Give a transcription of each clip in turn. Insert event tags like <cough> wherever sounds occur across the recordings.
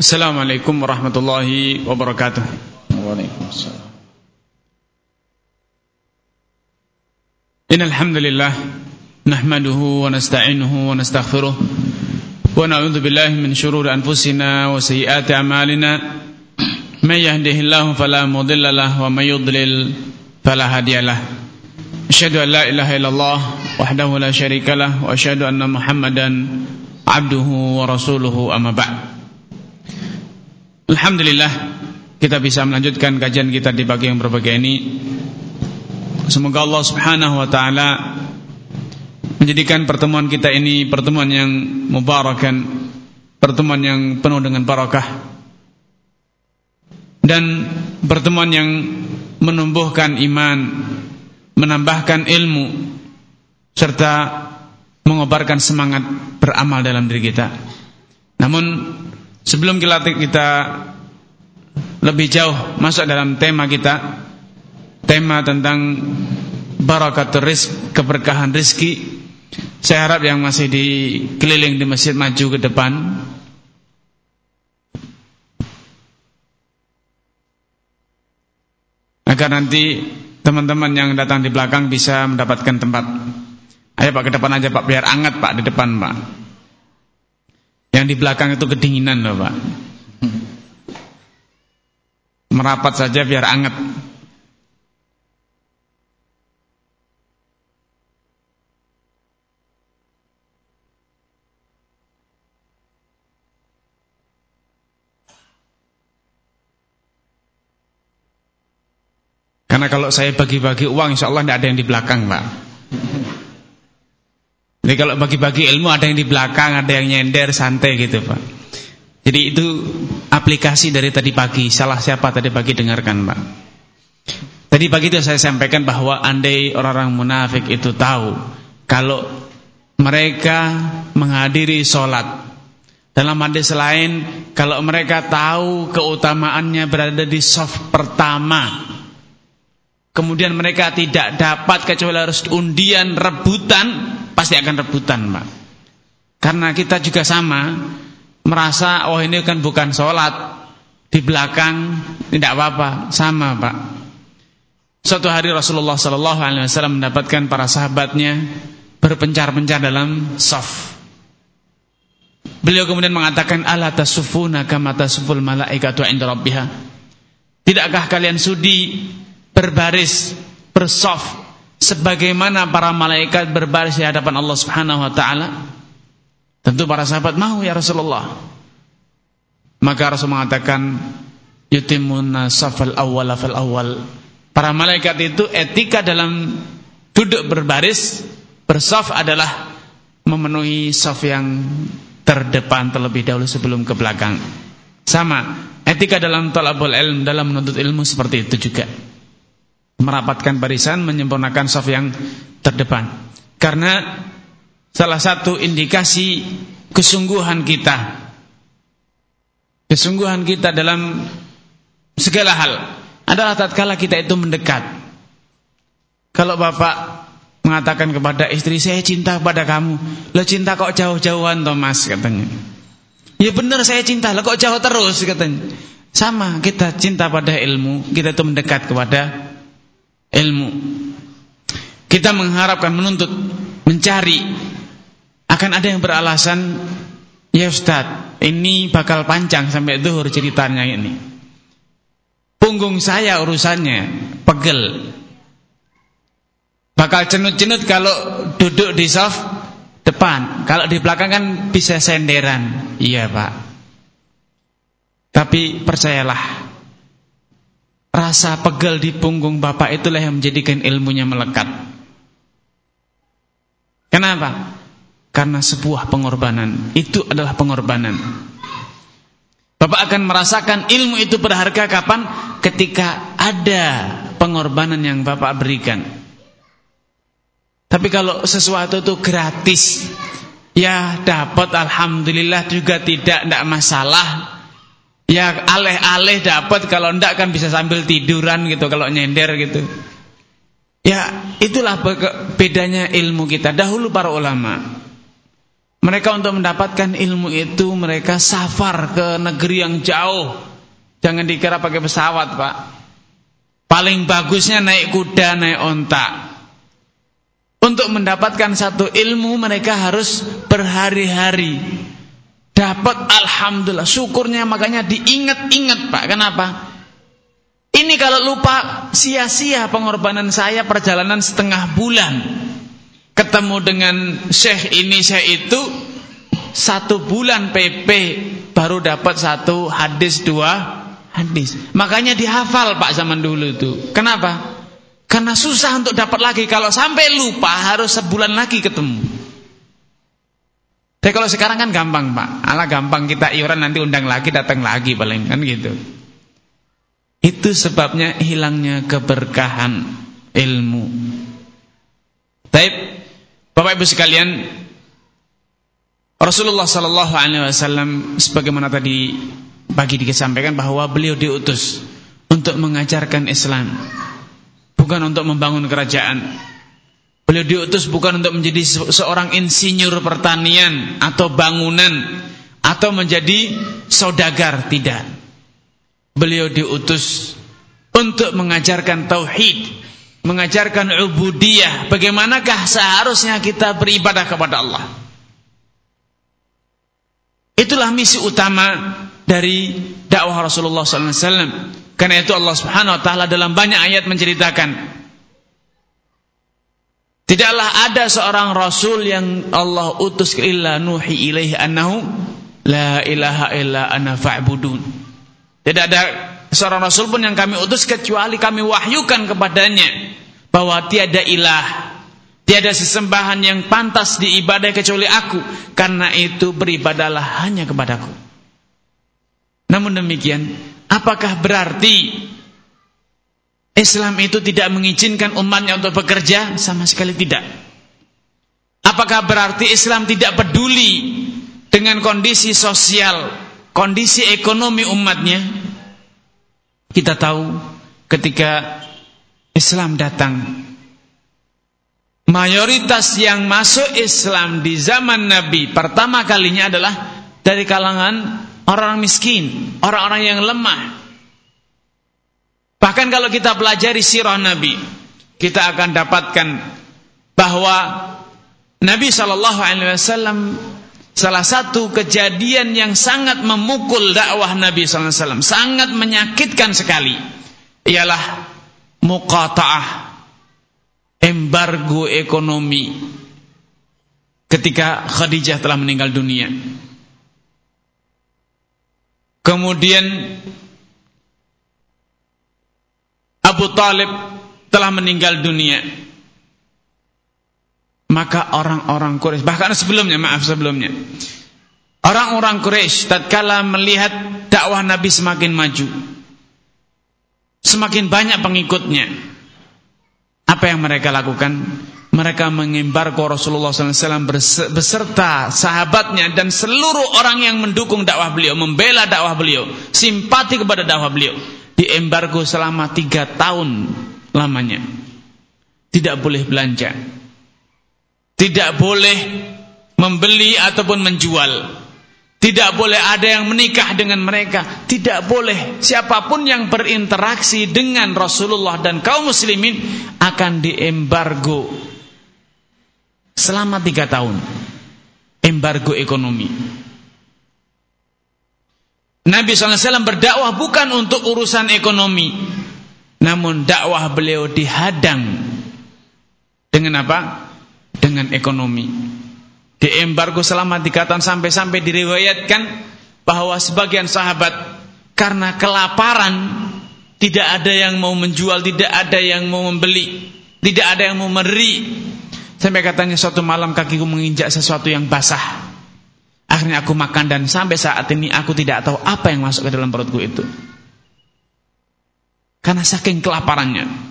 Assalamualaikum warahmatullahi wabarakatuh. Waalaikumsalam. Innal hamdalillah nahmaduhu wa nasta'inuhu wa nastaghfiruh wa na'udzu billahi min shururi anfusina wa sayyiati a'malina may yahdihillahu fala mudilla lahu wa may yudlil fala hadiyalah. Asyhadu an la ilaha illallah wahdahu la syarika lah wa asyhadu anna Muhammadan abduhu wa rasuluhu amma ba'd. Alhamdulillah kita bisa melanjutkan kajian kita di pagi yang berbahagia ini Semoga Allah Subhanahu wa taala menjadikan pertemuan kita ini pertemuan yang mubarakan, pertemuan yang penuh dengan barakah. Dan pertemuan yang menumbuhkan iman, menambahkan ilmu serta mengobarkan semangat beramal dalam diri kita. Namun sebelum kita lebih jauh masuk dalam tema kita tema tentang barakat rizq, keberkahan rizki. Saya harap yang masih di keliling di masjid maju ke depan. Agar nanti teman-teman yang datang di belakang bisa mendapatkan tempat. Ayo Pak ke depan aja Pak, biar anget Pak di depan Pak. Yang di belakang itu kedinginan loh Pak. Merapat saja biar anget. Karena kalau saya bagi-bagi uang insya Allah tidak ada yang di belakang Pak Jadi kalau bagi-bagi ilmu ada yang di belakang Ada yang nyender santai gitu Pak. Jadi itu aplikasi dari tadi pagi. Salah siapa tadi pagi dengarkan Pak. Tadi pagi itu saya sampaikan bahwa Andai orang-orang munafik itu tahu Kalau mereka menghadiri sholat. Dalam hadis lain Kalau mereka tahu keutamaannya berada di soft pertama kemudian mereka tidak dapat kecuali harus undian rebutan pasti akan rebutan Pak. Karena kita juga sama merasa oh ini kan bukan sholat. Di belakang tidak apa-apa. Sama Pak. Suatu hari Rasulullah Wasallam mendapatkan para sahabatnya berpencar-pencar dalam saf beliau kemudian mengatakan ala tasufuna malaikatu inda tidakkah kalian sudi berbaris, bersof sebagaimana para malaikat berbaris di hadapan Allah Subhanahu wa taala? Tentu para sahabat mau ya Rasulullah. Maka Rasul mengatakan yutimuna safal awwal fal awal. Para malaikat itu etika dalam duduk berbaris, bersof adalah memenuhi sof yang terdepan terlebih dahulu sebelum ke belakang. Sama, etika dalam talabul ilm, dalam menuntut ilmu seperti itu juga merapatkan barisan menyempurnakan saf yang terdepan. Karena salah satu indikasi kesungguhan kita kesungguhan kita dalam segala hal adalah tatkala kita itu mendekat. Kalau bapak mengatakan kepada istri saya cinta pada kamu. Lo cinta kok jauh-jauhan Thomas katanya. Ya benar saya cinta. Lo kok jauh terus? katanya. Sama kita cinta pada ilmu kita itu mendekat kepada ilmu. Kita mengharapkan menuntut, mencari akan ada yang beralasan ya Ustaz, ini bakal panjang sampai zuhur ceritanya ini. Punggung saya urusannya pegel. Bakal cenut-cenut kalau duduk di soft depan. Kalau di belakang kan bisa senderan. Iya, Pak. Tapi percayalah Rasa pegel di punggung bapak itulah yang menjadikan ilmunya melekat. Kenapa? Karena sebuah pengorbanan. Itu adalah pengorbanan. Bapak akan merasakan ilmu itu berharga kapan? Ketika ada pengorbanan yang bapak berikan. Tapi kalau sesuatu itu gratis, ya dapat alhamdulillah juga tidak tidak masalah. Ya aleh-aleh dapat kalau ndak kan bisa sambil tiduran gitu kalau nyender gitu. Ya itulah bedanya ilmu kita. Dahulu para ulama Mereka untuk mendapatkan ilmu itu mereka safar ke negeri yang jauh. Jangan dikira pakai pesawat, Pak. Paling bagusnya naik kuda, naik onta. Untuk mendapatkan satu ilmu mereka harus berhari-hari. Dapat alhamdulillah, syukurnya makanya diingat-ingat, Pak. Kenapa? Ini kalau lupa sia-sia pengorbanan saya perjalanan setengah bulan. Ketemu dengan syekh ini syekh itu satu bulan PP baru dapat satu hadis dua hadis. Makanya dihafal pak zaman dulu itu. Kenapa? Karena susah untuk dapat lagi. Kalau sampai lupa harus sebulan lagi ketemu tapi kalau sekarang kan gampang pak. Ala gampang kita iuran nanti undang lagi datang lagi paling kan gitu. Itu sebabnya hilangnya keberkahan ilmu. Taib Bapak Ibu sekalian, Rasulullah sallallahu alaihi wasallam sebagaimana tadi pagi disampaikan bahwa beliau diutus untuk mengajarkan Islam, bukan untuk membangun kerajaan. Beliau diutus bukan untuk menjadi seorang insinyur pertanian atau bangunan atau menjadi saudagar, tidak. Beliau diutus untuk mengajarkan tauhid, mengajarkan ubudiyah, bagaimanakah seharusnya kita beribadah kepada Allah. Itulah misi utama dari dakwah Rasulullah SAW. Karena itu Allah Subhanahu Wa Taala dalam banyak ayat menceritakan, tidaklah ada seorang Rasul yang Allah utus illa nuhi ilaihi annahu la ilaha illa ana fa'budun. Tidak ada seorang rasul pun yang kami utus kecuali kami wahyukan kepadanya bahwa tiada ilah tiada sesembahan yang pantas diibadai kecuali aku karena itu beribadalah hanya kepadaku namun demikian apakah berarti Islam itu tidak mengizinkan umatnya untuk bekerja? Sama sekali tidak. Apakah berarti Islam tidak peduli dengan kondisi sosial kondisi ekonomi umatnya? Kita tahu ketika Islam datang mayoritas yang masuk Islam di zaman Nabi pertama kalinya adalah dari kalangan orang miskin, orang-orang yang lemah. Bahkan kalau kita pelajari sirah Nabi, kita akan dapatkan bahwa Nabi Shallallahu Alaihi Wasallam Salah satu kejadian yang sangat memukul dakwah Nabi SAW, sangat menyakitkan sekali, ialah muqata'ah, embargo ekonomi ketika Khadijah telah meninggal dunia. Kemudian Abu Talib telah meninggal dunia. Maka orang-orang Quraisy bahkan sebelumnya maaf sebelumnya. Orang-orang Quraisy tatkala melihat dakwah Nabi semakin maju. Semakin banyak pengikutnya. Apa yang mereka lakukan? Mereka mengembargo Rasulullah SAW beserta sahabatnya dan seluruh orang yang mendukung dakwah beliau membela dakwah beliau simpati kepada dakwah beliau diembargo selama tiga tahun lamanya tidak boleh belanja tidak boleh membeli ataupun menjual. Tidak boleh ada yang menikah dengan mereka. Tidak boleh siapa pun yang berinteraksi dengan Rasulullah dan kaum muslimin akan diembargo selama tiga tahun. Embargo ekonomi. Nabi SAW berdakwah bukan untuk urusan ekonomi. Namun dakwah beliau dihadang. Dengan apa? dengan ekonomi. Diembargo selama tiga tahun sampai-sampai diriwayatkan bahwa sebagian sahabat karena kelaparan tidak ada yang mau menjual, tidak ada yang mau membeli, tidak ada yang mau memberi. Sampai katanya suatu malam kakiku menginjak sesuatu yang basah. Akhirnya aku makan dan sampai saat ini aku tidak tahu apa yang masuk ke dalam perutku itu. Karena saking kelaparannya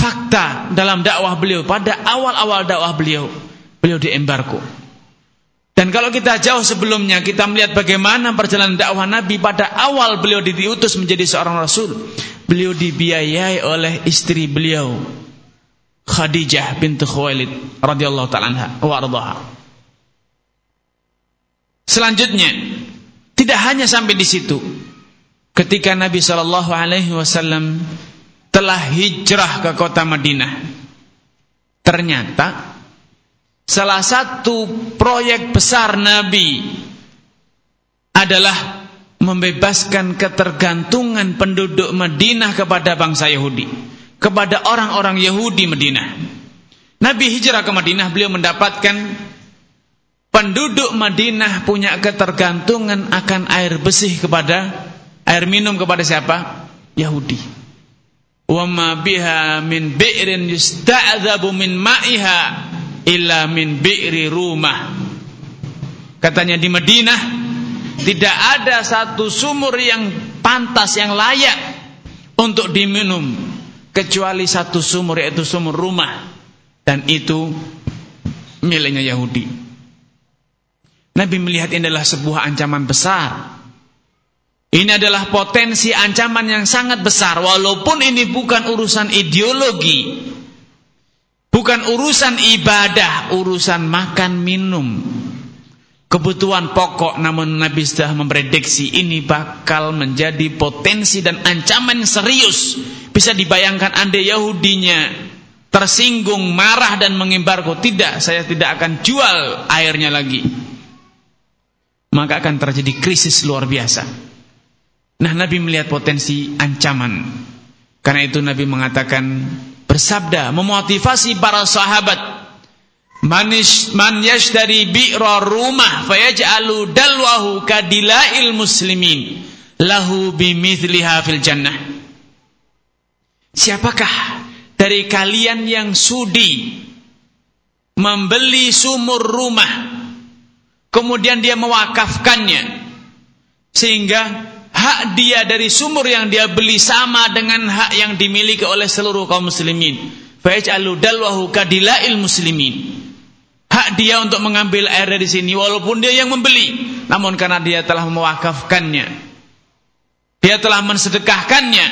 fakta dalam dakwah beliau pada awal-awal dakwah beliau beliau diembargo dan kalau kita jauh sebelumnya kita melihat bagaimana perjalanan dakwah Nabi pada awal beliau diutus menjadi seorang rasul beliau dibiayai oleh istri beliau Khadijah bintu Khuwailid radhiyallahu taala anha wa. Selanjutnya, tidak hanya sampai di situ. Ketika Nabi Shallallahu alaihi wasallam telah hijrah ke kota Madinah, ternyata salah satu proyek besar Nabi adalah membebaskan ketergantungan penduduk Madinah kepada bangsa Yahudi, kepada orang-orang Yahudi Madinah. Nabi hijrah ke Madinah, beliau mendapatkan penduduk Madinah punya ketergantungan akan air bersih kepada air minum kepada siapa? Yahudi. Wa ma biha min bi'rin yusta'dzabu min ma'iha illa min bi'ri rumah. Katanya di Madinah tidak ada satu sumur yang pantas, yang layak untuk diminum. Kecuali satu sumur yaitu sumur rumah. Dan itu miliknya Yahudi. Nabi melihat ini adalah sebuah ancaman besar. Ini adalah potensi ancaman yang sangat besar. Walaupun ini bukan urusan ideologi. Bukan urusan ibadah. Urusan makan minum kebutuhan pokok namun Nabi sudah memprediksi ini bakal menjadi potensi dan ancaman serius bisa dibayangkan anda Yahudinya tersinggung marah dan mengimbarku tidak saya tidak akan jual airnya lagi maka akan terjadi krisis luar biasa. Nah Nabi melihat potensi ancaman. Karena itu Nabi mengatakan bersabda memotivasi para sahabat. Manish, man yashtari bi'ra rumah fayaj'alu dalwahu kadilail muslimin. Lahu bimithliha fil jannah. Siapakah dari kalian yang sudi membeli sumur rumah kemudian dia mewakafkannya. Sehingga hak dia dari sumur yang dia beli sama dengan hak yang dimiliki oleh seluruh kaum muslimin. Dalwahu kadilail muslimin. Hak dia untuk mengambil air dari sini walaupun dia yang membeli. Namun karena dia telah mewakafkannya. Dia telah mensedekahkannya.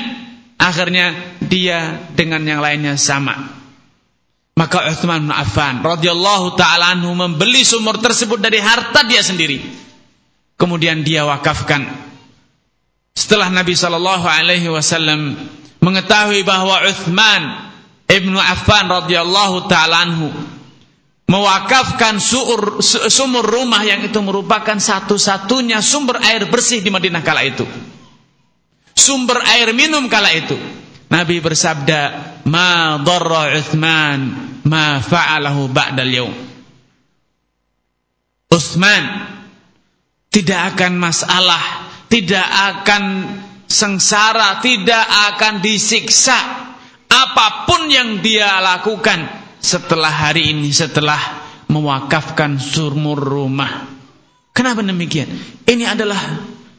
Akhirnya dia dengan yang lainnya sama maka Uthman bin Affan radhiyallahu taala anhu membeli sumur tersebut dari harta dia sendiri kemudian dia wakafkan setelah Nabi sallallahu alaihi wasallam mengetahui bahwa Uthman ibnu Affan radhiyallahu taala anhu mewakafkan suur, sumur rumah yang itu merupakan satu-satunya sumber air bersih di Madinah kala itu. Sumber air minum kala itu. Nabi bersabda, "Ma dharra Uthman ma fa'alahu ba'dal yaum." Uthman tidak akan masalah, tidak akan sengsara, tidak akan disiksa apa pun yang dia lakukan setelah hari ini setelah mewakafkan sumur rumah. Kenapa demikian? Ini adalah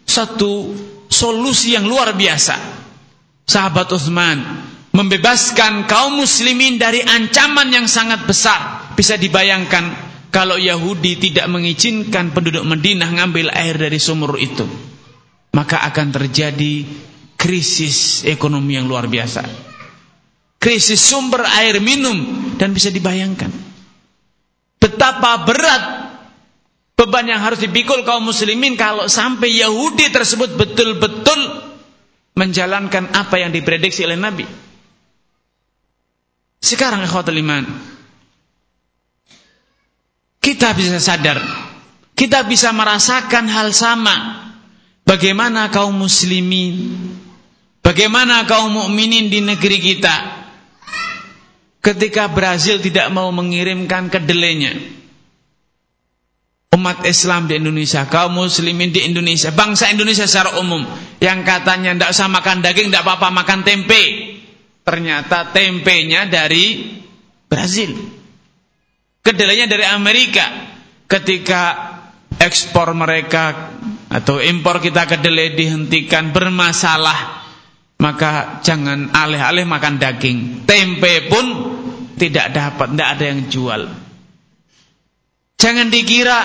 satu solusi yang luar biasa. Sahabat Utsman membebaskan kaum muslimin dari ancaman yang sangat besar. Bisa dibayangkan kalau Yahudi tidak mengizinkan penduduk Madinah ngambil air dari sumur itu. Maka akan terjadi krisis ekonomi yang luar biasa krisis sumber air minum dan bisa dibayangkan betapa berat beban yang harus dipikul kaum muslimin kalau sampai Yahudi tersebut betul-betul menjalankan apa yang diprediksi oleh Nabi. Sekarang ikhwatul iman kita bisa sadar, kita bisa merasakan hal sama bagaimana kaum muslimin, bagaimana kaum mukminin di negeri kita ketika Brazil tidak mau mengirimkan kedelainya umat Islam di Indonesia, kaum muslimin di Indonesia, bangsa Indonesia secara umum yang katanya tidak usah makan daging, tidak apa-apa makan tempe. Ternyata tempenya dari Brazil. Kedelainya dari Amerika. Ketika ekspor mereka atau impor kita kedelai dihentikan bermasalah, maka jangan alih-alih makan daging. Tempe pun tidak dapat, tidak ada yang jual. Jangan dikira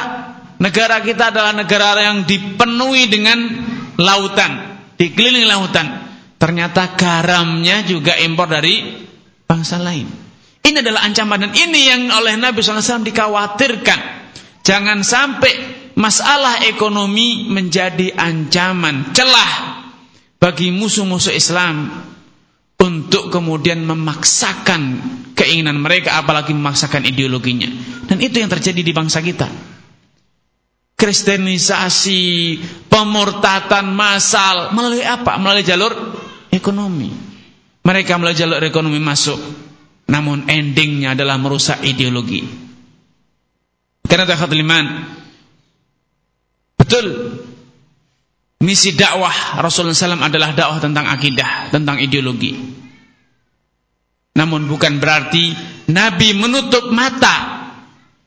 negara kita adalah negara yang dipenuhi dengan lautan, dikelilingi lautan. Ternyata garamnya juga impor dari bangsa lain. Ini adalah ancaman dan ini yang oleh Nabi SAW dikhawatirkan. Jangan sampai masalah ekonomi menjadi ancaman, celah bagi musuh-musuh Islam untuk kemudian memaksakan keinginan mereka apalagi memaksakan ideologinya. Dan itu yang terjadi di bangsa kita. Kristenisasi, pemurtatan massal melalui apa? Melalui jalur ekonomi. Mereka melalui jalur ekonomi masuk namun endingnya adalah merusak ideologi. Karena takhat liman. Betul. Misi dakwah Rasulullah SAW adalah dakwah tentang akidah, tentang ideologi. Namun bukan berarti Nabi menutup mata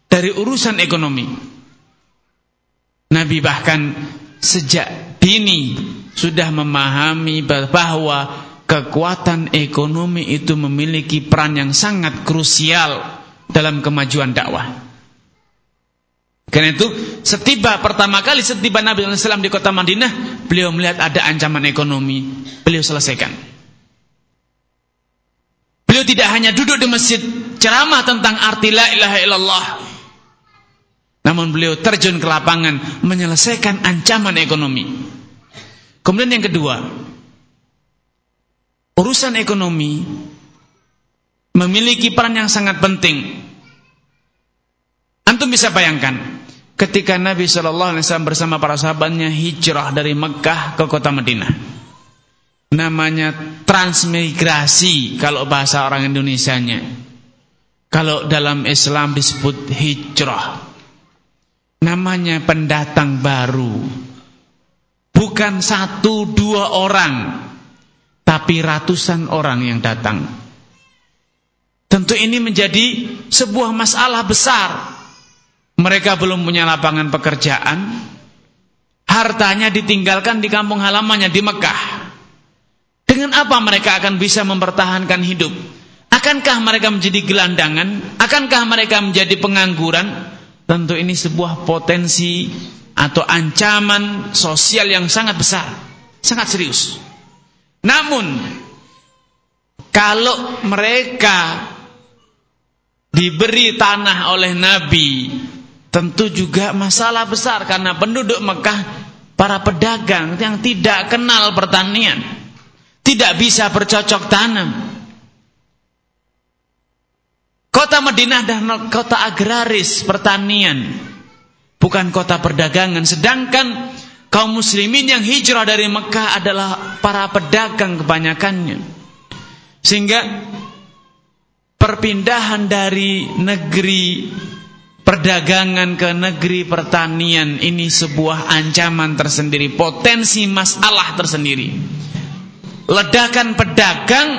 dari urusan ekonomi. Nabi bahkan sejak dini sudah memahami bahwa kekuatan ekonomi itu memiliki peran yang sangat krusial dalam kemajuan dakwah. Karena itu, setiba pertama kali setiba Nabi SAW di kota Madinah, beliau melihat ada ancaman ekonomi, beliau selesaikan. Beliau tidak hanya duduk di masjid ceramah tentang arti la ilaha illallah. Namun beliau terjun ke lapangan menyelesaikan ancaman ekonomi. Kemudian yang kedua, urusan ekonomi memiliki peran yang sangat penting. Antum bisa bayangkan, ketika Nabi Shallallahu Alaihi Wasallam bersama para sahabatnya hijrah dari Mekah ke kota Madinah, namanya transmigrasi kalau bahasa orang Indonesianya. Kalau dalam Islam disebut hijrah, namanya pendatang baru, bukan satu dua orang tapi ratusan orang yang datang. Tentu ini menjadi sebuah masalah besar. Mereka belum punya lapangan pekerjaan, hartanya ditinggalkan di kampung halamannya di Mekah. Dengan apa mereka akan bisa mempertahankan hidup? Akankah mereka menjadi gelandangan? Akankah mereka menjadi pengangguran? Tentu ini sebuah potensi atau ancaman sosial yang sangat besar, sangat serius. Namun kalau mereka diberi tanah oleh Nabi, tentu juga masalah besar karena penduduk Mekah para pedagang yang tidak kenal pertanian, tidak bisa bercocok tanam. Kota Madinah dan kota agraris pertanian, bukan kota perdagangan. Sedangkan kaum muslimin yang hijrah dari Mekah adalah para pedagang kebanyakannya. Sehingga perpindahan dari negeri perdagangan ke negeri pertanian ini sebuah ancaman tersendiri, potensi masalah tersendiri. Ledakan pedagang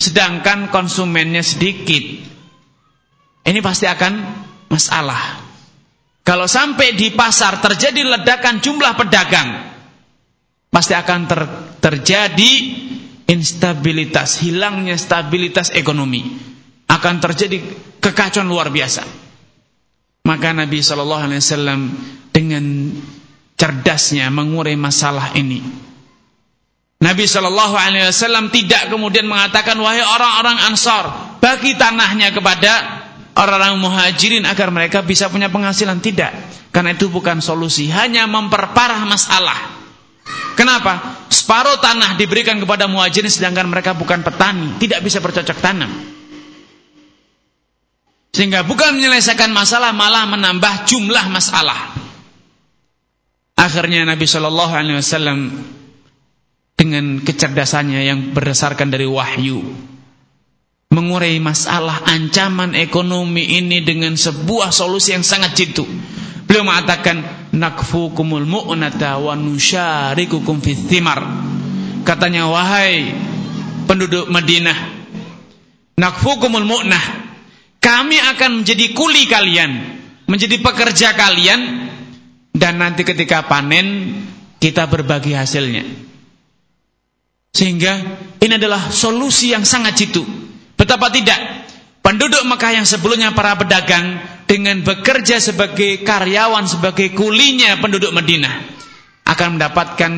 sedangkan konsumennya sedikit. Ini pasti akan masalah. Kalau sampai di pasar terjadi ledakan jumlah pedagang, pasti akan ter terjadi instabilitas, hilangnya stabilitas ekonomi. Akan terjadi kekacauan luar biasa. Maka Nabi Shallallahu alaihi wasallam dengan cerdasnya mengurai masalah ini. Nabi Shallallahu alaihi wasallam tidak kemudian mengatakan wahai orang-orang Ansar, bagi tanahnya kepada orang-orang muhajirin agar mereka bisa punya penghasilan. Tidak. Karena itu bukan solusi hanya memperparah masalah. Kenapa? Separuh tanah diberikan kepada muhajirin sedangkan mereka bukan petani tidak bisa bercocok tanam sehingga bukan menyelesaikan masalah malah menambah jumlah masalah akhirnya Nabi Shallallahu Alaihi Wasallam dengan kecerdasannya yang berdasarkan dari wahyu mengurai masalah ancaman ekonomi ini dengan sebuah solusi yang sangat jitu. Beliau mengatakan nakfukumul mu'nata wa nusyarikukum fith thimar. Katanya wahai penduduk Madinah, nakfukumul mu'nah. Kami akan menjadi kuli kalian, menjadi pekerja kalian dan nanti ketika panen kita berbagi hasilnya. Sehingga ini adalah solusi yang sangat jitu. Betapa tidak penduduk Mekah yang sebelumnya para pedagang dengan bekerja sebagai karyawan sebagai kulinya penduduk Madinah akan mendapatkan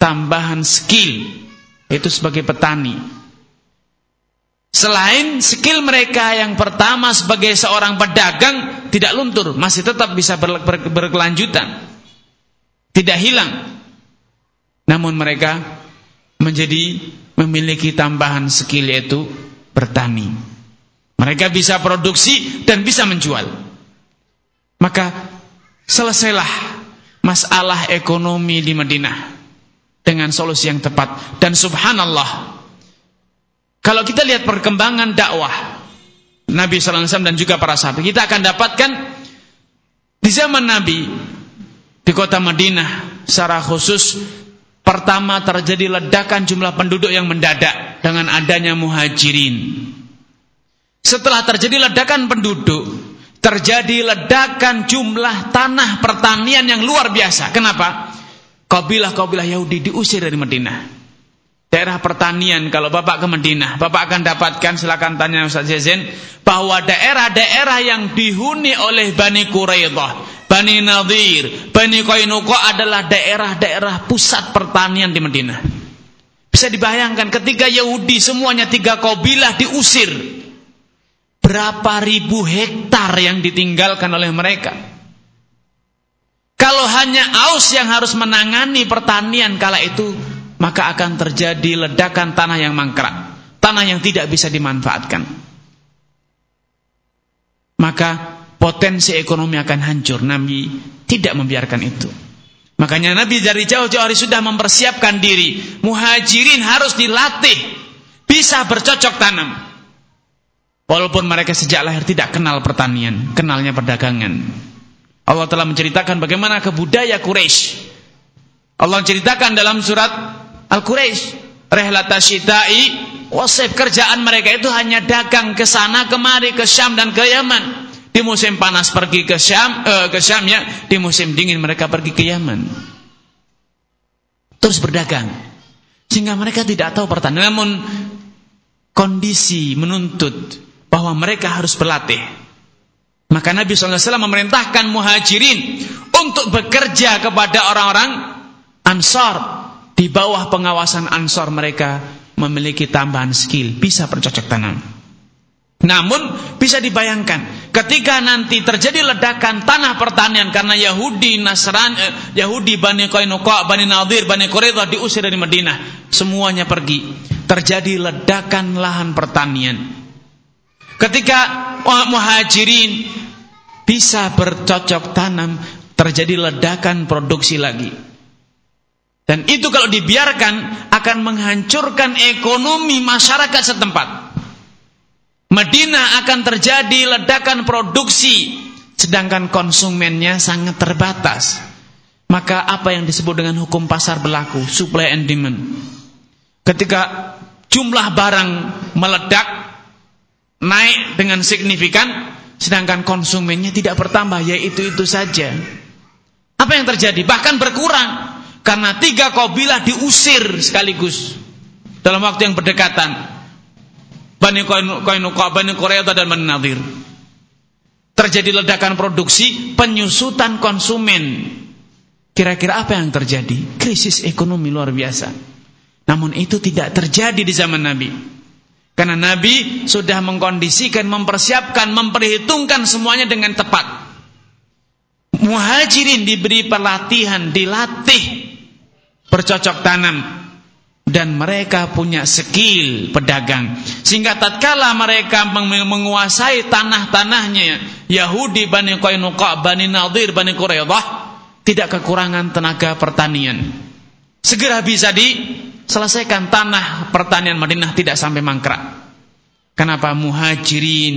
tambahan skill yaitu sebagai petani. Selain skill mereka yang pertama sebagai seorang pedagang tidak luntur, masih tetap bisa ber, ber, berkelanjutan. Tidak hilang. Namun mereka menjadi memiliki tambahan skill yaitu bertani. Mereka bisa produksi dan bisa menjual. Maka selesailah masalah ekonomi di Madinah dengan solusi yang tepat dan subhanallah kalau kita lihat perkembangan dakwah Nabi sallallahu alaihi wasallam dan juga para sahabat, kita akan dapatkan di zaman Nabi di kota Madinah secara khusus pertama terjadi ledakan jumlah penduduk yang mendadak dengan adanya muhajirin. Setelah terjadi ledakan penduduk, terjadi ledakan jumlah tanah pertanian yang luar biasa. Kenapa? Kabilah-kabilah Yahudi diusir dari Madinah daerah pertanian kalau Bapak ke Madinah, Bapak akan dapatkan silakan tanya Ustaz Jazen bahwa daerah-daerah yang dihuni oleh Bani Quraidah, Bani Nadir, Bani Qainuqa adalah daerah-daerah pusat pertanian di Madinah. Bisa dibayangkan ketika Yahudi semuanya tiga kabilah diusir, berapa ribu hektar yang ditinggalkan oleh mereka. Kalau hanya Aus yang harus menangani pertanian kala itu maka akan terjadi ledakan tanah yang mangkrak, tanah yang tidak bisa dimanfaatkan. Maka potensi ekonomi akan hancur. Nabi tidak membiarkan itu. Makanya Nabi dari jauh-jauh hari sudah mempersiapkan diri. Muhajirin harus dilatih bisa bercocok tanam. Walaupun mereka sejak lahir tidak kenal pertanian, kenalnya perdagangan. Allah telah menceritakan bagaimana kebudaya Quraisy. Allah ceritakan dalam surat Al-Quraisy, rehlata syita'i wasif kerjaan mereka itu hanya dagang ke sana kemari ke Syam dan ke Yaman. Di musim panas pergi ke Syam, eh, ke Syam ya, di musim dingin mereka pergi ke Yaman. Terus berdagang. Sehingga mereka tidak tahu pertanian. Namun kondisi menuntut bahwa mereka harus berlatih. Maka Nabi SAW memerintahkan muhajirin untuk bekerja kepada orang-orang ansar di bawah pengawasan ansor mereka memiliki tambahan skill, bisa bercocok tanam. Namun bisa dibayangkan ketika nanti terjadi ledakan tanah pertanian karena Yahudi, Nasrani, eh, Yahudi, Bani Qainuqa, Bani Nadir, Bani Quraidah diusir dari Madinah, semuanya pergi. Terjadi ledakan lahan pertanian. Ketika muhajirin bisa bercocok tanam, terjadi ledakan produksi lagi. Dan itu kalau dibiarkan akan menghancurkan ekonomi masyarakat setempat. Madinah akan terjadi ledakan produksi sedangkan konsumennya sangat terbatas. Maka apa yang disebut dengan hukum pasar berlaku, supply and demand. Ketika jumlah barang meledak naik dengan signifikan sedangkan konsumennya tidak bertambah yaitu itu saja. Apa yang terjadi? Bahkan berkurang. Karena tiga kabilah diusir sekaligus dalam waktu yang berdekatan. Bani Qainuqa, Bani Quraidah dan Bani Nadir. Terjadi ledakan produksi, penyusutan konsumen. Kira-kira apa yang terjadi? Krisis ekonomi luar biasa. Namun itu tidak terjadi di zaman Nabi. Karena Nabi sudah mengkondisikan, mempersiapkan, memperhitungkan semuanya dengan tepat. Muhajirin diberi pelatihan, dilatih bercocok tanam. Dan mereka punya skill pedagang. Sehingga tatkala mereka menguasai tanah-tanahnya Yahudi Bani Qainuqa Bani Nadir Bani Quraidah tidak kekurangan tenaga pertanian. Segera bisa diselesaikan tanah pertanian Madinah tidak sampai mangkrak. Kenapa? Muhajirin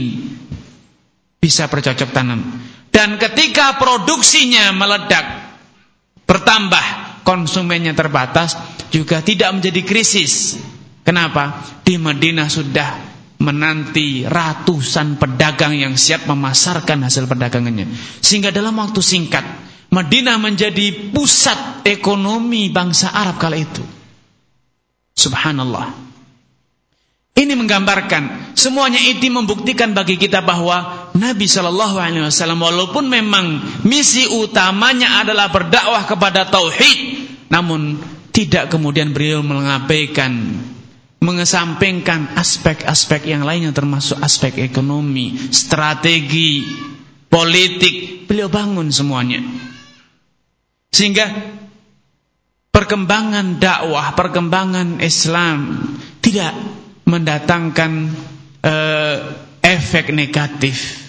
bisa bercocok tanam. Dan ketika produksinya meledak bertambah konsumennya terbatas juga tidak menjadi krisis. Kenapa? Di Madinah sudah menanti ratusan pedagang yang siap memasarkan hasil perdagangannya. Sehingga dalam waktu singkat Madinah menjadi pusat ekonomi bangsa Arab kala itu. Subhanallah. Ini menggambarkan semuanya itu membuktikan bagi kita bahwa Nabi Shallallahu Alaihi Wasallam walaupun memang misi utamanya adalah berdakwah kepada tauhid, namun tidak kemudian beliau mengabaikan mengesampingkan aspek-aspek yang lainnya termasuk aspek ekonomi, strategi, politik, beliau bangun semuanya. Sehingga perkembangan dakwah, perkembangan Islam tidak mendatangkan uh, efek negatif.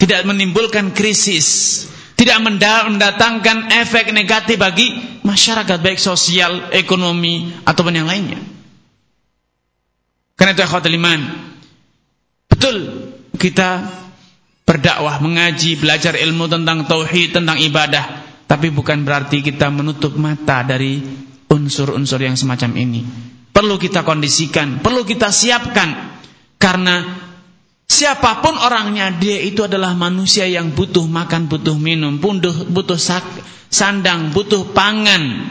Tidak menimbulkan krisis, tidak mendatangkan efek negatif bagi masyarakat baik sosial, ekonomi ataupun yang lainnya. Karena itu akhwatul iman. Betul kita berdakwah, mengaji, belajar ilmu tentang tauhid, tentang ibadah, tapi bukan berarti kita menutup mata dari unsur-unsur yang semacam ini. Perlu kita kondisikan, perlu kita siapkan karena siapa pun orangnya dia itu adalah manusia yang butuh makan, butuh minum, butuh butuh sak, sandang, butuh pangan.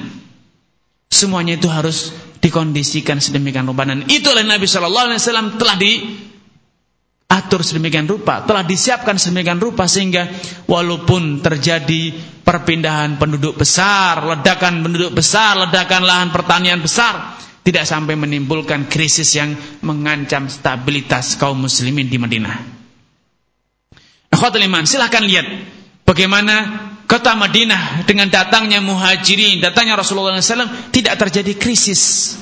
Semuanya itu harus dikondisikan sedemikian rupa dan itu oleh Nabi Shallallahu Alaihi Wasallam telah diatur sedemikian rupa, telah disiapkan sedemikian rupa sehingga walaupun terjadi perpindahan penduduk besar, ledakan penduduk besar, ledakan lahan pertanian besar, tidak sampai menimbulkan krisis yang mengancam stabilitas kaum muslimin di Madinah. Akhwatul iman, silahkan lihat bagaimana kota Madinah dengan datangnya muhajirin, datangnya Rasulullah SAW tidak terjadi krisis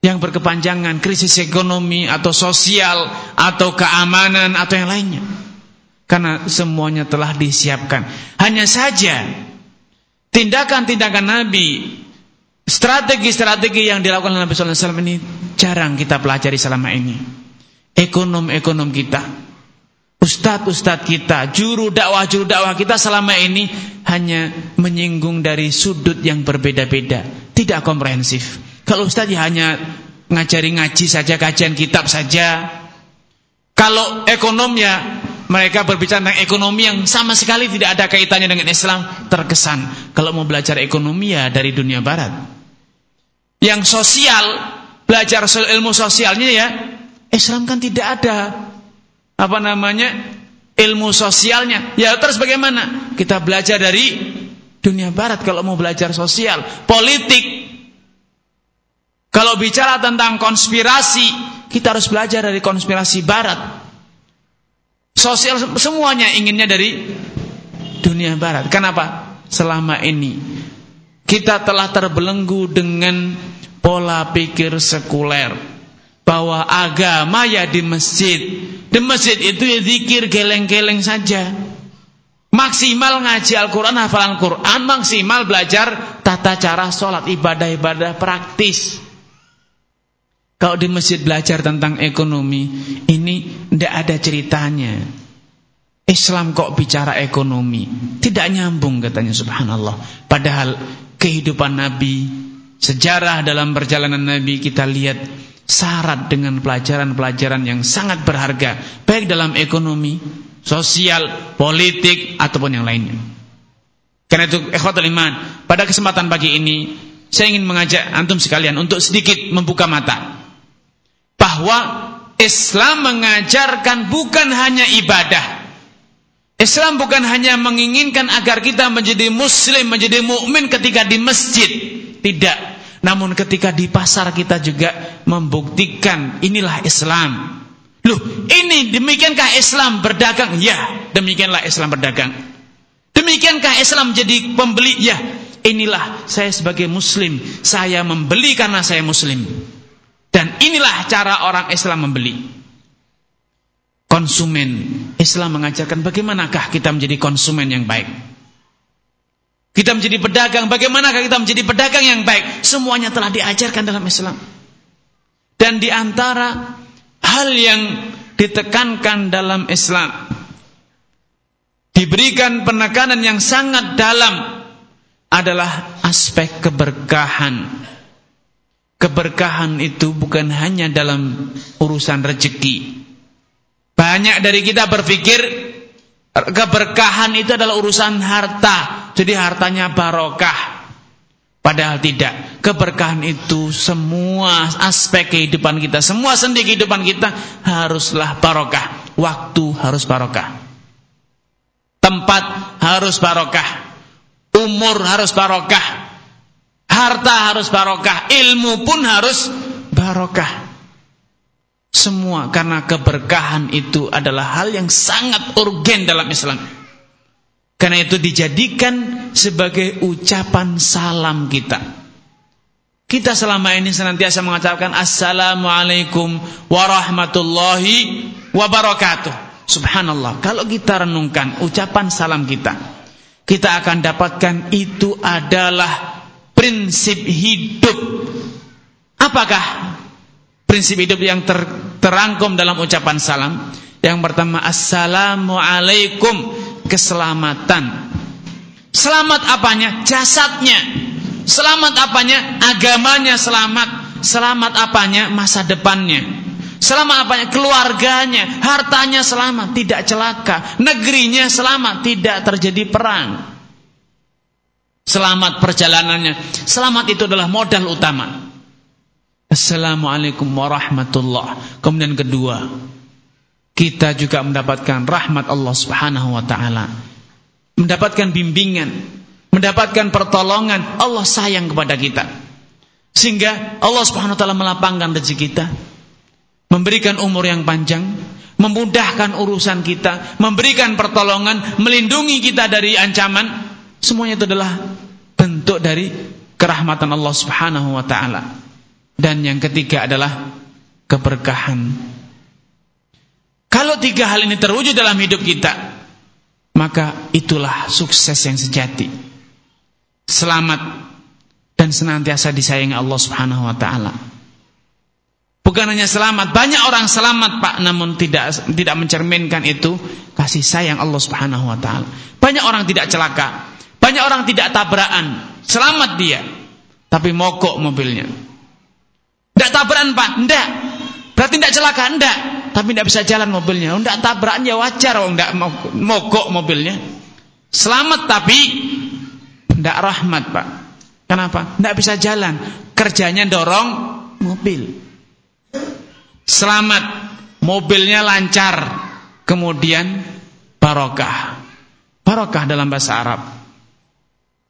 yang berkepanjangan, krisis ekonomi atau sosial atau keamanan atau yang lainnya. Karena semuanya telah disiapkan. Hanya saja tindakan-tindakan Nabi, strategi-strategi yang dilakukan oleh Nabi SAW ini jarang kita pelajari selama ini. Ekonom-ekonom kita Ustadz-ustadz kita, juru dakwah-juru dakwah kita selama ini hanya menyinggung dari sudut yang berbeda-beda, tidak komprehensif. Kalau ustadz ya hanya ngajari ngaji saja, kajian kitab saja. Kalau ekonomnya mereka berbicara tentang ekonomi yang sama sekali tidak ada kaitannya dengan Islam, terkesan. Kalau mau belajar ekonomi ya dari dunia barat. Yang sosial, belajar ilmu sosialnya ya, Islam kan tidak ada apa namanya ilmu sosialnya. Ya terus bagaimana? Kita belajar dari dunia barat kalau mau belajar sosial, politik. Kalau bicara tentang konspirasi, kita harus belajar dari konspirasi barat. Sosial semuanya inginnya dari dunia barat. Kenapa? Selama ini kita telah terbelenggu dengan pola pikir sekuler bahwa agama ya di masjid. Di masjid itu ya zikir geleng-geleng saja. Maksimal ngaji Al-Quran, hafalan Quran, maksimal belajar tata cara sholat, ibadah-ibadah praktis. Kalau di masjid belajar tentang ekonomi, ini tidak ada ceritanya. Islam kok bicara ekonomi? Tidak nyambung katanya subhanallah. Padahal kehidupan Nabi, sejarah dalam perjalanan Nabi kita lihat syarat dengan pelajaran-pelajaran yang sangat berharga baik dalam ekonomi, sosial, politik ataupun yang lainnya. Karena itu ikhwatul iman, pada kesempatan pagi ini saya ingin mengajak antum sekalian untuk sedikit membuka mata bahwa Islam mengajarkan bukan hanya ibadah. Islam bukan hanya menginginkan agar kita menjadi muslim, menjadi mukmin ketika di masjid. Tidak. Namun ketika di pasar kita juga membuktikan inilah Islam. Loh, ini demikiankah Islam berdagang? Ya, demikianlah Islam berdagang. Demikiankah Islam jadi pembeli? Ya, inilah saya sebagai muslim, saya membeli karena saya muslim. Dan inilah cara orang Islam membeli. Konsumen. Islam mengajarkan bagaimanakah kita menjadi konsumen yang baik. Kita menjadi pedagang, bagaimanakah kita menjadi pedagang yang baik? Semuanya telah diajarkan dalam Islam. Dan di antara hal yang ditekankan dalam Islam diberikan penekanan yang sangat dalam adalah aspek keberkahan. Keberkahan itu bukan hanya dalam urusan rezeki. Banyak dari kita berpikir Keberkahan itu adalah urusan harta. Jadi hartanya barokah. Padahal tidak. Keberkahan itu semua aspek kehidupan kita, semua sendi kehidupan kita haruslah barokah. Waktu harus barokah. Tempat harus barokah. Umur harus barokah. Harta harus barokah. Ilmu pun harus barokah. Semua karena keberkahan itu adalah hal yang sangat urgen dalam Islam. Karena itu dijadikan sebagai ucapan salam kita. Kita selama ini senantiasa mengucapkan Assalamualaikum warahmatullahi wabarakatuh. Subhanallah. Kalau kita renungkan ucapan salam kita, kita akan dapatkan itu adalah prinsip hidup. Apakah prinsip hidup yang ter, terangkum dalam ucapan salam. Yang pertama, Assalamualaikum, keselamatan. Selamat apanya? Jasadnya. Selamat apanya? Agamanya selamat. Selamat apanya? Masa depannya. Selamat apanya? Keluarganya, hartanya selamat, tidak celaka. Negerinya selamat, tidak terjadi perang. Selamat perjalanannya. Selamat itu adalah modal utama. Assalamualaikum warahmatullah. Kemudian kedua, kita juga mendapatkan rahmat Allah Subhanahu wa taala. Mendapatkan bimbingan, mendapatkan pertolongan, Allah sayang kepada kita. Sehingga Allah Subhanahu wa taala melapangkan rezeki kita, memberikan umur yang panjang, memudahkan urusan kita, memberikan pertolongan, melindungi kita dari ancaman. Semuanya itu adalah bentuk dari kerahmatan Allah Subhanahu wa taala. Dan yang ketiga adalah keberkahan. Kalau tiga hal ini terwujud dalam hidup kita, maka itulah sukses yang sejati. Selamat dan senantiasa disayangi Allah Subhanahu wa taala. Bukan hanya selamat, banyak orang selamat Pak, namun tidak tidak mencerminkan itu kasih sayang Allah Subhanahu wa taala. Banyak orang tidak celaka, banyak orang tidak tabrakan, selamat dia, tapi mogok mobilnya. Tidak tabrakan pak? Tidak. Berarti tidak celaka? Tidak. Tapi tidak bisa jalan mobilnya. Tidak tabrakan ya wajar. Oh, tidak mogok mobilnya. Selamat tapi tidak rahmat pak. Kenapa? Tidak bisa jalan. Kerjanya dorong mobil. Selamat. Mobilnya lancar. Kemudian barokah. Barokah dalam bahasa Arab.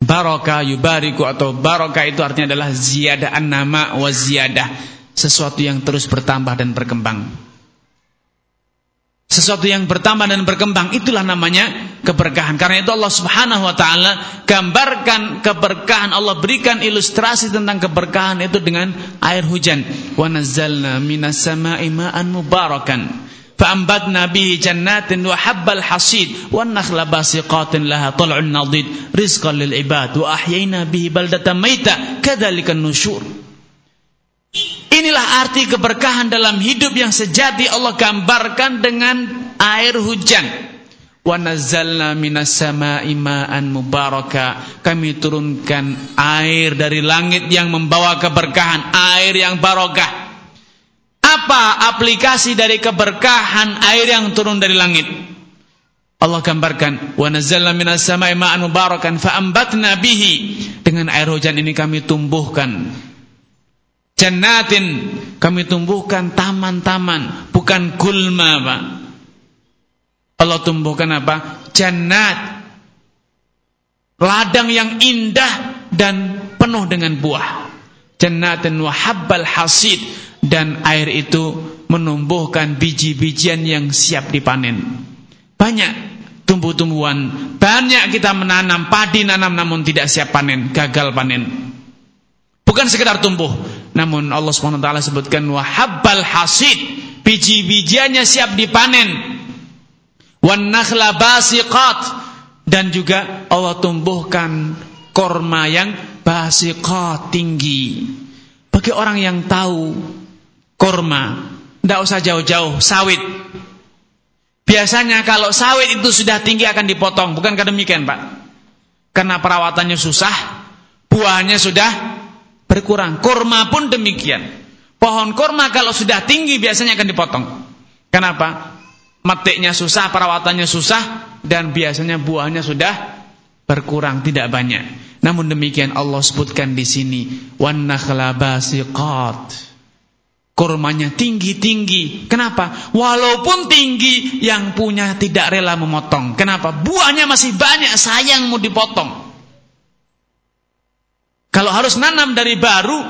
Barokah yubariku atau barokah itu artinya adalah ziyadah nama wa ziyadah. Sesuatu yang terus bertambah dan berkembang. Sesuatu yang bertambah dan berkembang itulah namanya keberkahan. Karena itu Allah Subhanahu wa taala gambarkan keberkahan Allah berikan ilustrasi tentang keberkahan itu dengan air hujan. Wa nazzalna minas sama'i ma'an mubarakan. Fa'ambadna bihi jannatin wa habbal hasid wa nakhla basiqatin laha tal'un nadid rizqan lil ibad wa ahyayna bihi baldatan maita kadzalika nusyur. Inilah arti keberkahan dalam hidup yang sejati Allah gambarkan dengan air hujan. Wa nazzalna minas sama'i ma'an mubaraka. Kami turunkan air dari langit yang membawa keberkahan, air yang barokah. Apa aplikasi dari keberkahan air yang turun dari langit? Allah gambarkan, "Wa nazzalna minas sama'i ma'an mubarakan fa'ambatna bihi." Dengan air hujan ini kami tumbuhkan jannatin, kami tumbuhkan taman-taman, bukan gulma, Pak. Allah tumbuhkan apa? Jannat. Ladang yang indah dan penuh dengan buah. Jannatin wa habbal hasid dan air itu menumbuhkan biji-bijian yang siap dipanen. Banyak tumbuh-tumbuhan, banyak kita menanam padi nanam namun tidak siap panen, gagal panen. Bukan sekedar tumbuh, namun Allah SWT sebutkan wahabbal hasid, biji-bijiannya siap dipanen. Wan nakhla basiqat dan juga Allah tumbuhkan korma yang basiqat tinggi. Bagi orang yang tahu korma. Tidak usah jauh-jauh, sawit. Biasanya kalau sawit itu sudah tinggi akan dipotong, bukankah demikian Pak? Karena perawatannya susah, buahnya sudah berkurang. Korma pun demikian. Pohon korma kalau sudah tinggi biasanya akan dipotong. Kenapa? Metiknya susah, perawatannya susah, dan biasanya buahnya sudah berkurang, tidak banyak. Namun demikian Allah sebutkan di sini, nakhla basiqat kurmanya tinggi-tinggi. Kenapa? Walaupun tinggi, yang punya tidak rela memotong. Kenapa? Buahnya masih banyak, sayang mau dipotong. Kalau harus nanam dari baru,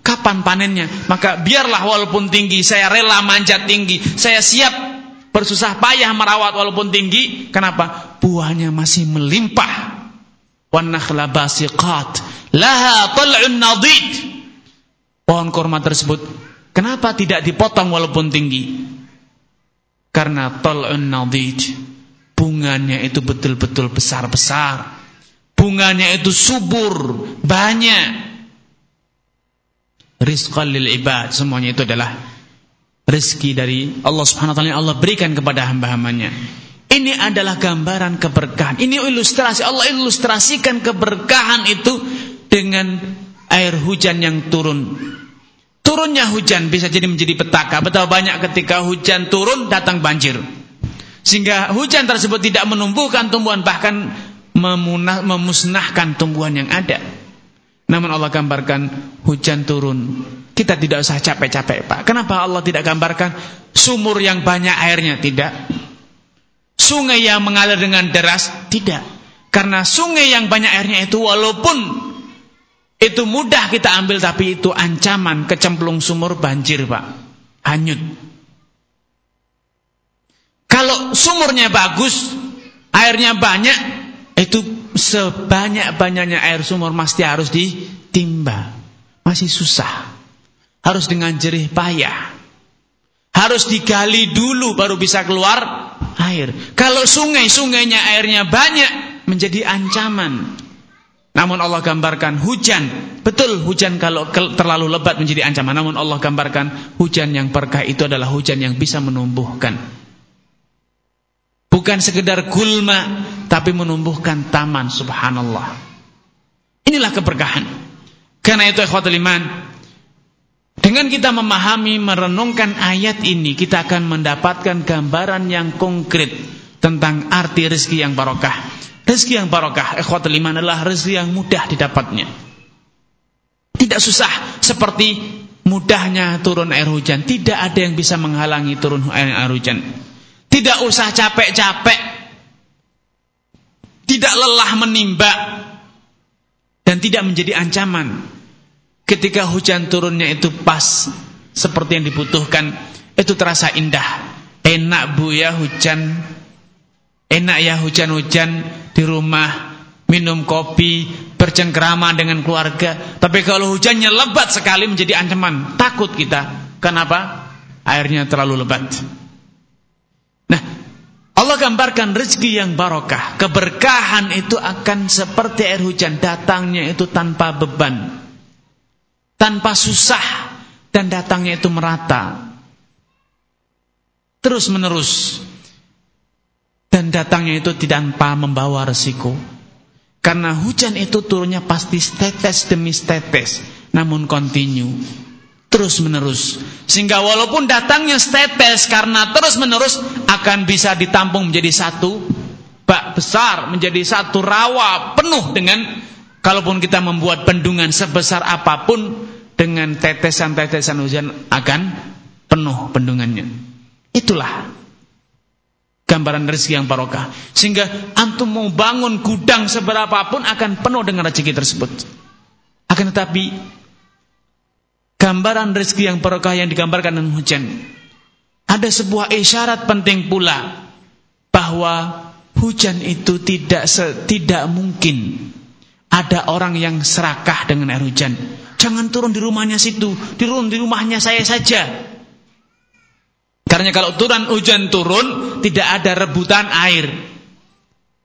kapan panennya? Maka biarlah walaupun tinggi, saya rela manjat tinggi, saya siap bersusah payah merawat walaupun tinggi. Kenapa? Buahnya masih melimpah. Nakhla basiqat laha tal'un nadid. Pohon kurma tersebut kenapa tidak dipotong walaupun tinggi? Karena tal'un nadid. Bunganya itu betul-betul besar-besar. Bunganya itu subur, banyak. Rizqan lil ibad. Semuanya itu adalah rezeki dari Allah Subhanahu wa taala. Allah berikan kepada hamba-hambanya. Ini adalah gambaran keberkahan. Ini ilustrasi. Allah ilustrasikan keberkahan itu dengan air hujan yang turun turunnya hujan bisa jadi menjadi petaka betapa banyak ketika hujan turun datang banjir sehingga hujan tersebut tidak menumbuhkan tumbuhan bahkan memusnahkan tumbuhan yang ada namun Allah gambarkan hujan turun. Kita tidak usah capek-capek Pak. Kenapa Allah tidak gambarkan sumur yang banyak airnya? Tidak. Sungai yang mengalir dengan deras? Tidak. Karena sungai yang banyak airnya itu walaupun itu mudah kita ambil tapi itu ancaman kecemplung sumur banjir Pak. Hanyut. Kalau sumurnya bagus, airnya banyak, itu sebanyak-banyaknya air sumur mesti harus ditimba. Masih susah. Harus dengan jerih payah. Harus digali dulu baru bisa keluar air. Kalau sungai, sungainya airnya banyak menjadi ancaman. Namun Allah gambarkan hujan. Betul hujan kalau terlalu lebat menjadi ancaman. Namun Allah gambarkan hujan yang berkah itu adalah hujan yang bisa menumbuhkan Bukan sekedar gulma, tapi menumbuhkan taman subhanallah. Inilah keberkahan. Karena itu ikhwatul iman, dengan kita memahami, merenungkan ayat ini, kita akan mendapatkan gambaran yang konkret tentang arti rezeki yang barokah. Rezeki yang barokah, ikhwatul iman adalah rezeki yang mudah didapatnya. Tidak susah seperti mudahnya turun air hujan. Tidak ada yang bisa menghalangi turun air hujan. Tidak usah capek-capek. Tidak lelah menimba. Dan tidak menjadi ancaman. Ketika hujan turunnya itu pas. Seperti yang dibutuhkan. Itu terasa indah. Enak bu ya hujan. Enak ya hujan-hujan di rumah. Minum kopi. Bercengkrama dengan keluarga. Tapi kalau hujannya lebat sekali menjadi ancaman. Takut kita. Kenapa? Airnya terlalu lebat. Allah gambarkan rezeki yang barokah. Keberkahan itu akan seperti air hujan. Datangnya itu tanpa beban. Tanpa susah. Dan datangnya itu merata. Terus menerus. Dan datangnya itu tidak tanpa membawa resiko. Karena hujan itu turunnya pasti tetes demi tetes. Namun continue terus menerus sehingga walaupun datangnya setetes karena terus menerus akan bisa ditampung menjadi satu bak besar menjadi satu rawa penuh dengan kalaupun kita membuat bendungan sebesar apa pun dengan tetesan-tetesan hujan akan penuh bendungannya itulah gambaran rezeki yang barokah sehingga antum mau bangun gudang seberapapun akan penuh dengan rezeki tersebut akan tetapi gambaran rezeki yang barokah yang digambarkan dengan hujan. Ada sebuah isyarat penting pula bahwa hujan itu tidak tidak mungkin ada orang yang serakah dengan air hujan. Jangan turun di rumahnya situ, turun di rumahnya saya saja. Karena kalau turun hujan turun tidak ada rebutan air.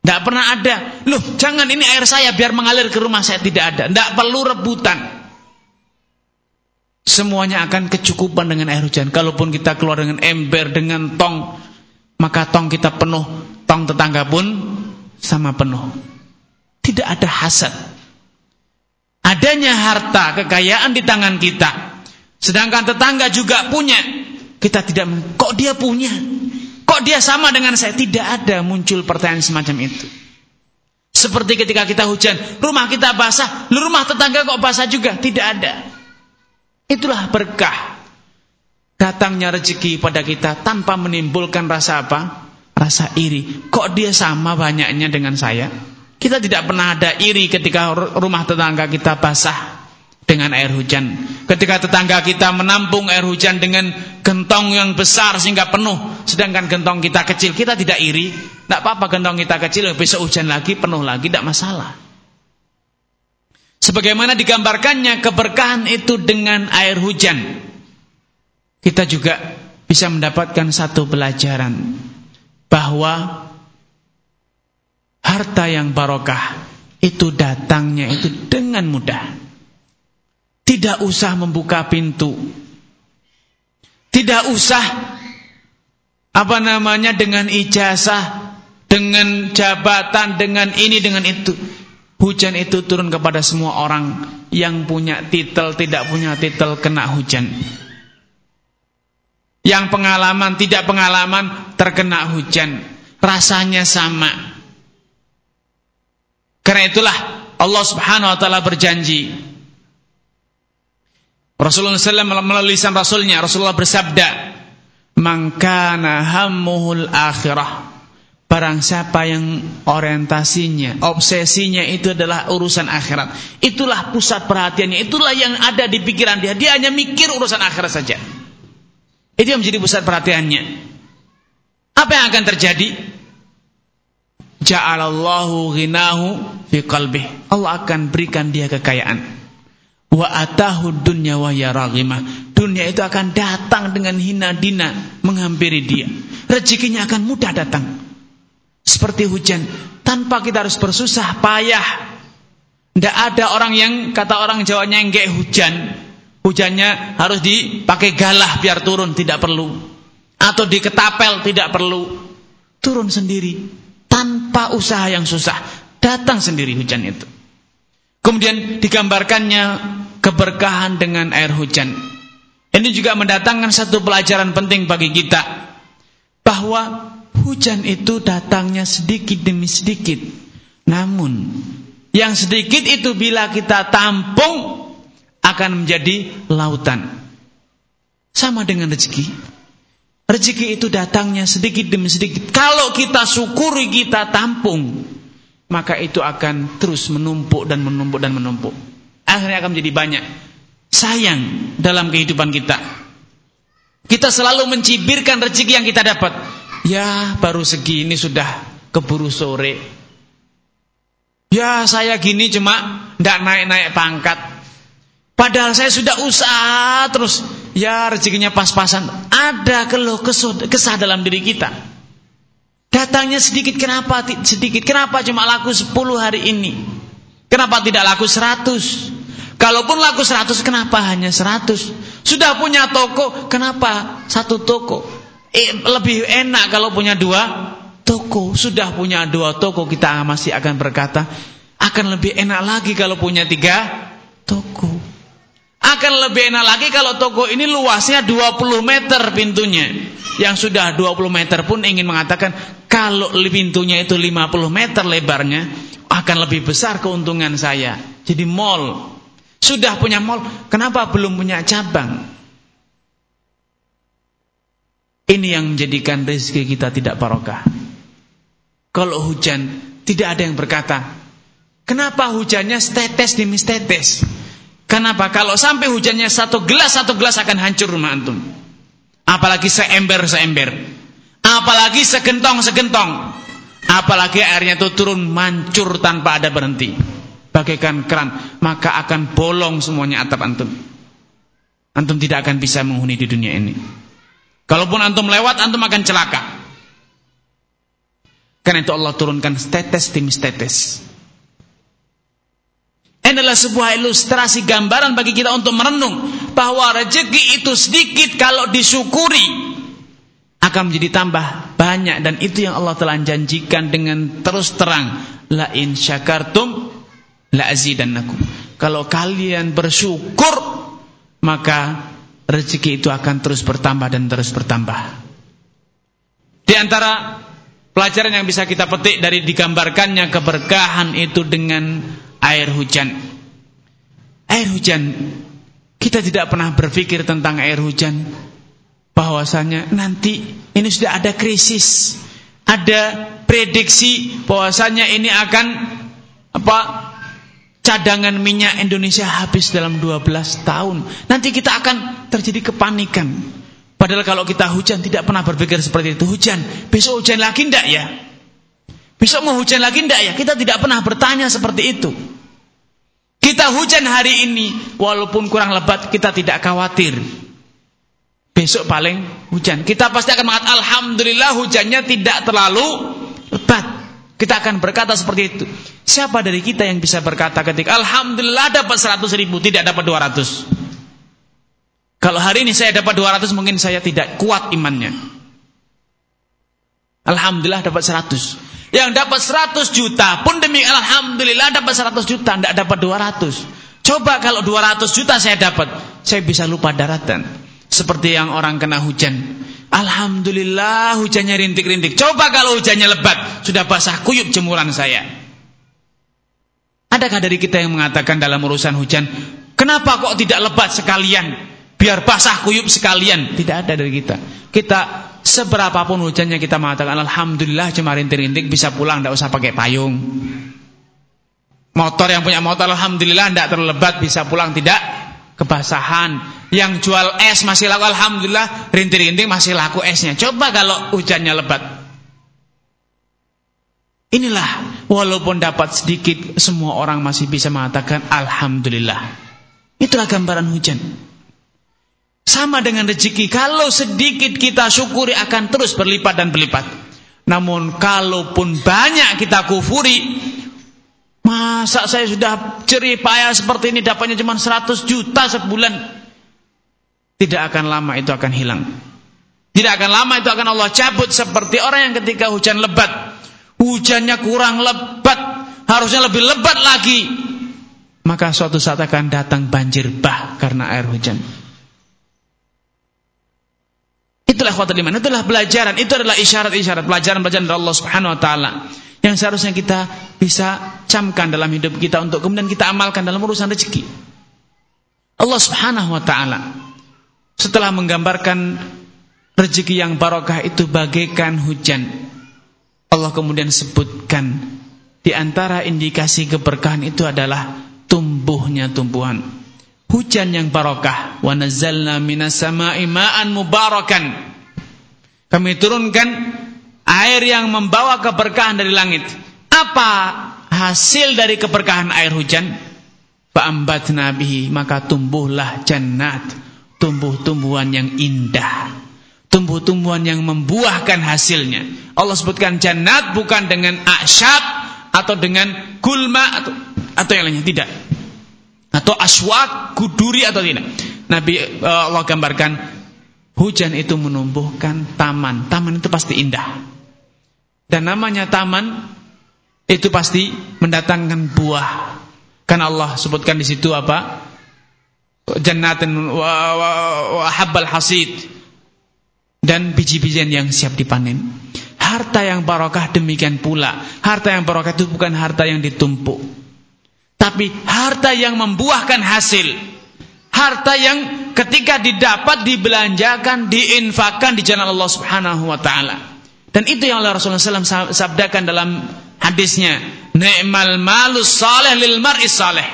Tidak pernah ada. Loh, jangan ini air saya biar mengalir ke rumah saya tidak ada. Tidak perlu rebutan semuanya akan kecukupan dengan air hujan. Kalaupun kita keluar dengan ember, dengan tong, maka tong kita penuh, tong tetangga pun sama penuh. Tidak ada hasad. Adanya harta, kekayaan di tangan kita. Sedangkan tetangga juga punya. Kita tidak, kok dia punya? Kok dia sama dengan saya? Tidak ada muncul pertanyaan semacam itu. Seperti ketika kita hujan, rumah kita basah, rumah tetangga kok basah juga? Tidak ada. Itulah berkah datangnya rezeki pada kita tanpa menimbulkan rasa apa? Rasa iri. Kok dia sama banyaknya dengan saya? Kita tidak pernah ada iri ketika rumah tetangga kita basah. Dengan air hujan. Ketika tetangga kita menampung air hujan dengan gentong yang besar sehingga penuh, sedangkan gentong kita kecil, kita tidak iri. Tidak apa-apa gentong kita kecil, besok hujan lagi, penuh lagi, tidak masalah. Sebagaimana digambarkannya keberkahan itu dengan air hujan. Kita juga bisa mendapatkan satu pelajaran bahwa harta yang barokah itu datangnya itu dengan mudah. Tidak usah membuka pintu. Tidak usah apa namanya dengan ijazah, dengan jabatan, dengan ini, dengan itu. Hujan itu turun kepada semua orang yang punya titel, tidak punya titel kena hujan. Yang pengalaman, tidak pengalaman terkena hujan. Rasanya sama. Karena itulah Allah Subhanahu wa taala berjanji Rasulullah SAW melalui lisan Rasulnya Rasulullah bersabda Mangkana hammuhul akhirah. Barang siapa yang orientasinya Obsesinya itu adalah urusan akhirat. Itulah pusat perhatiannya Itulah yang ada di pikiran dia. Dia hanya mikir urusan akhirat saja. Itu yang menjadi pusat perhatiannya. Apa yang akan terjadi? Ja'alallahu ghinahu fi qalbih. Allah akan berikan dia kekayaan wa atahu dunya wa yaragimah dunia itu akan datang dengan hina dina menghampiri dia. Rezekinya akan mudah datang. Seperti hujan tanpa kita harus bersusah payah. Tidak ada orang yang kata orang Jawa nyenggek hujan. Hujannya harus dipakai galah biar turun tidak perlu. Atau diketapel tidak perlu. Turun sendiri tanpa usaha yang susah. Datang sendiri hujan itu. Kemudian digambarkannya keberkahan dengan air hujan. Ini juga mendatangkan satu pelajaran penting bagi kita bahwa hujan itu datangnya sedikit demi sedikit. Namun yang sedikit itu bila kita tampung akan menjadi lautan. Sama dengan rezeki. Rezeki itu datangnya sedikit demi sedikit. Kalau kita syukuri, kita tampung, maka itu akan terus menumpuk dan menumpuk dan menumpuk akhirnya akan menjadi banyak. Sayang dalam kehidupan kita. Kita selalu mencibirkan rezeki yang kita dapat. Ya, baru segini sudah keburu sore. Ya, saya gini cuma tidak naik-naik pangkat. Padahal saya sudah usaha terus. Ya, rezekinya pas-pasan. Ada keluh kesah dalam diri kita. Datangnya sedikit, kenapa sedikit? Kenapa cuma laku 10 hari ini? Kenapa tidak laku 100? Kalaupun laku 100 kenapa hanya 100? Sudah punya toko kenapa satu toko? Eh, lebih enak kalau punya dua toko. Sudah punya dua toko kita masih akan berkata akan lebih enak lagi kalau punya tiga toko. Akan lebih enak lagi kalau toko ini luasnya 20 meter pintunya. Yang sudah 20 meter pun ingin mengatakan kalau pintunya itu 50 meter lebarnya akan lebih besar keuntungan saya. Jadi mall sudah punya mall, kenapa belum punya cabang? Ini yang menjadikan rezeki kita tidak barokah. Kalau hujan, tidak ada yang berkata, kenapa hujannya setetes demi setetes? Kenapa? Kalau sampai hujannya satu gelas, satu gelas akan hancur rumah antum. Apalagi seember, seember. Apalagi segentong, segentong. Apalagi airnya itu turun mancur tanpa ada berhenti bagaikan keran, maka akan bolong semuanya atap antum. Antum tidak akan bisa menghuni di dunia ini. Kalaupun antum lewat, antum akan celaka. Karena itu Allah turunkan tetes demi tetes. Ini adalah sebuah ilustrasi gambaran bagi kita untuk merenung bahwa rezeki itu sedikit kalau disyukuri akan menjadi tambah banyak dan itu yang Allah telah janjikan dengan terus terang la in syakartum la azidannakum. Kalau kalian bersyukur maka rezeki itu akan terus bertambah dan terus bertambah. Di antara pelajaran yang bisa kita petik dari digambarkannya keberkahan itu dengan air hujan. Air hujan kita tidak pernah berpikir tentang air hujan bahwasanya nanti ini sudah ada krisis, ada prediksi bahwasanya ini akan apa cadangan minyak Indonesia habis dalam 12 tahun. Nanti kita akan terjadi kepanikan. Padahal kalau kita hujan tidak pernah berpikir seperti itu. Hujan, besok hujan lagi enggak ya? Besok mau hujan lagi enggak ya? Kita tidak pernah bertanya seperti itu. Kita hujan hari ini, walaupun kurang lebat, kita tidak khawatir. Besok paling hujan. Kita pasti akan mengatakan, Alhamdulillah hujannya tidak terlalu lebat. Kita akan berkata seperti itu. Siapa dari kita yang bisa berkata ketika, Alhamdulillah dapat 100 ribu, tidak dapat 200. Kalau hari ini saya dapat 200, mungkin saya tidak kuat imannya. Alhamdulillah dapat 100. Yang dapat 100 juta pun demi Alhamdulillah dapat 100 juta, tidak dapat 200. Coba kalau 200 juta saya dapat, saya bisa lupa daratan. Seperti yang orang kena hujan. Alhamdulillah hujannya rintik-rintik. Coba kalau hujannya lebat, sudah basah kuyup jemuran saya. Adakah dari kita yang mengatakan dalam urusan hujan, kenapa kok tidak lebat sekalian? Biar basah kuyup sekalian. Tidak ada dari kita. Kita Seberapapun hujannya kita mengatakan Alhamdulillah cuma rintik-rintik bisa pulang tidak usah pakai payung. Motor yang punya motor Alhamdulillah tidak terlebat bisa pulang tidak kebasahan. Yang jual es masih laku Alhamdulillah rintik-rintik masih laku esnya. Coba kalau hujannya lebat. Inilah walaupun dapat sedikit semua orang masih bisa mengatakan Alhamdulillah. Itulah gambaran hujan. Sama dengan rezeki, kalau sedikit kita syukuri akan terus berlipat dan berlipat. Namun kalaupun banyak kita kufuri, masa saya sudah ceri payah seperti ini dapatnya cuma 100 juta sebulan. Tidak akan lama itu akan hilang. Tidak akan lama itu akan Allah cabut seperti orang yang ketika hujan lebat. Hujannya kurang lebat, harusnya lebih lebat lagi. Maka suatu saat akan datang banjir bah karena air hujan. Itulah khawatir iman, itulah pelajaran, itu adalah isyarat-isyarat pelajaran-pelajaran dari Allah Subhanahu wa taala yang seharusnya kita bisa camkan dalam hidup kita untuk kemudian kita amalkan dalam urusan rezeki. Allah Subhanahu wa taala setelah menggambarkan rezeki yang barokah itu bagaikan hujan. Allah kemudian sebutkan di antara indikasi keberkahan itu adalah tumbuhnya tumbuhan. Hujan yang barokah. Wa nazzalna minas sama'i ma'an mubarakan. Kami turunkan air yang membawa keberkahan dari langit. Apa hasil dari keberkahan air hujan? Fa'ambatna bihi maka tumbuhlah jannat. Tumbuh-tumbuhan yang indah tumbuh-tumbuhan yang membuahkan hasilnya Allah sebutkan jannat bukan dengan asyab atau dengan gulma atau, atau yang lainnya tidak atau aswak, kuduri atau tidak. Nabi eh, Allah gambarkan hujan itu menumbuhkan taman. Taman itu pasti indah. Dan namanya taman itu pasti mendatangkan buah. Karena Allah sebutkan di situ apa? Jannatin wa, wa, wa habbal hasid dan biji-bijian yang siap dipanen. Harta yang barokah demikian pula. Harta yang barokah itu bukan harta yang ditumpuk tapi harta yang membuahkan hasil. Harta yang ketika didapat dibelanjakan, diinfakkan di jalan Allah Subhanahu wa taala. Dan itu yang Allah Rasulullah SAW sabdakan dalam hadisnya, "Ni'mal malus salih lil mar'is salih."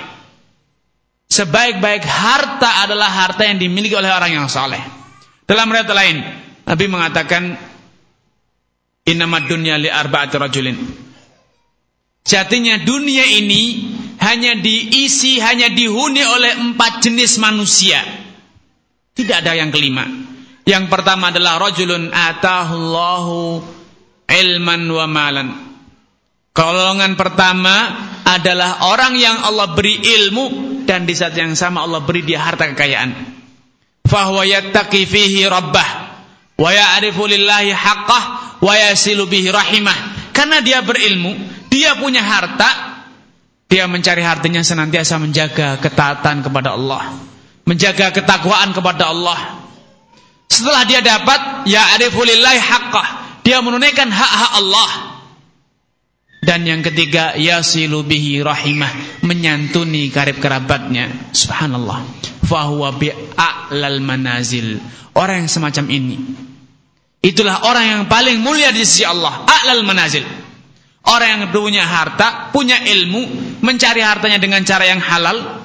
Sebaik-baik harta adalah harta yang dimiliki oleh orang yang saleh. Dalam riwayat lain, Nabi mengatakan, "Innamad dunya li arba'ati rajulin." Jatinya dunia ini hanya diisi, hanya dihuni oleh empat jenis manusia. Tidak ada yang kelima. Yang pertama adalah rajulun atahullahu ilman wa malan. Golongan pertama adalah orang yang Allah beri ilmu dan di saat yang sama Allah beri dia harta kekayaan. Fahuwa yattaqi rabbah wa ya'rifu lillahi haqqah wa yasilu bihi rahimah. Karena dia berilmu, dia punya harta, dia mencari hartanya senantiasa menjaga ketaatan kepada Allah. Menjaga ketakwaan kepada Allah. Setelah dia dapat, ya arifulillahi haqqah. Dia menunaikan hak-hak Allah. Dan yang ketiga, yasilu rahimah. Menyantuni karib kerabatnya. Subhanallah. Fahuwa bi'a'lal manazil. Orang yang semacam ini. Itulah orang yang paling mulia di sisi Allah. A'lal manazil. Orang yang punya harta, punya ilmu, mencari hartanya dengan cara yang halal,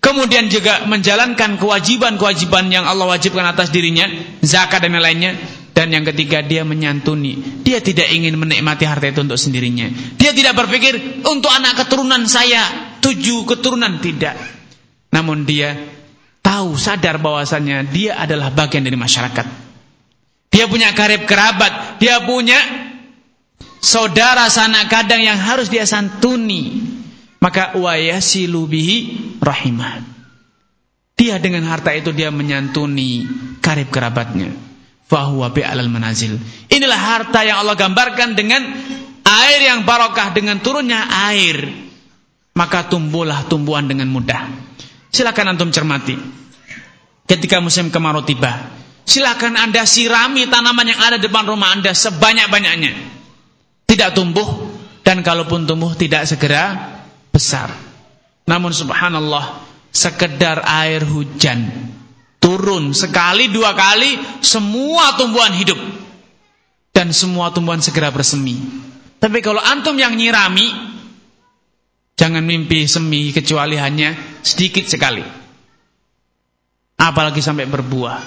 kemudian juga menjalankan kewajiban-kewajiban yang Allah wajibkan atas dirinya, zakat dan lainnya, dan yang ketiga dia menyantuni. Dia tidak ingin menikmati harta itu untuk sendirinya. Dia tidak berpikir untuk anak keturunan saya tujuh keturunan tidak. Namun dia tahu sadar bahwasannya dia adalah bagian dari masyarakat. Dia punya karib kerabat, dia punya saudara sanak kadang yang harus dia santuni. Maka wayasilu bihi rahimah. Dia dengan harta itu dia menyantuni karib kerabatnya. Fahuwa bi'alal manazil. Inilah harta yang Allah gambarkan dengan air yang barokah dengan turunnya air. Maka tumbuhlah tumbuhan dengan mudah. Silakan antum cermati. Ketika musim kemarau tiba, silakan Anda sirami tanaman yang ada depan rumah Anda sebanyak-banyaknya. Tidak tumbuh dan kalaupun tumbuh tidak segera besar. Namun subhanallah, sekedar air hujan turun sekali dua kali semua tumbuhan hidup dan semua tumbuhan segera bersemi. Tapi kalau antum yang nyirami jangan mimpi semi kecuali hanya sedikit sekali apalagi sampai berbuah.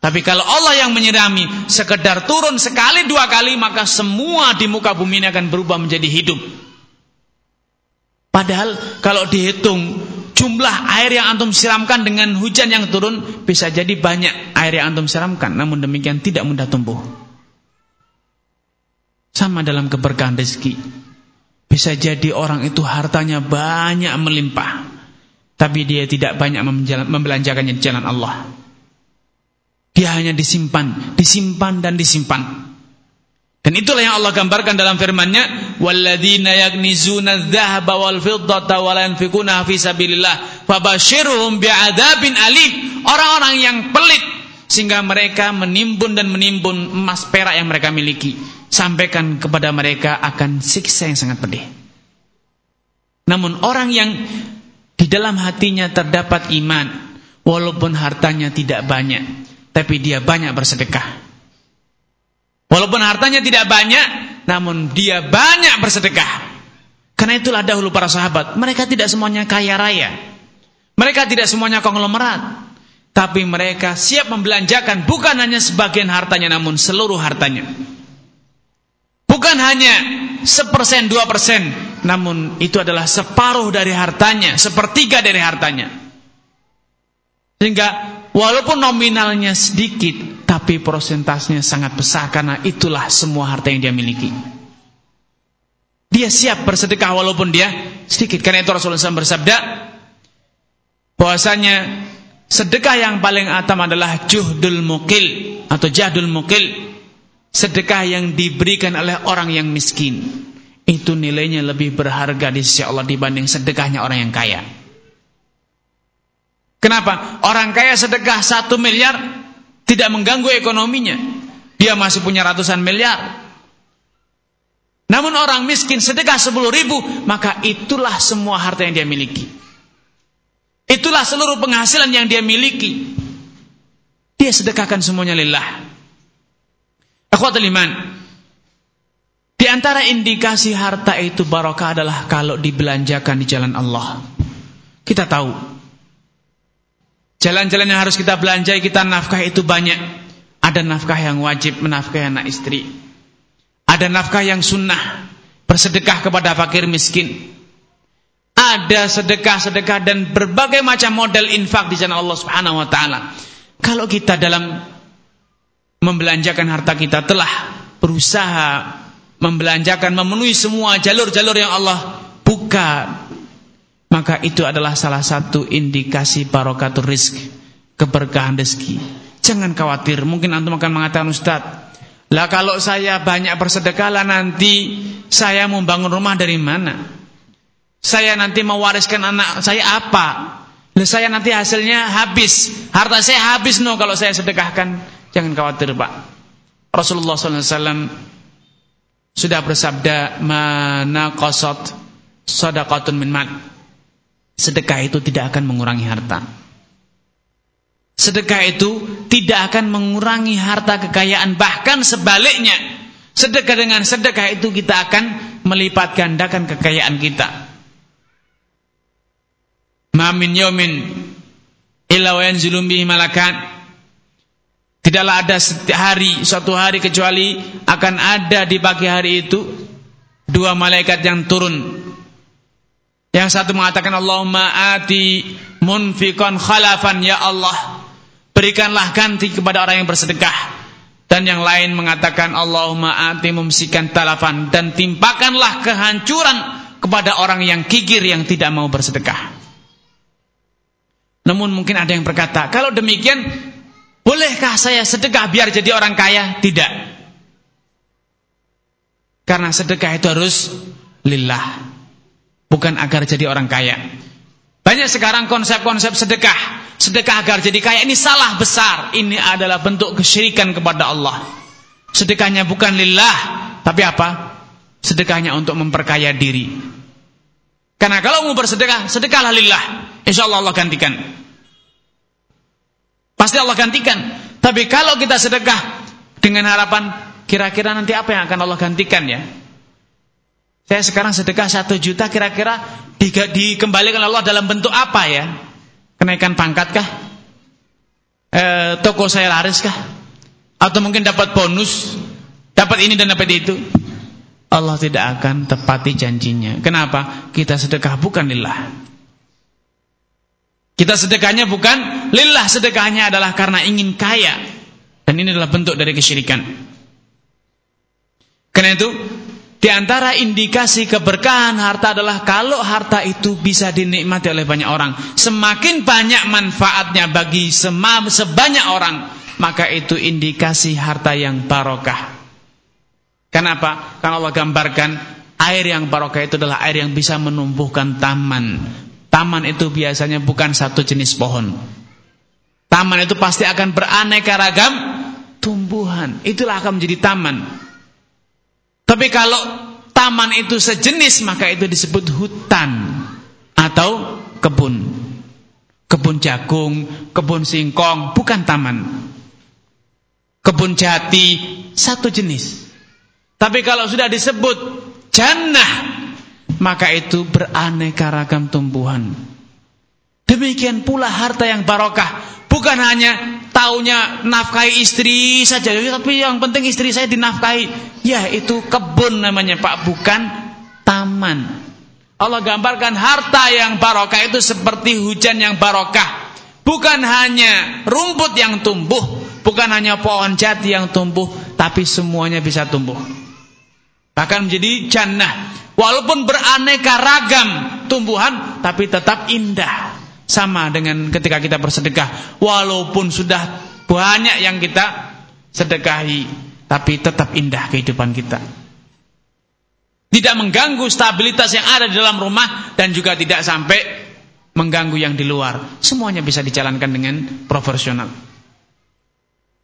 Tapi kalau Allah yang menyirami sekedar turun sekali dua kali maka semua di muka bumi ini akan berubah menjadi hidup. Padahal kalau dihitung jumlah air yang antum siramkan dengan hujan yang turun bisa jadi banyak air yang antum siramkan namun demikian tidak mudah tumbuh. Sama dalam keberkahan rezeki. Bisa jadi orang itu hartanya banyak melimpah tapi dia tidak banyak membelanjakannya di jalan Allah. Dia hanya disimpan, disimpan dan disimpan. Dan itulah yang Allah gambarkan dalam firman-Nya, "Walladzina yaknizuna adh-dhahaba wal fiddata wa la yunfikuna fi sabilillah, fabashshirhum bi'adzabin alim." Orang-orang yang pelit sehingga mereka menimbun dan menimbun emas perak yang mereka miliki, sampaikan kepada mereka akan siksa yang sangat pedih. Namun orang yang di dalam hatinya terdapat iman, walaupun hartanya tidak banyak, tapi dia banyak bersedekah. Walaupun hartanya tidak banyak, namun dia banyak bersedekah. Karena itulah dahulu para sahabat, mereka tidak semuanya kaya raya. Mereka tidak semuanya konglomerat. Tapi mereka siap membelanjakan bukan hanya sebagian hartanya, namun seluruh hartanya. Bukan hanya sepersen, dua persen, namun itu adalah separuh dari hartanya, sepertiga dari hartanya. Sehingga walaupun nominalnya sedikit, tapi prosentasenya sangat besar karena itulah semua harta yang dia miliki. Dia siap bersedekah walaupun dia sedikit. Karena itu Rasulullah SAW bersabda, bahwasanya sedekah yang paling atam adalah juhdul mukil atau jahdul mukil. Sedekah yang diberikan oleh orang yang miskin itu nilainya lebih berharga di sisi Allah dibanding sedekahnya orang yang kaya. Kenapa? Orang kaya sedekah satu miliar tidak mengganggu ekonominya. Dia masih punya ratusan miliar. Namun orang miskin sedekah sepuluh ribu, maka itulah semua harta yang dia miliki. Itulah seluruh penghasilan yang dia miliki. Dia sedekahkan semuanya lillah. Akhwatul iman. Di antara indikasi harta itu barokah adalah kalau dibelanjakan di jalan Allah. Kita tahu. Jalan-jalan yang harus kita belanjai, kita nafkah itu banyak. Ada nafkah yang wajib menafkahi anak istri. Ada nafkah yang sunnah, bersedekah kepada fakir miskin. Ada sedekah-sedekah dan berbagai macam model infak di jalan Allah Subhanahu wa taala. Kalau kita dalam membelanjakan harta kita telah berusaha membelanjakan, memenuhi semua jalur-jalur yang Allah buka, maka itu adalah salah satu indikasi barokatul rizki, keberkahan rezeki. Jangan khawatir, mungkin antum akan mengatakan Ustaz, lah kalau saya banyak bersedekah lah nanti saya mau bangun rumah dari mana? Saya nanti mewariskan anak saya apa? Lah saya nanti hasilnya habis, harta saya habis no kalau saya sedekahkan. Jangan khawatir Pak. Rasulullah SAW sudah bersabda mana qasat sadaqatun min mal. Sedekah itu tidak akan mengurangi harta. Sedekah itu tidak akan mengurangi harta kekayaan bahkan sebaliknya. Sedekah dengan sedekah itu kita akan melipat gandakan kekayaan kita. Ma min yawmin illa wa yanzilun bihi malakan. Tidaklah ada hari, suatu hari kecuali akan ada di pagi hari itu dua malaikat yang turun. Yang satu mengatakan Allahumma ati munfiqan khalafan ya Allah. Berikanlah ganti kepada orang yang bersedekah. Dan yang lain mengatakan Allahumma ati mumsikan talafan dan timpakanlah kehancuran kepada orang yang kikir yang tidak mau bersedekah. Namun mungkin ada yang berkata, kalau demikian Bolehkah saya sedekah biar jadi orang kaya? Tidak. Karena sedekah itu harus lillah. Bukan agar jadi orang kaya. Banyak sekarang konsep-konsep sedekah. Sedekah agar jadi kaya ini salah besar. Ini adalah bentuk kesyirikan kepada Allah. Sedekahnya bukan lillah. Tapi apa? Sedekahnya untuk memperkaya diri. Karena kalau mau bersedekah, sedekahlah lillah. Insya Allah Allah gantikan. Pasti Allah gantikan. Tapi kalau kita sedekah dengan harapan kira-kira nanti apa yang akan Allah gantikan ya? Saya sekarang sedekah satu juta kira-kira dikembalikan Allah dalam bentuk apa ya? Kenaikan pangkat kah? E, toko saya laris kah? Atau mungkin dapat bonus? Dapat ini dan dapat itu? Allah tidak akan tepati janjinya. Kenapa? Kita sedekah bukan lillah. Kita sedekahnya bukan lillah sedekahnya adalah karena ingin kaya. Dan ini adalah bentuk dari kesyirikan. Karena itu di antara indikasi keberkahan harta adalah kalau harta itu bisa dinikmati oleh banyak orang. Semakin banyak manfaatnya bagi sebanyak orang, maka itu indikasi harta yang barokah. Kenapa? Karena Allah gambarkan air yang barokah itu adalah air yang bisa menumbuhkan taman, Taman itu biasanya bukan satu jenis pohon. Taman itu pasti akan beraneka ragam tumbuhan. Itulah akan menjadi taman. Tapi kalau taman itu sejenis maka itu disebut hutan atau kebun. Kebun jagung, kebun singkong, bukan taman. Kebun jati satu jenis. Tapi kalau sudah disebut jannah maka itu beraneka ragam tumbuhan. Demikian pula harta yang barokah, bukan hanya taunya nafkahi istri saja, tapi yang penting istri saya dinafkahi. Ya, itu kebun namanya, Pak, bukan taman. Allah gambarkan harta yang barokah itu seperti hujan yang barokah. Bukan hanya rumput yang tumbuh, bukan hanya pohon jati yang tumbuh, tapi semuanya bisa tumbuh. Bahkan menjadi jannah Walaupun beraneka ragam tumbuhan tapi tetap indah. Sama dengan ketika kita bersedekah. Walaupun sudah banyak yang kita sedekahi tapi tetap indah kehidupan kita. Tidak mengganggu stabilitas yang ada di dalam rumah dan juga tidak sampai mengganggu yang di luar. Semuanya bisa dijalankan dengan profesional.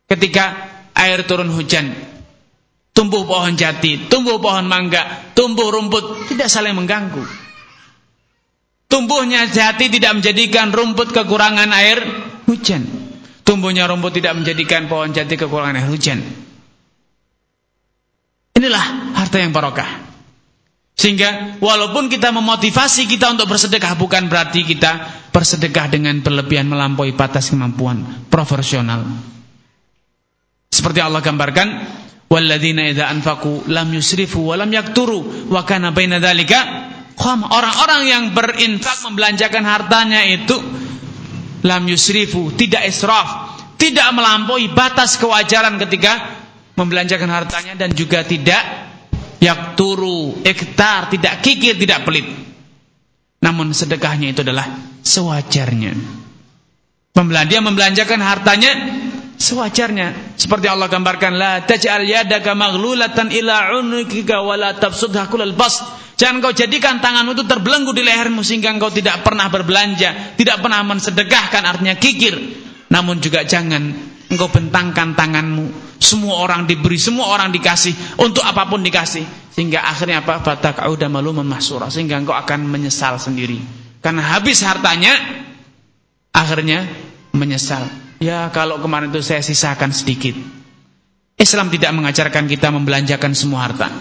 Ketika air turun hujan, tumbuh pohon jati, tumbuh pohon mangga, tumbuh rumput, tidak saling mengganggu. Tumbuhnya jati tidak menjadikan rumput kekurangan air hujan. Tumbuhnya rumput tidak menjadikan pohon jati kekurangan air hujan. Inilah harta yang barokah. Sehingga walaupun kita memotivasi kita untuk bersedekah bukan berarti kita bersedekah dengan berlebihan melampaui batas kemampuan profesional. Seperti Allah gambarkan Walladzina idza anfaqu lam yusrifu wa lam yakturu wa kana baina Orang-orang yang berinfak membelanjakan hartanya itu lam yusrifu, tidak israf, tidak melampaui batas kewajaran ketika membelanjakan hartanya dan juga tidak yakturu, iktar, tidak kikir, tidak pelit. Namun sedekahnya itu adalah sewajarnya. Dia membelanjakan hartanya sewajarnya. Seperti Allah gambarkan la taj'al yadaka maghlulatan ila unukika wa la tabsudha kullal bas jangan kau jadikan tanganmu itu terbelenggu di lehermu sehingga engkau tidak pernah berbelanja tidak pernah mensedekahkan artinya kikir. Namun juga jangan engkau bentangkan tanganmu. Semua orang diberi semua orang dikasih untuk apa pun dikasih. Sehingga akhirnya apa? Fataqauda maluman mahsura. Sehingga engkau akan menyesal sendiri. Karena habis hartanya akhirnya menyesal Ya kalau kemarin itu saya sisakan sedikit Islam tidak mengajarkan kita membelanjakan semua harta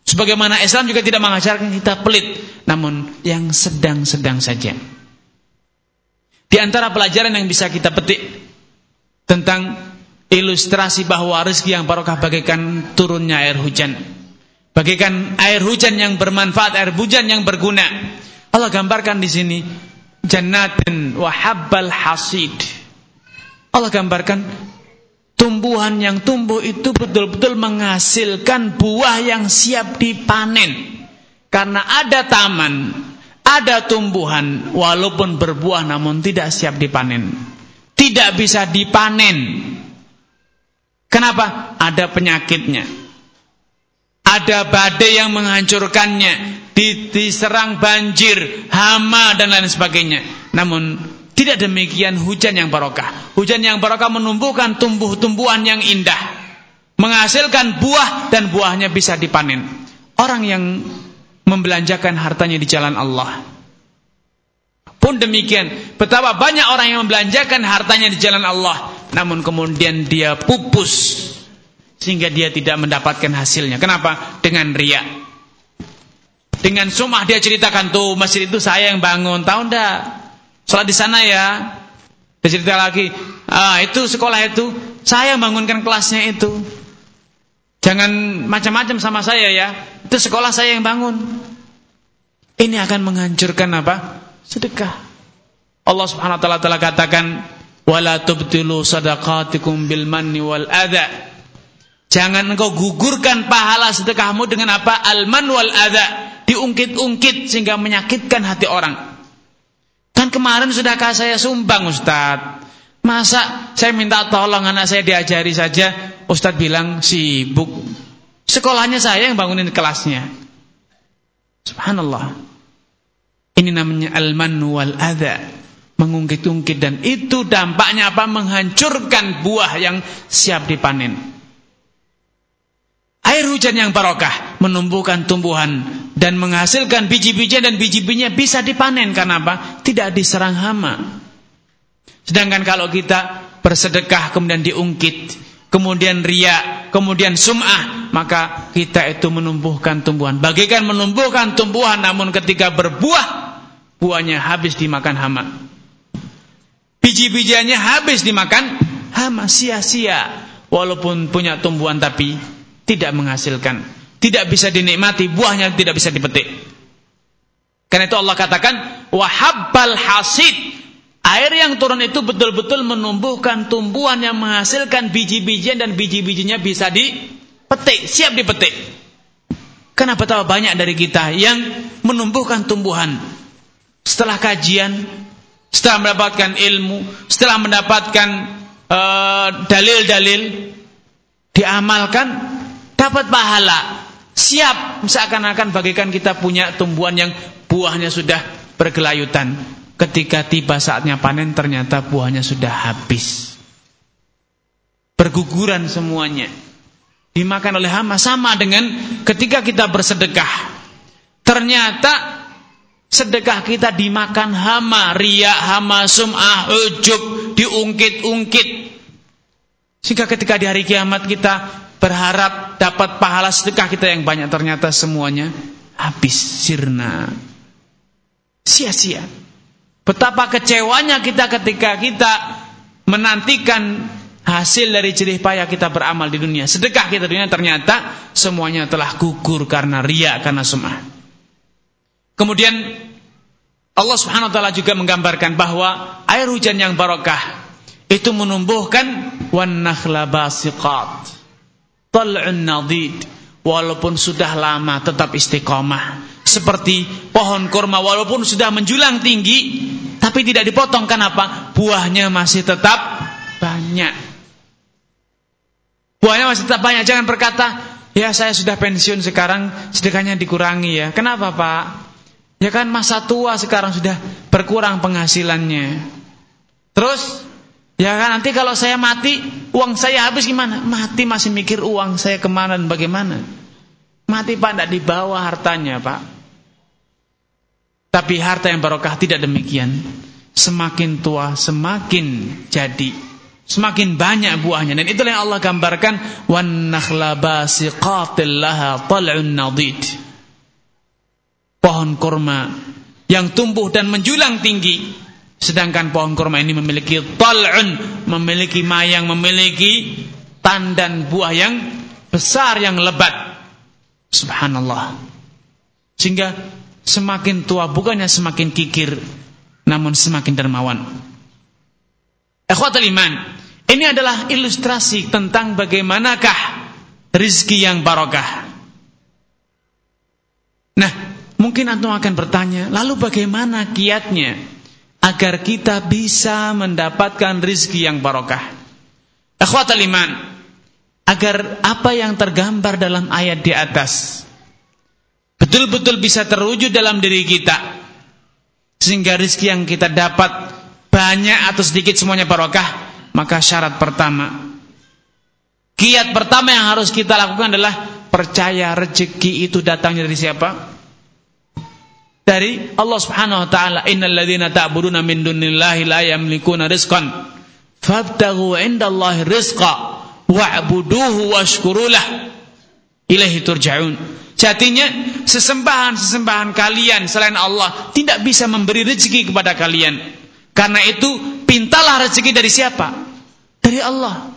Sebagaimana Islam juga tidak mengajarkan kita pelit Namun yang sedang-sedang saja antara pelajaran yang bisa kita petik tentang ilustrasi bahwa rezeki yang barokah bagaikan turunnya air hujan. Bagaikan air hujan yang bermanfaat, air hujan yang berguna. Allah gambarkan di sini jannatin wa habbal hasid. Allah gambarkan tumbuhan yang tumbuh itu betul-betul menghasilkan buah yang siap dipanen. Karena ada taman, ada tumbuhan walaupun berbuah namun tidak siap dipanen. Tidak bisa dipanen. Kenapa? Ada penyakitnya. Ada badai yang menghancurkannya, diserang banjir, hama dan lain sebagainya. Namun tidak demikian hujan yang barokah. Hujan yang barokah menumbuhkan tumbuh-tumbuhan yang indah, menghasilkan buah dan buahnya bisa dipanen. Orang yang membelanjakan hartanya di jalan Allah. Pun demikian, betapa banyak orang yang membelanjakan hartanya di jalan Allah, namun kemudian dia pupus sehingga dia tidak mendapatkan hasilnya. Kenapa? Dengan riak. Dengan sumah dia ceritakan tuh masjid itu saya yang bangun, tahu ndak? Salat di sana ya. Cerita lagi, ah itu sekolah itu saya bangunkan kelasnya itu. Jangan macam-macam sama saya ya. Itu sekolah saya yang bangun. Ini akan menghancurkan apa? Sedekah. Allah Subhanahu wa taala telah katakan, "Wala tubtilu sadaqatikum bil manni wal adha." Jangan engkau gugurkan pahala sedekahmu dengan apa? Al-man wal adha. Diungkit-ungkit sehingga menyakitkan hati orang. Kan kemarin sudahkah saya sumbang Ustaz? Masa saya minta tolong anak saya diajari saja, Ustadz bilang sibuk. Sekolahnya saya yang bangunin kelasnya. Subhanallah. Ini namanya al-mannu wal adha. Mengungkit-ungkit dan itu dampaknya apa? Menghancurkan buah yang siap dipanen. Air hujan yang barokah menumbuhkan tumbuhan dan menghasilkan biji-bijian dan biji-bijinya bisa dipanen karena apa? Tidak diserang hama. Sedangkan kalau kita bersedekah kemudian diungkit, kemudian ria, kemudian sum'ah, maka kita itu menumbuhkan tumbuhan. Bagaikan menumbuhkan tumbuhan namun ketika berbuah, buahnya habis dimakan hama. Biji-bijiannya habis dimakan hama, sia-sia. Walaupun punya tumbuhan tapi tidak menghasilkan, tidak bisa dinikmati, buahnya tidak bisa dipetik. Karena itu Allah katakan wahabbal hasid Air yang turun itu betul-betul menumbuhkan tumbuhan yang menghasilkan biji-bijian dan biji-bijinya bisa dipetik, siap dipetik. Kenapa tahu banyak dari kita yang menumbuhkan tumbuhan setelah kajian, setelah mendapatkan ilmu, setelah mendapatkan eh, dalil-dalil, uh, diamalkan, dapat pahala, siap seakan-akan bagaikan kita punya tumbuhan yang buahnya sudah bergelayutan Ketika tiba saatnya panen ternyata buahnya sudah habis. Berguguran semuanya. Dimakan oleh hama sama dengan ketika kita bersedekah. Ternyata sedekah kita dimakan hama, ria, hama, sum'ah, ujub, diungkit-ungkit. Sehingga ketika di hari kiamat kita berharap dapat pahala sedekah kita yang banyak ternyata semuanya habis sirna. Sia-sia. Betapa kecewanya kita ketika kita menantikan hasil dari jerih payah kita beramal di dunia. Sedekah kita di dunia ternyata semuanya telah gugur karena ria, karena sumah. Kemudian Allah Subhanahu wa taala juga menggambarkan bahwa air hujan yang barokah itu menumbuhkan wan nakhla basiqat tal'un nadid walaupun sudah lama tetap istiqomah seperti pohon kurma walaupun sudah menjulang tinggi tapi tidak dipotong kenapa? Buahnya masih tetap banyak. Buahnya masih tetap banyak. Jangan berkata, "Ya, saya sudah pensiun sekarang, sedekahnya dikurangi ya." Kenapa, Pak? Ya kan masa tua sekarang sudah berkurang penghasilannya. Terus Ya kan nanti kalau saya mati uang saya habis gimana? Mati masih mikir uang saya ke mana dan bagaimana? Mati pak tidak dibawa hartanya pak. Tapi harta yang barokah tidak demikian. Semakin tua semakin jadi semakin banyak buahnya dan itulah yang Allah gambarkan wan nakhla laha tal'un nadid pohon kurma yang tumbuh dan menjulang tinggi Sedangkan pohon kurma ini memiliki tal'un, memiliki mayang, memiliki tandan buah yang besar yang lebat. Subhanallah. Sehingga semakin tua bukannya semakin kikir, namun semakin dermawan. Ikhwatul iman, ini adalah ilustrasi tentang bagaimanakah rizki yang barokah. Nah, mungkin antum akan bertanya, lalu bagaimana kiatnya agar kita bisa mendapatkan rizki yang barokah? Ikhwatul iman, agar apa yang tergambar dalam ayat di atas betul-betul bisa terwujud dalam diri kita sehingga rizki yang kita dapat banyak atau sedikit semuanya barokah maka syarat pertama kiat pertama yang harus kita lakukan adalah percaya rezeki itu datangnya dari siapa? Dari Allah Subhanahu wa taala innal ladzina ta'buduna min dunillahi la yamlikuna rizqan fabtaghu 'indallahi rizqa wa'buduhu washkurulah ilaihi turja'un Jatinya sesembahan-sesembahan kalian selain Allah tidak bisa memberi rezeki kepada kalian. Karena itu pintalah rezeki dari siapa? Dari Allah.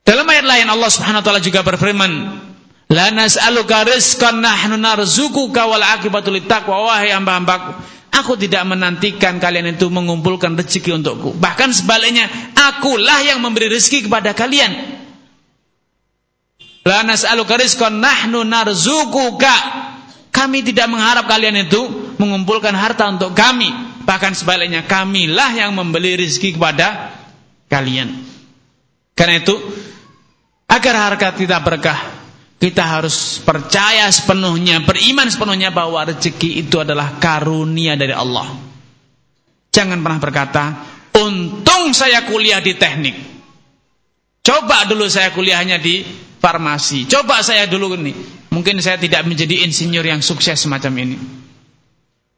Dalam ayat lain Allah Subhanahu wa taala juga berfirman, "La nas'aluka rizqan nahnu narzuquka wal aqibatu littaqwa." Wahai hamba-hambaku, aku tidak menantikan kalian itu mengumpulkan rezeki untukku. Bahkan sebaliknya, akulah yang memberi rezeki kepada kalian. La nas'aluka rizqan nahnu narzuquka. Kami tidak mengharap kalian itu mengumpulkan harta untuk kami. Bahkan sebaliknya kamilah yang membeli rezeki kepada kalian. Karena itu agar harta kita berkah, kita harus percaya sepenuhnya, beriman sepenuhnya bahwa rezeki itu adalah karunia dari Allah. Jangan pernah berkata, untung saya kuliah di teknik. Coba dulu saya kuliahnya di farmasi. Coba saya dulu ini. Mungkin saya tidak menjadi insinyur yang sukses semacam ini.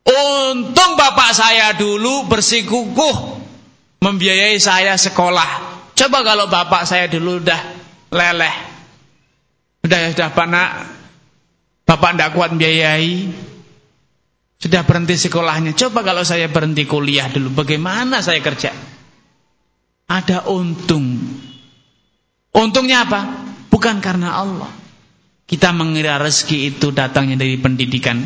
Untung bapak saya dulu bersikukuh membiayai saya sekolah. Coba kalau bapak saya dulu udah leleh. Sudah sudah pak nak, bapak tidak kuat membiayai. Sudah berhenti sekolahnya. Coba kalau saya berhenti kuliah dulu, bagaimana saya kerja? Ada untung. Untungnya apa? Bukan karena Allah. Kita mengira rezeki itu datangnya dari pendidikan.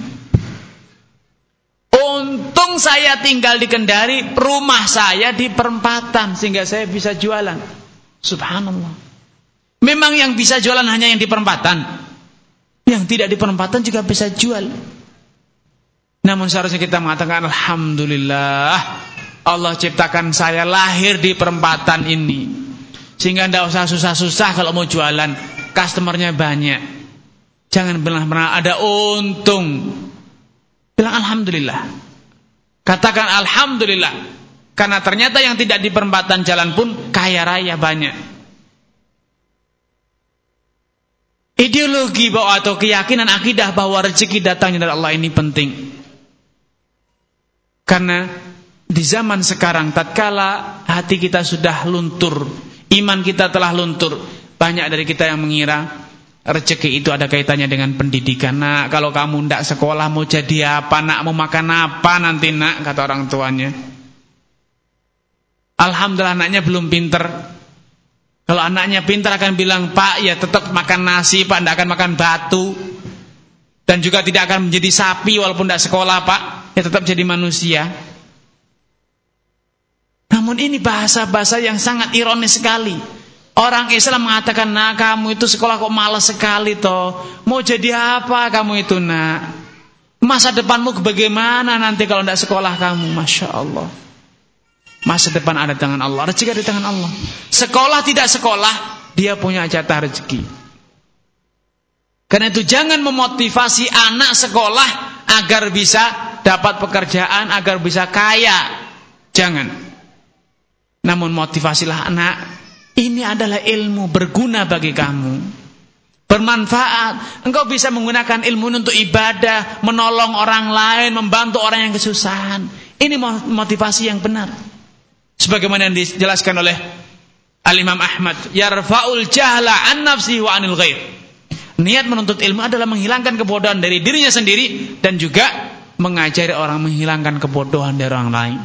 Untung saya tinggal di Kendari, rumah saya di perempatan sehingga saya bisa jualan. Subhanallah. Memang yang bisa jualan hanya yang di perempatan. Yang tidak di perempatan juga bisa jual. Namun seharusnya kita mengatakan Alhamdulillah Allah ciptakan saya lahir di perempatan ini sehingga tidak usah susah-susah kalau mau jualan. Customernya banyak. Jangan pernah-pernah ada untung. Bilang Alhamdulillah. Katakan Alhamdulillah. Karena ternyata yang tidak di perempatan jalan pun kaya raya banyak. Ideologi bahwa atau keyakinan akidah bahwa rezeki datangnya dari Allah ini penting. Karena di zaman sekarang tatkala hati kita sudah luntur Iman kita telah luntur. Banyak dari kita yang mengira rezeki itu ada kaitannya dengan pendidikan. Nak, kalau kamu tidak sekolah mau jadi apa? Nak mau makan apa nanti nak? Kata orang tuanya. Alhamdulillah anaknya belum pinter. Kalau anaknya pinter akan bilang, Pak ya tetap makan nasi, Pak tidak akan makan batu. Dan juga tidak akan menjadi sapi walaupun tidak sekolah, Pak. Ya tetap jadi manusia. Namun ini bahasa-bahasa yang sangat ironis sekali. Orang Islam mengatakan, nah kamu itu sekolah kok malas sekali toh. Mau jadi apa kamu itu nak? Masa depanmu bagaimana nanti kalau tidak sekolah kamu? Masya Allah. Masa depan ada di tangan Allah. Rezeki ada di tangan Allah. Sekolah tidak sekolah, dia punya jatah rezeki. Karena itu jangan memotivasi anak sekolah agar bisa dapat pekerjaan, agar bisa kaya. Jangan. Namun motivasilah anak, ini adalah ilmu berguna bagi kamu. Bermanfaat. Engkau bisa menggunakan ilmu untuk ibadah, menolong orang lain, membantu orang yang kesusahan. Ini motivasi yang benar. Sebagaimana yang dijelaskan oleh Al-Imam Ahmad, yarfa'ul jahla an nafsi wa anil ghair. Niat menuntut ilmu adalah menghilangkan kebodohan dari dirinya sendiri dan juga mengajari orang menghilangkan kebodohan dari orang lain.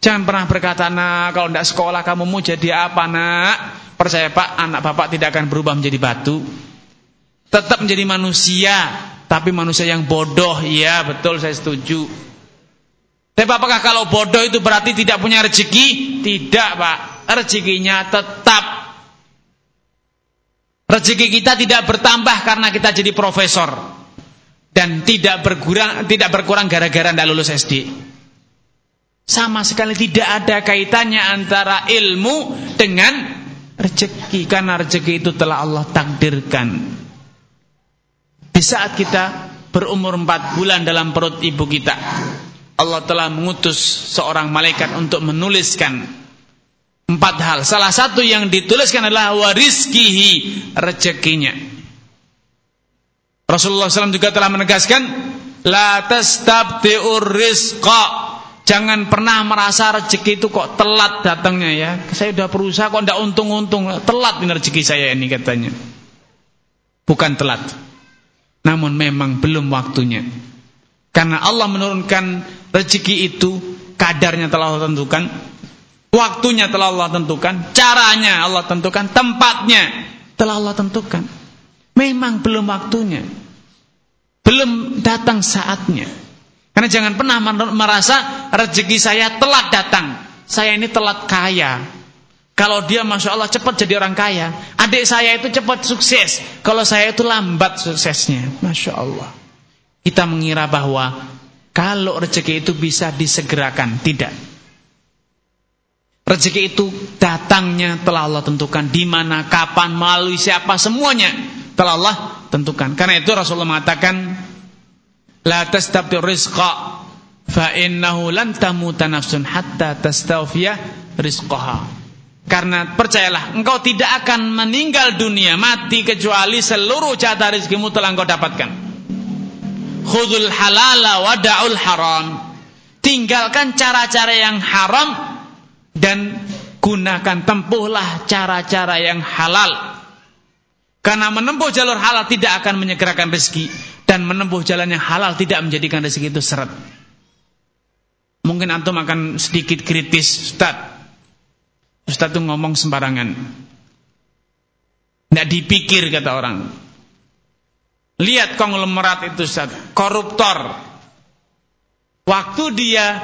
Jangan pernah berkata, nak kalau tidak sekolah kamu mau jadi apa nak? Percaya pak, anak bapak tidak akan berubah menjadi batu. Tetap menjadi manusia, tapi manusia yang bodoh. Iya betul saya setuju. Tapi apakah kalau bodoh itu berarti tidak punya rezeki? Tidak pak, rezekinya tetap. Rezeki kita tidak bertambah karena kita jadi profesor dan tidak berkurang tidak berkurang gara-gara tidak lulus SD. Sama sekali tidak ada kaitannya antara ilmu dengan rezeki karena rezeki itu telah Allah takdirkan. Di saat kita berumur empat bulan dalam perut ibu kita, Allah telah mengutus seorang malaikat untuk menuliskan empat hal. Salah satu yang dituliskan adalah warizkihi rezekinya. Rasulullah SAW juga telah menegaskan, la tastabti'ur rizqa Jangan pernah merasa rezeki itu kok telat datangnya ya. Saya sudah berusaha kok tidak untung-untung. Telat ini rezeki saya ini katanya. Bukan telat. Namun memang belum waktunya. Karena Allah menurunkan rezeki itu kadarnya telah Allah tentukan. Waktunya telah Allah tentukan. Caranya Allah tentukan. Tempatnya telah Allah tentukan. Memang belum waktunya. Belum datang saatnya. Karena jangan pernah merasa rezeki saya telat datang. Saya ini telat kaya. Kalau dia Masya Allah cepat jadi orang kaya. Adik saya itu cepat sukses. Kalau saya itu lambat suksesnya. Masya Allah. Kita mengira bahwa kalau rezeki itu bisa disegerakan. Tidak. Rezeki itu datangnya telah Allah tentukan. Di mana, kapan, melalui siapa, semuanya telah Allah tentukan. Karena itu Rasulullah mengatakan la tastabtir rizqa fa innahu lan tamuta nafsun hatta tastawfiya rizqaha karena percayalah engkau tidak akan meninggal dunia mati kecuali seluruh jatah rezekimu telah engkau dapatkan khudul halala wada'ul haram tinggalkan cara-cara yang haram dan gunakan tempuhlah cara-cara yang halal karena menempuh jalur halal tidak akan menyegerakan rezeki dan menempuh jalan yang halal tidak menjadikan rezeki itu seret. Mungkin antum akan sedikit kritis, Ustaz. Ustaz itu ngomong sembarangan. Tidak dipikir kata orang. Lihat konglomerat itu Ustaz, koruptor. Waktu dia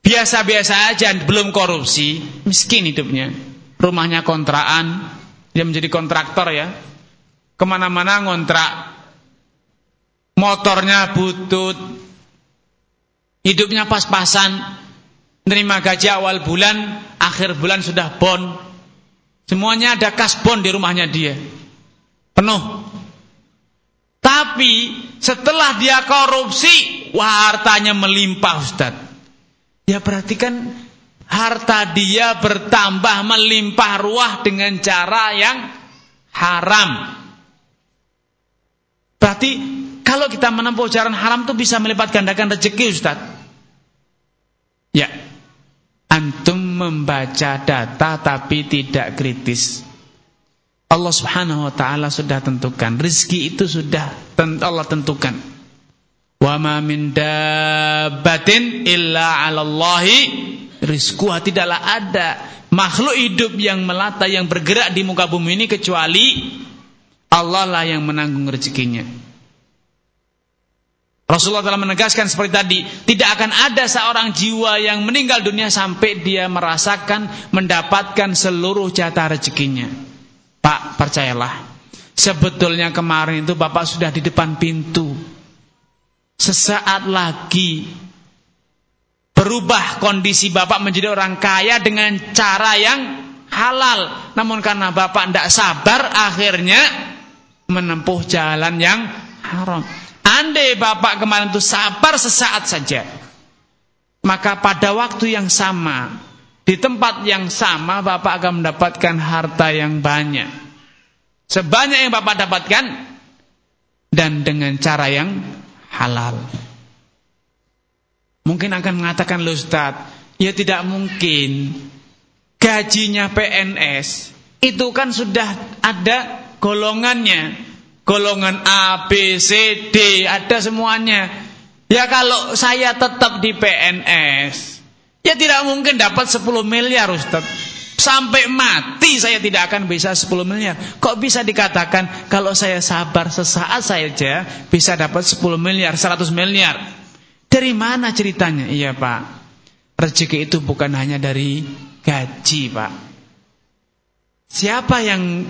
biasa-biasa aja belum korupsi, miskin hidupnya. Rumahnya kontraan, dia menjadi kontraktor ya. Ke mana-mana ngontrak motornya butut, hidupnya pas-pasan, menerima gaji awal bulan, akhir bulan sudah bon. Semuanya ada kas bon di rumahnya dia. Penuh. Tapi setelah dia korupsi, wah hartanya melimpah Ustaz. Ya perhatikan harta dia bertambah melimpah ruah dengan cara yang haram. Berarti kalau kita menempuh jalan haram itu bisa melipat gandakan rezeki Ustaz. Ya. Antum membaca data tapi tidak kritis. Allah Subhanahu wa taala sudah tentukan, rezeki itu sudah Allah tentukan. Wa ma min dabbatin illa 'alallahi rizquha tidaklah ada makhluk hidup yang melata yang bergerak di muka bumi ini kecuali Allah lah yang menanggung rezekinya. Rasulullah telah menegaskan seperti tadi, tidak akan ada seorang jiwa yang meninggal dunia sampai dia merasakan mendapatkan seluruh jatah rezekinya. Pak, percayalah, sebetulnya kemarin itu Bapak sudah di depan pintu. Sesaat lagi berubah kondisi Bapak menjadi orang kaya dengan cara yang halal. Namun karena Bapak tidak sabar, akhirnya menempuh jalan yang haram. Andai bapak kemarin itu sabar sesaat saja, maka pada waktu yang sama, di tempat yang sama, bapak akan mendapatkan harta yang banyak. Sebanyak yang bapak dapatkan, dan dengan cara yang halal. Mungkin akan mengatakan, Loh Ustaz, ya tidak mungkin. Gajinya PNS, itu kan sudah ada golongannya golongan A, B, C, D, ada semuanya. Ya kalau saya tetap di PNS, ya tidak mungkin dapat 10 miliar Ustaz. Sampai mati saya tidak akan bisa 10 miliar. Kok bisa dikatakan kalau saya sabar sesaat saja bisa dapat 10 miliar, 100 miliar? Dari mana ceritanya? Iya Pak. Rezeki itu bukan hanya dari gaji Pak. Siapa yang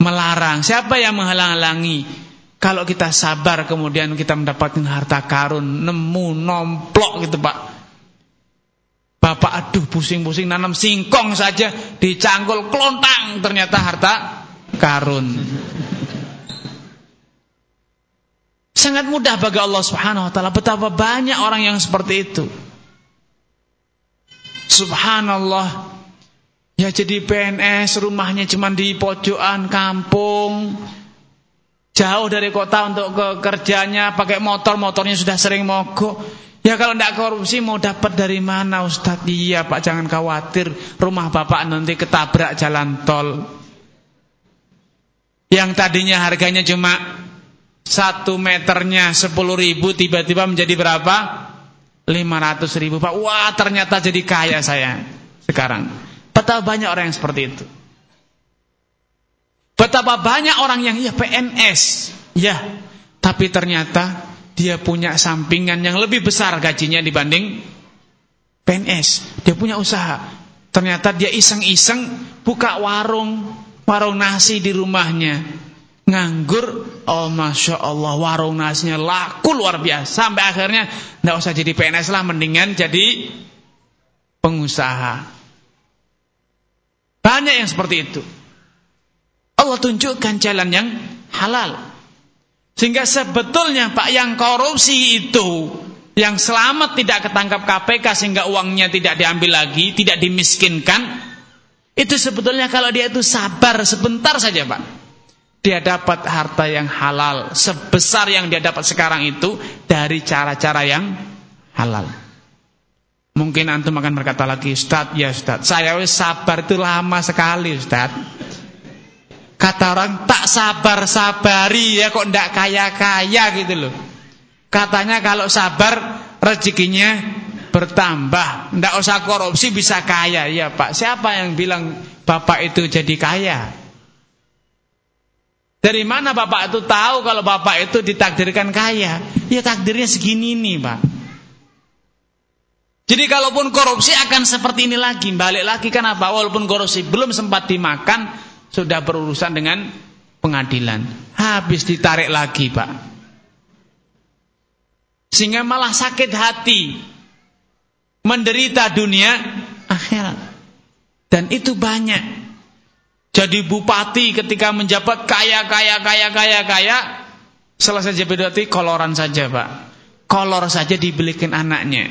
melarang? Siapa yang menghalang-halangi? Kalau kita sabar kemudian kita mendapatkan harta karun, nemu, nomplok gitu Pak. Bapak aduh pusing-pusing nanam singkong saja dicangkul kelontang ternyata harta karun. Sangat mudah bagi Allah Subhanahu wa taala. Betapa banyak orang yang seperti itu. Subhanallah. Ya jadi PNS rumahnya cuma di pojokan kampung Jauh dari kota untuk ke kerjanya pakai motor, motornya sudah sering mogok. Ya kalau tidak korupsi mau dapat dari mana Ustadz? Iya Pak jangan khawatir, rumah Bapak nanti ketabrak jalan tol. Yang tadinya harganya cuma satu meternya sepuluh ribu tiba-tiba menjadi berapa? Lima ratus ribu Pak. Wah ternyata jadi kaya saya sekarang. Betapa banyak orang yang seperti itu. Betapa banyak orang yang ya PNS, ya, tapi ternyata dia punya sampingan yang lebih besar gajinya dibanding PNS. Dia punya usaha. Ternyata dia iseng-iseng buka warung, warung nasi di rumahnya. Nganggur, oh Masya Allah warung nasinya laku luar biasa. Sampai akhirnya tidak usah jadi PNS lah, mendingan jadi pengusaha. Banyak yang seperti itu. Allah tunjukkan jalan yang halal. Sehingga sebetulnya Pak yang korupsi itu yang selamat tidak ketangkap KPK sehingga uangnya tidak diambil lagi, tidak dimiskinkan. Itu sebetulnya kalau dia itu sabar sebentar saja Pak. Dia dapat harta yang halal sebesar yang dia dapat sekarang itu dari cara-cara yang halal. Mungkin antum akan berkata lagi, Ustaz, ya Ustaz, saya sabar itu lama sekali Ustaz. Kata orang tak sabar-sabari ya kok ndak kaya-kaya gitu loh. Katanya kalau sabar rezekinya bertambah, ndak usah korupsi bisa kaya. Ya Pak, siapa yang bilang Bapak itu jadi kaya? Dari mana Bapak itu tahu kalau Bapak itu ditakdirkan kaya? Ya takdirnya segini nih Pak. Jadi kalaupun korupsi akan seperti ini lagi, balik lagi kan apa? Walaupun korupsi belum sempat dimakan, sudah berurusan dengan pengadilan. Habis ditarik lagi, Pak. Sehingga malah sakit hati. Menderita dunia akhirat. Dan itu banyak. Jadi bupati ketika menjabat kaya, kaya, kaya, kaya, kaya. Selesai jadi koloran saja, Pak. Kolor saja dibelikan anaknya.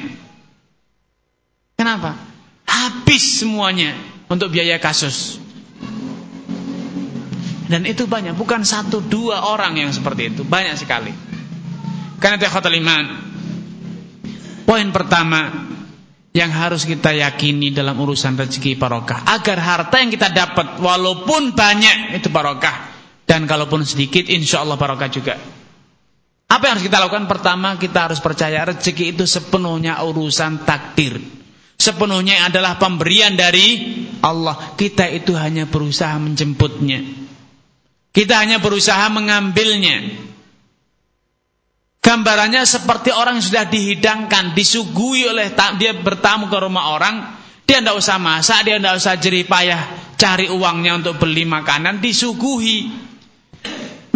Kenapa? Habis semuanya untuk biaya kasus. Dan itu banyak, bukan satu dua orang yang seperti itu, banyak sekali. Karena itu iman. Poin pertama yang harus kita yakini dalam urusan rezeki barokah, agar harta yang kita dapat walaupun banyak itu barokah dan kalaupun sedikit insya Allah barokah juga. Apa yang harus kita lakukan? Pertama kita harus percaya rezeki itu sepenuhnya urusan takdir. Sepenuhnya adalah pemberian dari Allah. Kita itu hanya berusaha menjemputnya. Kita hanya berusaha mengambilnya. Gambarannya seperti orang sudah dihidangkan, disuguhi oleh dia bertamu ke rumah orang, dia tidak usah masak, dia tidak usah jerih payah cari uangnya untuk beli makanan, disuguhi.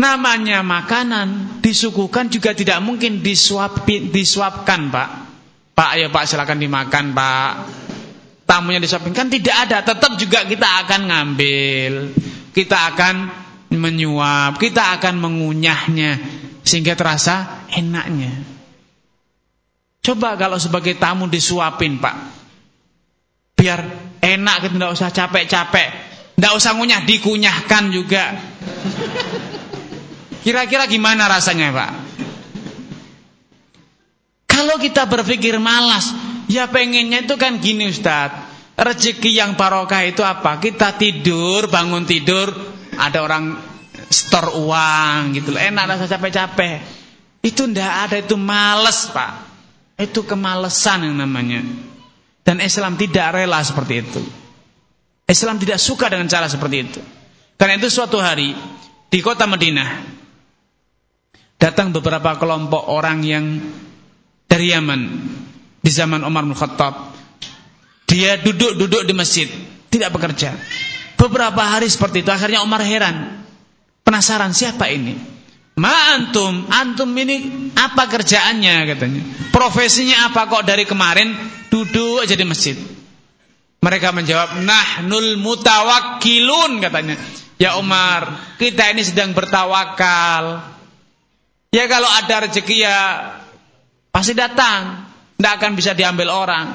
Namanya makanan, disuguhkan juga tidak mungkin disuapin, disuapkan, Pak. Pak, ayo Pak silakan dimakan, Pak. Tamunya disuapin kan tidak ada, tetap juga kita akan ngambil. Kita akan menyuap, kita akan mengunyahnya sehingga terasa enaknya. Coba kalau sebagai tamu disuapin, Pak. Biar enak kita tidak usah capek-capek, tidak usah ngunyah, dikunyahkan juga. Kira-kira gimana rasanya, Pak? Kalau kita berpikir malas, ya pengennya itu kan gini Ustadz. Rezeki yang barokah itu apa? Kita tidur, bangun tidur, ada orang store uang gitu loh. Enak rasa capek-capek. Itu ndak ada itu males, Pak. Itu kemalesan yang namanya. Dan Islam tidak rela seperti itu. Islam tidak suka dengan cara seperti itu. Karena itu suatu hari di kota Madinah datang beberapa kelompok orang yang dari Yaman di zaman Umar bin Khattab. Dia duduk-duduk di masjid, tidak bekerja. Beberapa hari seperti itu akhirnya Umar heran. Penasaran siapa ini? Ma antum, antum ini apa kerjaannya katanya. Profesinya apa kok dari kemarin duduk aja di masjid. Mereka menjawab, "Nahnul mutawakkilun," katanya. Ya Umar, kita ini sedang bertawakal. Ya kalau ada rezeki ya pasti datang, tidak akan bisa diambil orang.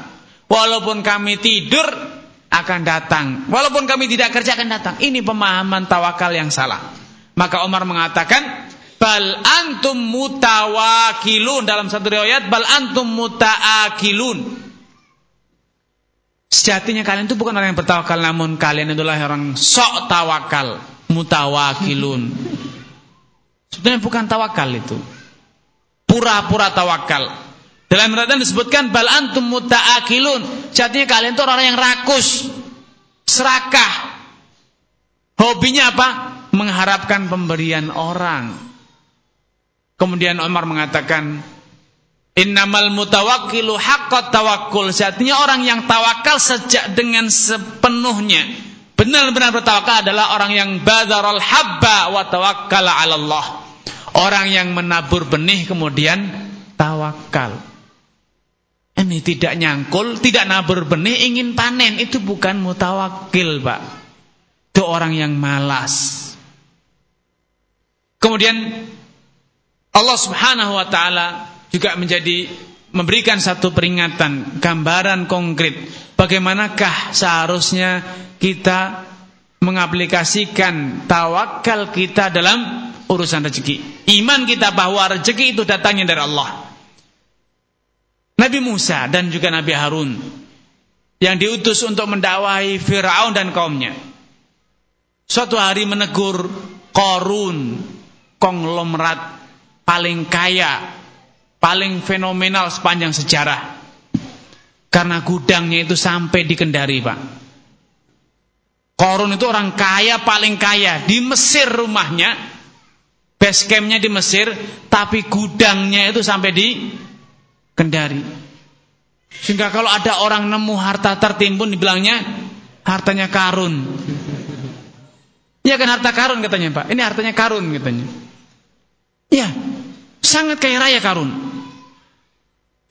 Walaupun kami tidur akan datang, walaupun kami tidak kerja akan datang. Ini pemahaman tawakal yang salah. Maka Umar mengatakan, "Bal antum mutawakilun." Dalam satu riwayat, "Bal antum mutaakilun." Sejatinya kalian itu bukan orang yang bertawakal namun kalian adalah orang sok tawakal, mutawakilun. Sebenarnya bukan tawakal itu. Pura-pura tawakal. Dalam riwayat disebutkan bal antum mutaakilun. Sejatinya kalian itu orang yang rakus, serakah. Hobinya apa? Mengharapkan pemberian orang. Kemudian Umar mengatakan, Innamal mutawakkilu haqqat tawakkul. Artinya orang yang tawakal sejak dengan sepenuhnya. Benar-benar bertawakal adalah orang yang badaral habba wa tawakkala 'ala Allah. Orang yang menabur benih kemudian tawakal. Ini tidak nyangkul, tidak nabur benih, ingin panen. Itu bukan mutawakil, Pak. Itu orang yang malas. Kemudian Allah Subhanahu wa taala juga menjadi memberikan satu peringatan, gambaran konkret bagaimanakah seharusnya kita mengaplikasikan tawakal kita dalam urusan rezeki. Iman kita bahwa rezeki itu datangnya dari Allah. Nabi Musa dan juga Nabi Harun yang diutus untuk mendakwahi Firaun dan kaumnya. Suatu hari menegur Korun, konglomerat paling kaya paling fenomenal sepanjang sejarah. Karena gudangnya itu sampai di Kendari, Pak. Korun itu orang kaya paling kaya di Mesir rumahnya. Base campnya di Mesir, tapi gudangnya itu sampai di Kendari. Sehingga kalau ada orang nemu harta tertimbun dibilangnya hartanya karun. Iya kan harta karun katanya, Pak. Ini hartanya karun katanya. Ya, sangat kaya raya karun.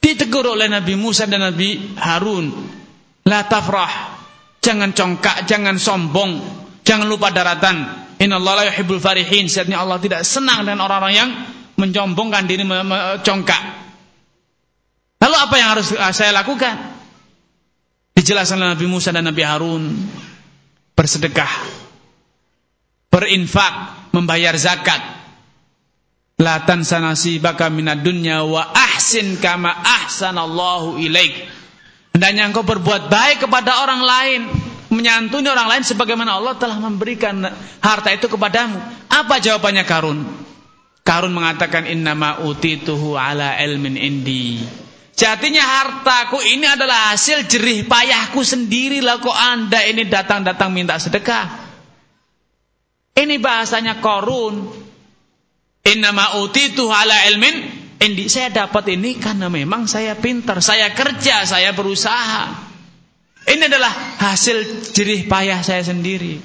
Ditegur oleh Nabi Musa dan Nabi Harun. La tafrah. Jangan congkak, jangan sombong. Jangan lupa daratan. Allah la yuhibbul farihin. Saatnya Allah tidak senang dengan orang-orang yang menjombongkan diri congkak. Lalu apa yang harus saya lakukan? Dijelaskan oleh Nabi Musa dan Nabi Harun. Bersedekah. Berinfak. Membayar zakat La tansa nasibaka minad dunya wa ahsin kama ahsanallahu ilaik. Hendaknya engkau berbuat baik kepada orang lain, menyantuni orang lain sebagaimana Allah telah memberikan harta itu kepadamu. Apa jawabannya Karun? Karun mengatakan innama utituhu ala ilmin indi. Jatinya hartaku ini adalah hasil jerih payahku sendiri lah kok anda ini datang-datang minta sedekah. Ini bahasanya korun. Innama utitu ala ilmin indi. Saya dapat ini karena memang saya pintar, saya kerja, saya berusaha. Ini adalah hasil jerih payah saya sendiri.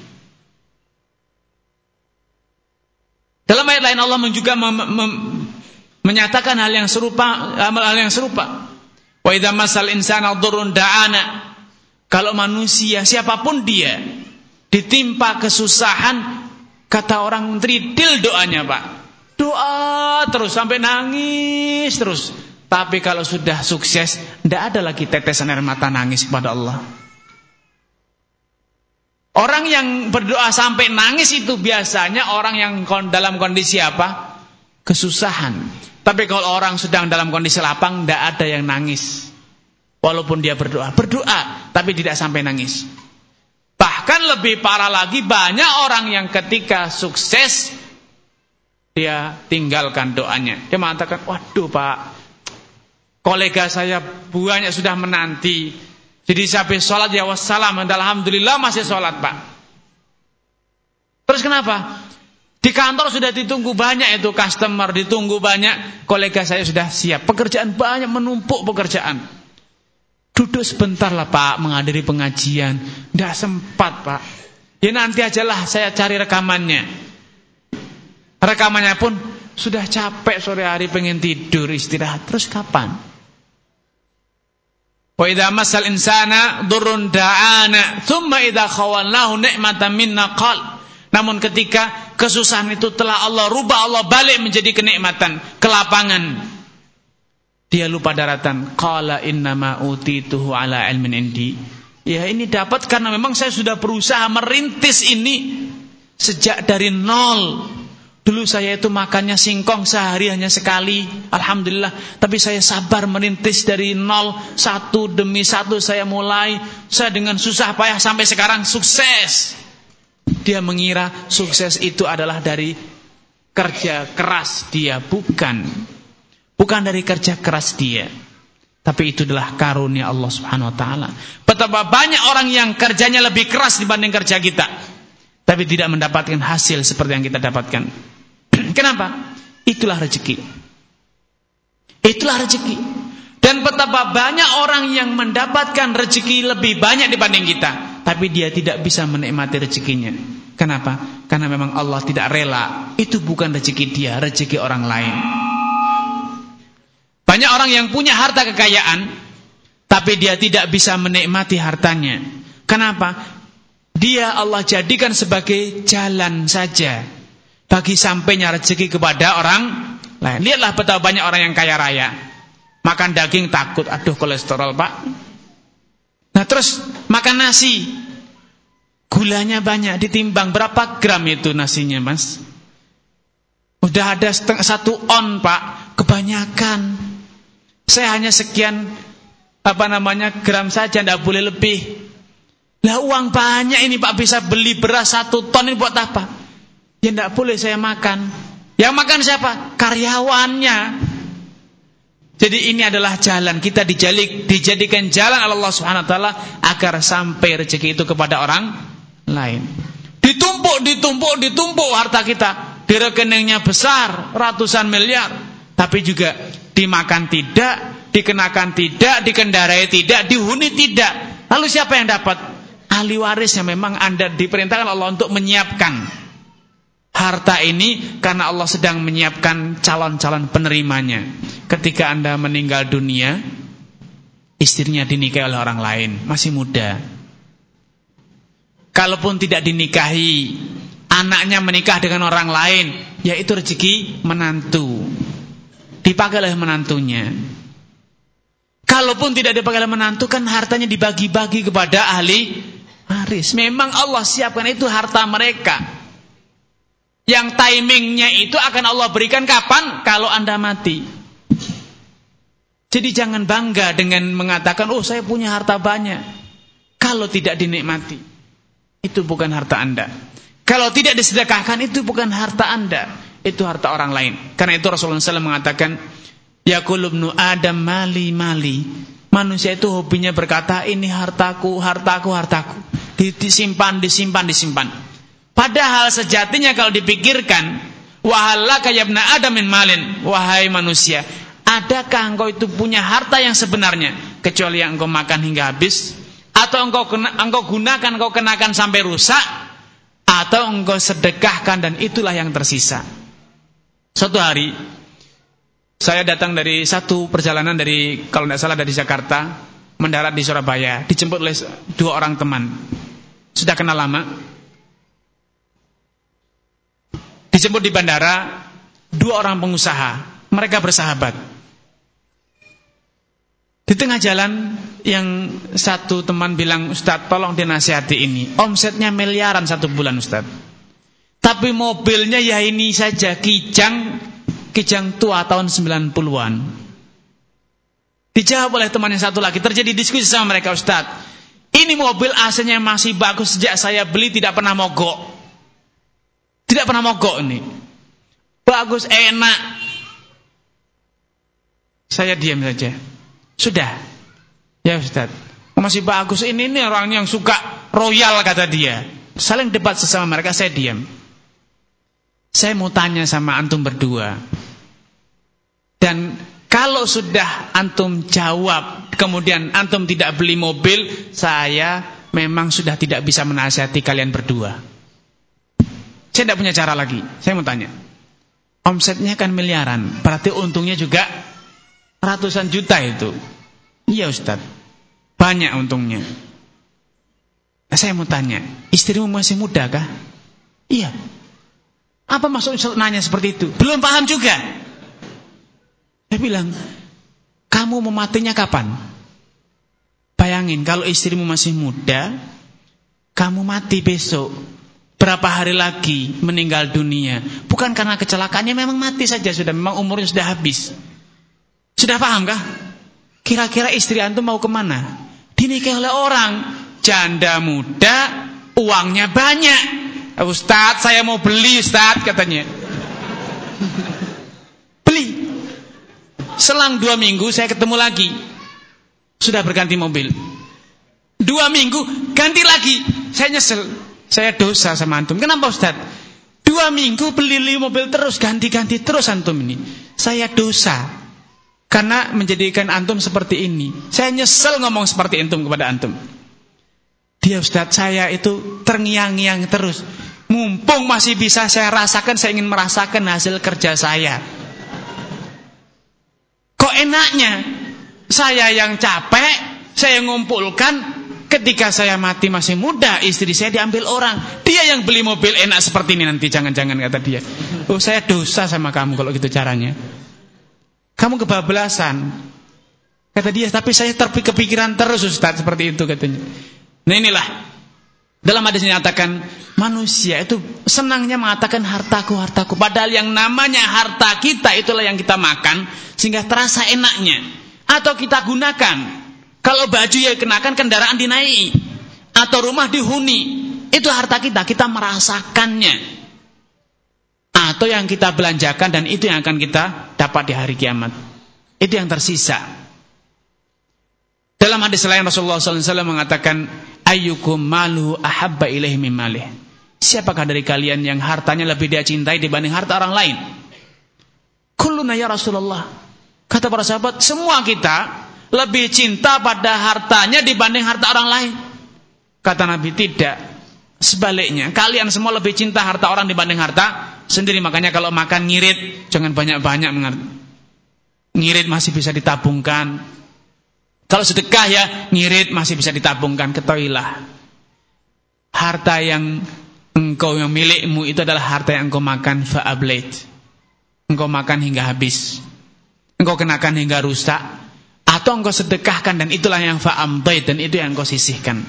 Dalam ayat lain Allah juga menyatakan hal yang serupa, hal yang serupa. Wa idza masal insana dhurrun da'ana. Kalau manusia siapa pun dia ditimpa kesusahan, kata orang tridil doanya, Pak. Doa terus sampai nangis terus. Tapi kalau sudah sukses, tidak ada lagi tetesan air mata nangis kepada Allah. Orang yang berdoa sampai nangis itu biasanya orang yang dalam kondisi apa? Kesusahan. Tapi kalau orang sedang dalam kondisi lapang, tidak ada yang nangis. Walaupun dia berdoa. Berdoa, tapi tidak sampai nangis. Bahkan lebih parah lagi, banyak orang yang ketika sukses, dia tinggalkan doanya. Dia mengatakan, waduh pak, kolega saya banyak sudah menanti. Jadi sampai sholat ya wassalam, alhamdulillah masih sholat pak. Terus kenapa? Di kantor sudah ditunggu banyak itu customer, ditunggu banyak kolega saya sudah siap. Pekerjaan banyak menumpuk pekerjaan. Duduk sebentar lah Pak menghadiri pengajian. Tidak sempat Pak. Ya nanti ajalah saya cari rekamannya. Rekamannya pun sudah capek sore hari pengen tidur istirahat. Terus kapan? Wa idza masal insana durun da'ana thumma idza khawalnahu ni'matan minna qala namun ketika kesusahan itu telah Allah rubah, Allah balik menjadi kenikmatan, kelapangan. Dia lupa daratan. Qala innama utituhu ala ilmin indi. Ya ini dapat karena memang saya sudah berusaha merintis ini sejak dari nol. Dulu saya itu makannya singkong sehari hanya sekali. Alhamdulillah. Tapi saya sabar merintis dari nol. Satu demi satu saya mulai. Saya dengan susah payah sampai sekarang sukses. Dia mengira sukses itu adalah dari kerja keras dia, bukan. Bukan dari kerja keras dia. Tapi itu adalah karunia Allah Subhanahu wa taala. Betapa banyak orang yang kerjanya lebih keras dibanding kerja kita, tapi tidak mendapatkan hasil seperti yang kita dapatkan. <clears throat> Kenapa? Itulah rezeki. Itulah rezeki. Dan betapa banyak orang yang mendapatkan rezeki lebih banyak dibanding kita tapi dia tidak bisa menikmati rezekinya. Kenapa? Karena memang Allah tidak rela. Itu bukan rezeki dia, rezeki orang lain. Banyak orang yang punya harta kekayaan, tapi dia tidak bisa menikmati hartanya. Kenapa? Dia Allah jadikan sebagai jalan saja bagi sampainya rezeki kepada orang lain. Lihatlah betapa banyak orang yang kaya raya. Makan daging takut, aduh kolesterol pak. Nah terus makan nasi, gulanya banyak ditimbang berapa gram itu nasinya mas? Udah ada setengah satu on pak, kebanyakan. Saya hanya sekian apa namanya gram saja, tidak boleh lebih. Lah uang banyak ini pak bisa beli beras satu ton ini buat apa? Ya tidak boleh saya makan. Yang makan siapa? Karyawannya. Jadi ini adalah jalan kita dijalik, dijadikan jalan Allah Subhanahu wa agar sampai rezeki itu kepada orang lain. Ditumpuk, ditumpuk, ditumpuk harta kita. Di rekeningnya besar, ratusan miliar, tapi juga dimakan tidak, dikenakan tidak, dikendarai tidak, dihuni tidak. Lalu siapa yang dapat? Ahli waris yang memang Anda diperintahkan Allah untuk menyiapkan harta ini karena Allah sedang menyiapkan calon-calon penerimanya. Ketika Anda meninggal dunia, istrinya dinikahi oleh orang lain, masih muda. Kalaupun tidak dinikahi, anaknya menikah dengan orang lain, yaitu rezeki menantu. Dipakai oleh menantunya. Kalaupun tidak dipakai oleh menantu, kan hartanya dibagi-bagi kepada ahli waris. Memang Allah siapkan itu harta mereka. Yang timingnya itu akan Allah berikan kapan? Kalau anda mati. Jadi jangan bangga dengan mengatakan, oh saya punya harta banyak. Kalau tidak dinikmati, itu bukan harta anda. Kalau tidak disedekahkan, itu bukan harta anda. Itu harta orang lain. Karena itu Rasulullah SAW mengatakan, Ya kulubnu Adam mali mali. Manusia itu hobinya berkata, ini hartaku, hartaku, hartaku. Disimpan, disimpan, disimpan. Padahal sejatinya kalau dipikirkan, wahalaka yabna adam min malin, wahai manusia, adakah engkau itu punya harta yang sebenarnya? Kecuali yang engkau makan hingga habis? Atau engkau engkau gunakan engkau kenakan sampai rusak? Atau engkau sedekahkan dan itulah yang tersisa. Suatu hari saya datang dari satu perjalanan dari kalau tidak salah dari Jakarta mendarat di Surabaya, dijemput oleh dua orang teman. Sudah kenal lama, Dijemput di bandara dua orang pengusaha, mereka bersahabat. Di tengah jalan yang satu teman bilang, Ustadz tolong dinasihati ini. Omsetnya miliaran satu bulan Ustadz. Tapi mobilnya ya ini saja, kijang, kijang tua tahun 90-an. Dijawab oleh teman yang satu lagi, terjadi diskusi sama mereka Ustadz. Ini mobil AC-nya masih bagus sejak saya beli tidak pernah mogok. Tidak pernah mogok ini. bagus, enak. Saya diam saja. Sudah. Ya Ustaz. Masih bagus ini ini orang yang suka royal kata dia. Saling debat sesama mereka, saya diam. Saya mau tanya sama antum berdua. Dan kalau sudah antum jawab, kemudian antum tidak beli mobil, saya memang sudah tidak bisa menasihati kalian berdua. Saya tidak punya cara lagi. Saya mau tanya. Omsetnya kan miliaran, berarti untungnya juga ratusan juta itu. Iya Ustaz. Banyak untungnya. Nah, saya mau tanya, istrimu masih muda kah? Iya. Apa maksud nanya seperti itu? Belum paham juga. Saya bilang, kamu mematinya kapan? Bayangin kalau istrimu masih muda, kamu mati besok. Berapa hari lagi meninggal dunia? Bukan karena kecelakaannya memang mati saja sudah, memang umurnya sudah habis. Sudah paham kah? Kira-kira istri antum mau ke mana? Dinikahi oleh orang janda muda, uangnya banyak. Ustaz, saya mau beli Ustaz katanya. <laughs> beli. Selang dua minggu saya ketemu lagi. Sudah berganti mobil. Dua minggu ganti lagi. Saya nyesel. Saya dosa sama antum. Kenapa Ustaz? Dua minggu beli mobil terus ganti-ganti terus antum ini. Saya dosa. Karena menjadikan antum seperti ini. Saya nyesel ngomong seperti antum kepada antum. Dia Ustaz saya itu terngiang-ngiang terus. Mumpung masih bisa saya rasakan, saya ingin merasakan hasil kerja saya. Kok enaknya? Saya yang capek, saya ngumpulkan, ketika saya mati masih muda, istri saya diambil orang. Dia yang beli mobil enak seperti ini nanti, jangan-jangan kata dia. Oh saya dosa sama kamu kalau gitu caranya. Kamu kebablasan. Kata dia, tapi saya terpikir-pikiran terus Ustaz, seperti itu katanya. Nah inilah. Dalam hadis nyatakan manusia itu senangnya mengatakan hartaku hartaku. Padahal yang namanya harta kita itulah yang kita makan sehingga terasa enaknya. Atau kita gunakan. Kalau baju ya kenakan kendaraan dinaiki. Atau rumah dihuni. Itu harta kita kita merasakannya atau yang kita belanjakan dan itu yang akan kita dapat di hari kiamat itu yang tersisa dalam hadis lain Rasulullah SAW mengatakan ayyukum malu ahabba ilaihi malih. Siapakah dari kalian yang hartanya lebih dia cintai dibanding harta orang lain? Kulluna ya Rasulullah. Kata para sahabat, semua kita lebih cinta pada hartanya dibanding harta orang lain. Kata Nabi, tidak. Sebaliknya, kalian semua lebih cinta harta orang dibanding harta sendiri. Makanya kalau makan ngirit, jangan banyak-banyak. Ngirit masih bisa ditabungkan. Kalau sedekah ya ngirit masih bisa ditabungkan, ketahuilah. Harta yang engkau yang milikmu itu adalah harta yang engkau makan fa'ablet. Engkau makan hingga habis. Engkau kenakan hingga rusak atau engkau sedekahkan dan itulah yang fa'amdait dan itu yang engkau sisihkan.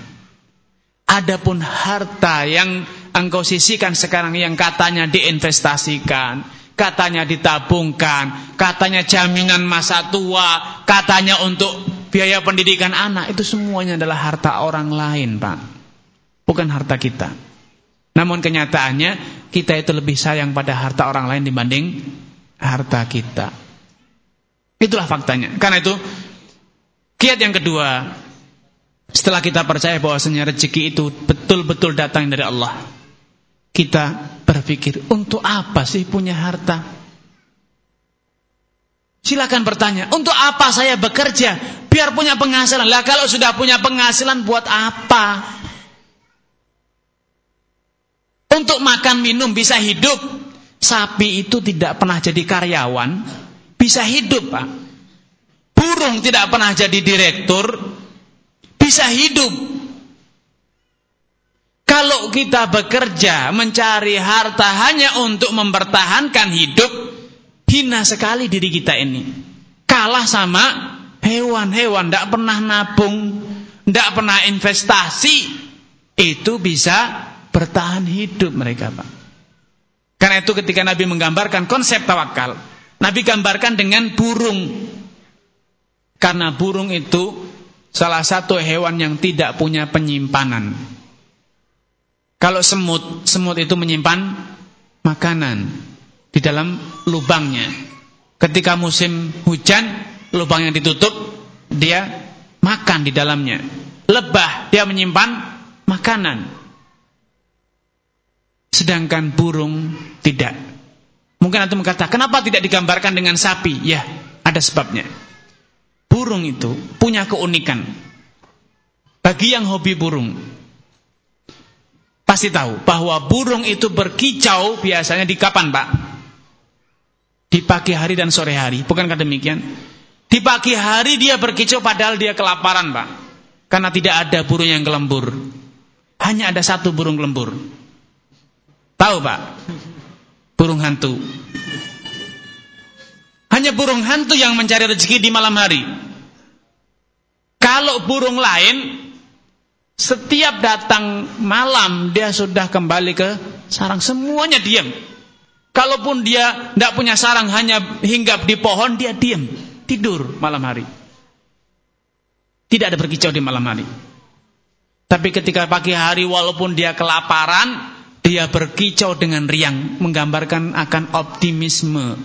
Adapun harta yang engkau sisihkan sekarang yang katanya diinvestasikan, katanya ditabungkan, katanya jaminan masa tua, katanya untuk biaya pendidikan anak itu semuanya adalah harta orang lain, Pak. Bukan harta kita. Namun kenyataannya kita itu lebih sayang pada harta orang lain dibanding harta kita. Itulah faktanya. Karena itu kiat yang kedua, setelah kita percaya bahwasanya rezeki itu betul-betul datang dari Allah, kita berpikir untuk apa sih punya harta? Silakan bertanya, untuk apa saya bekerja? Biar punya penghasilan. Lah kalau sudah punya penghasilan buat apa? Untuk makan minum bisa hidup. Sapi itu tidak pernah jadi karyawan, bisa hidup, Pak. Burung tidak pernah jadi direktur, bisa hidup. Kalau kita bekerja mencari harta hanya untuk mempertahankan hidup, hina sekali diri kita ini. Kalah sama hewan-hewan, tidak pernah nabung, tidak pernah investasi, itu bisa bertahan hidup mereka, Pak. Karena itu ketika Nabi menggambarkan konsep tawakal, Nabi gambarkan dengan burung. Karena burung itu salah satu hewan yang tidak punya penyimpanan. Kalau semut, semut itu menyimpan makanan di dalam lubangnya. Ketika musim hujan, lubang yang ditutup, dia makan di dalamnya. Lebah, dia menyimpan makanan. Sedangkan burung tidak. Mungkin antum berkata, kenapa tidak digambarkan dengan sapi? Ya, ada sebabnya. Burung itu punya keunikan. Bagi yang hobi burung, pasti tahu bahwa burung itu berkicau biasanya di kapan, Pak? Di pagi hari dan sore hari. Bukankah demikian? Di pagi hari dia berkicau padahal dia kelaparan, Pak. Karena tidak ada burung yang kelembur. Hanya ada satu burung kelembur. Tahu, Pak? Burung hantu. Hanya burung hantu yang mencari rezeki di malam hari. Kalau burung lain setiap datang malam dia sudah kembali ke sarang. Semuanya diam. Kalaupun dia tidak punya sarang hanya hinggap di pohon dia diam. Tidur malam hari. Tidak ada berkicau di malam hari. Tapi ketika pagi hari walaupun dia kelaparan, dia berkicau dengan riang, menggambarkan akan optimisme.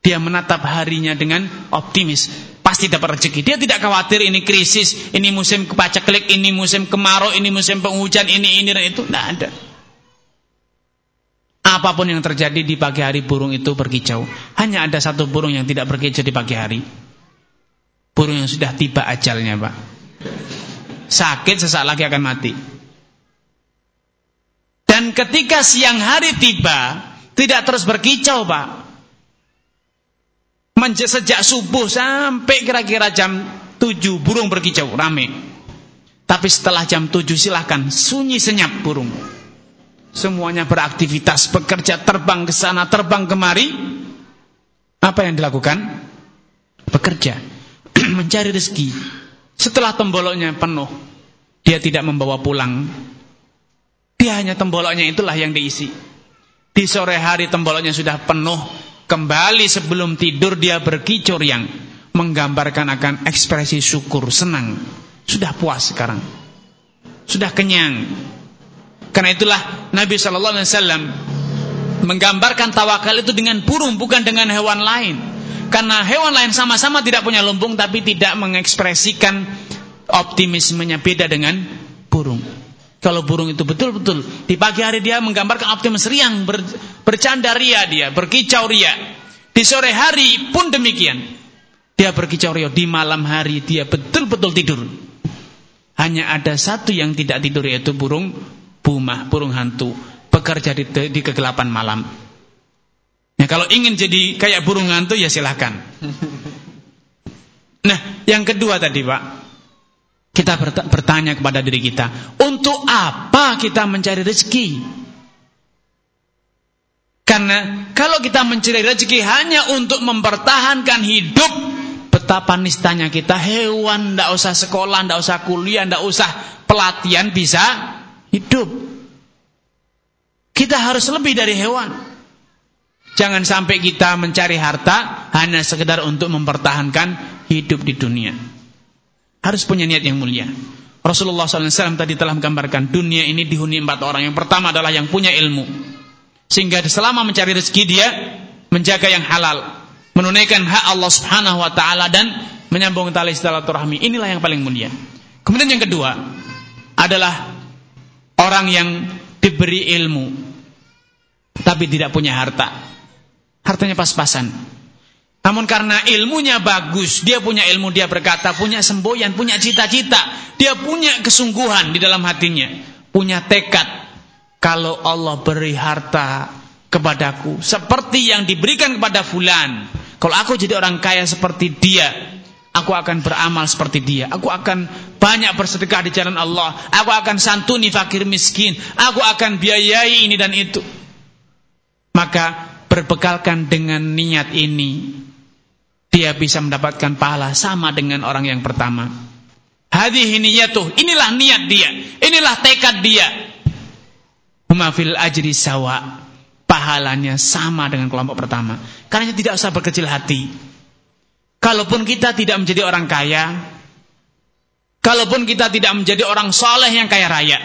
Dia menatap harinya dengan optimis pasti dapat rezeki. Dia tidak khawatir ini krisis, ini musim kepaceklik, ini musim kemarau, ini musim penghujan, ini ini dan itu. Tidak ada. Apa pun yang terjadi di pagi hari burung itu berkicau. Hanya ada satu burung yang tidak berkicau di pagi hari. Burung yang sudah tiba ajalnya, Pak. Sakit sesaat lagi akan mati. Dan ketika siang hari tiba, tidak terus berkicau, Pak sejak subuh sampai kira-kira jam 7 burung berkicau rame. Tapi setelah jam 7 silahkan sunyi senyap burung. Semuanya beraktivitas, bekerja, terbang ke sana, terbang kemari. Apa yang dilakukan? Bekerja, <clears throat> mencari rezeki. Setelah temboloknya penuh, dia tidak membawa pulang. Dia hanya temboloknya itulah yang diisi. Di sore hari temboloknya sudah penuh, Kembali sebelum tidur dia berkicur yang menggambarkan akan ekspresi syukur, senang. Sudah puas sekarang. Sudah kenyang. Karena itulah Nabi wasallam menggambarkan tawakal itu dengan burung bukan dengan hewan lain. Karena hewan lain sama-sama tidak punya lumbung tapi tidak mengekspresikan optimismenya beda dengan burung. Kalau burung itu betul-betul di pagi hari dia menggambarkan optimis riang, ber, bercanda ria dia, berkicau ria. Di sore hari pun demikian. Dia berkicau ria, di malam hari dia betul-betul tidur. Hanya ada satu yang tidak tidur yaitu burung bumah, burung hantu, bekerja di, di kegelapan malam. Ya, kalau ingin jadi kayak burung hantu ya silahkan. Nah, yang kedua tadi Pak, kita bertanya kepada diri kita, untuk apa kita mencari rezeki? Karena kalau kita mencari rezeki hanya untuk mempertahankan hidup, betapa nistanya kita hewan, tidak usah sekolah, tidak usah kuliah, tidak usah pelatihan bisa hidup. Kita harus lebih dari hewan. Jangan sampai kita mencari harta hanya sekedar untuk mempertahankan hidup di dunia. Harus punya niat yang mulia. Rasulullah SAW tadi telah menggambarkan dunia ini dihuni empat orang. Yang pertama adalah yang punya ilmu. Sehingga selama mencari rezeki dia menjaga yang halal. Menunaikan hak Allah subhanahu wa ta'ala dan menyambung tali silaturahmi. Inilah yang paling mulia. Kemudian yang kedua adalah orang yang diberi ilmu. Tapi tidak punya harta. Hartanya pas-pasan. Namun karena ilmunya bagus, dia punya ilmu, dia berkata, punya semboyan, punya cita-cita, dia punya kesungguhan di dalam hatinya, punya tekad. Kalau Allah beri harta kepadaku, seperti yang diberikan kepada fulan, kalau aku jadi orang kaya seperti dia, aku akan beramal seperti dia, aku akan banyak bersedekah di jalan Allah, aku akan santuni fakir miskin, aku akan biayai ini dan itu. Maka berbekalkan dengan niat ini dia bisa mendapatkan pahala sama dengan orang yang pertama. Hadhihi niyatuh, inilah niat dia, inilah tekad dia. Huma fil ajri sawa. Pahalanya sama dengan kelompok pertama. Karena tidak usah berkecil hati. Kalaupun kita tidak menjadi orang kaya, kalaupun kita tidak menjadi orang soleh yang kaya raya,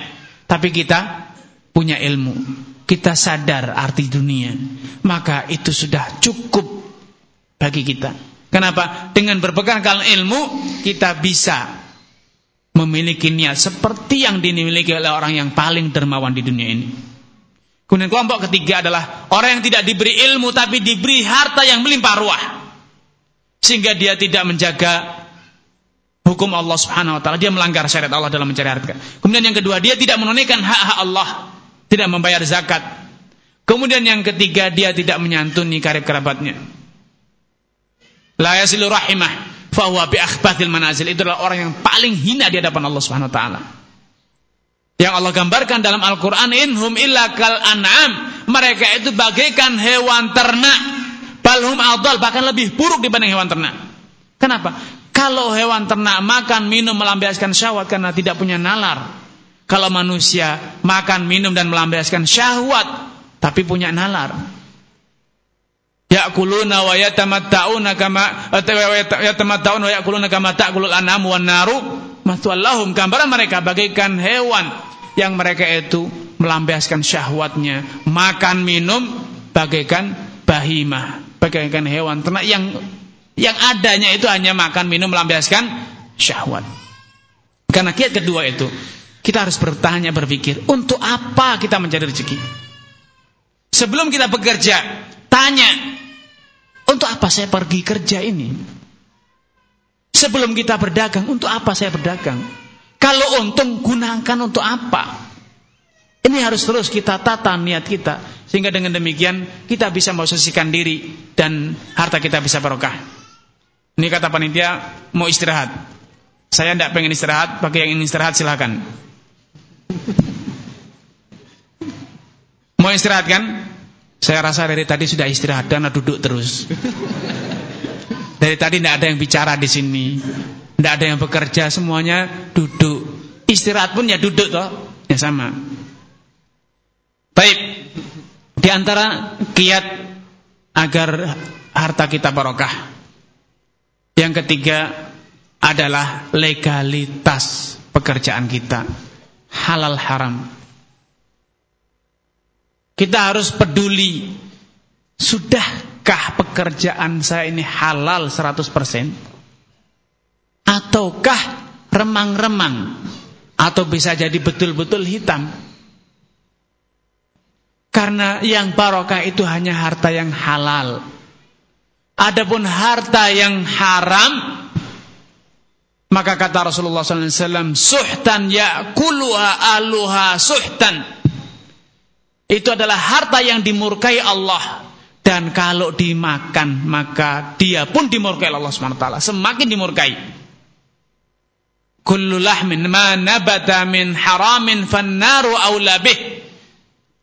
tapi kita punya ilmu, kita sadar arti dunia, maka itu sudah cukup bagi kita. Kenapa? Dengan berpegang ilmu, kita bisa memiliki niat seperti yang dimiliki oleh orang yang paling dermawan di dunia ini. Kemudian kelompok ketiga adalah orang yang tidak diberi ilmu tapi diberi harta yang melimpah ruah. Sehingga dia tidak menjaga hukum Allah Subhanahu wa taala, dia melanggar syariat Allah dalam mencari harta. Kemudian yang kedua, dia tidak menunaikan hak-hak Allah tidak membayar zakat. Kemudian yang ketiga dia tidak menyantuni karib kerabatnya. La yasilu rahimah fahuwa bi akhbathil manazil. Itu adalah orang yang paling hina di hadapan Allah Subhanahu wa taala. Yang Allah gambarkan dalam Al-Qur'an inhum illa kal an'am. Mereka itu bagaikan hewan ternak. Balhum adal bahkan lebih buruk dibanding hewan ternak. Kenapa? Kalau hewan ternak makan, minum, melampiaskan syahwat karena tidak punya nalar. Kalau manusia makan, minum dan melampiaskan syahwat tapi punya nalar. Ya'kuluna wa yatamatta'una kama yatamatta'una wa ya'kuluna kama ta'kulul an'am wan naru matwallahum gambaran mereka bagaikan hewan yang mereka itu melampiaskan syahwatnya, makan minum bagaikan bahimah, bagaikan hewan ternak yang yang adanya itu hanya makan minum melampiaskan syahwat. Karena kiat kedua itu kita harus bertanya, berpikir, untuk apa kita mencari rezeki? Sebelum kita bekerja, tanya, untuk apa saya pergi kerja ini? Sebelum kita berdagang, untuk apa saya berdagang? Kalau untung, gunakan untuk apa? Ini harus terus kita tata niat kita. Sehingga dengan demikian, kita bisa memposisikan diri dan harta kita bisa barokah. Ini kata panitia, mau istirahat. Saya tidak pengen istirahat, bagi yang ingin istirahat silakan. Mau istirahat kan? Saya rasa dari tadi sudah istirahat karena duduk terus. Dari tadi tidak ada yang bicara di sini, tidak ada yang bekerja, semuanya duduk. Istirahat pun ya duduk toh, ya sama. Baik, di antara kiat agar harta kita barokah. Yang ketiga adalah legalitas pekerjaan kita halal haram. Kita harus peduli. Sudahkah pekerjaan saya ini halal 100% Ataukah remang-remang? Atau bisa jadi betul-betul hitam? Karena yang barokah itu hanya harta yang halal. Adapun harta yang haram maka kata Rasulullah SAW, suhtan ya'kuluha aluha suhtan. Itu adalah harta yang dimurkai Allah. Dan kalau dimakan, maka dia pun dimurkai Allah SWT. Semakin dimurkai. Kullu lahmin ma nabata min haramin fannaru awlabih.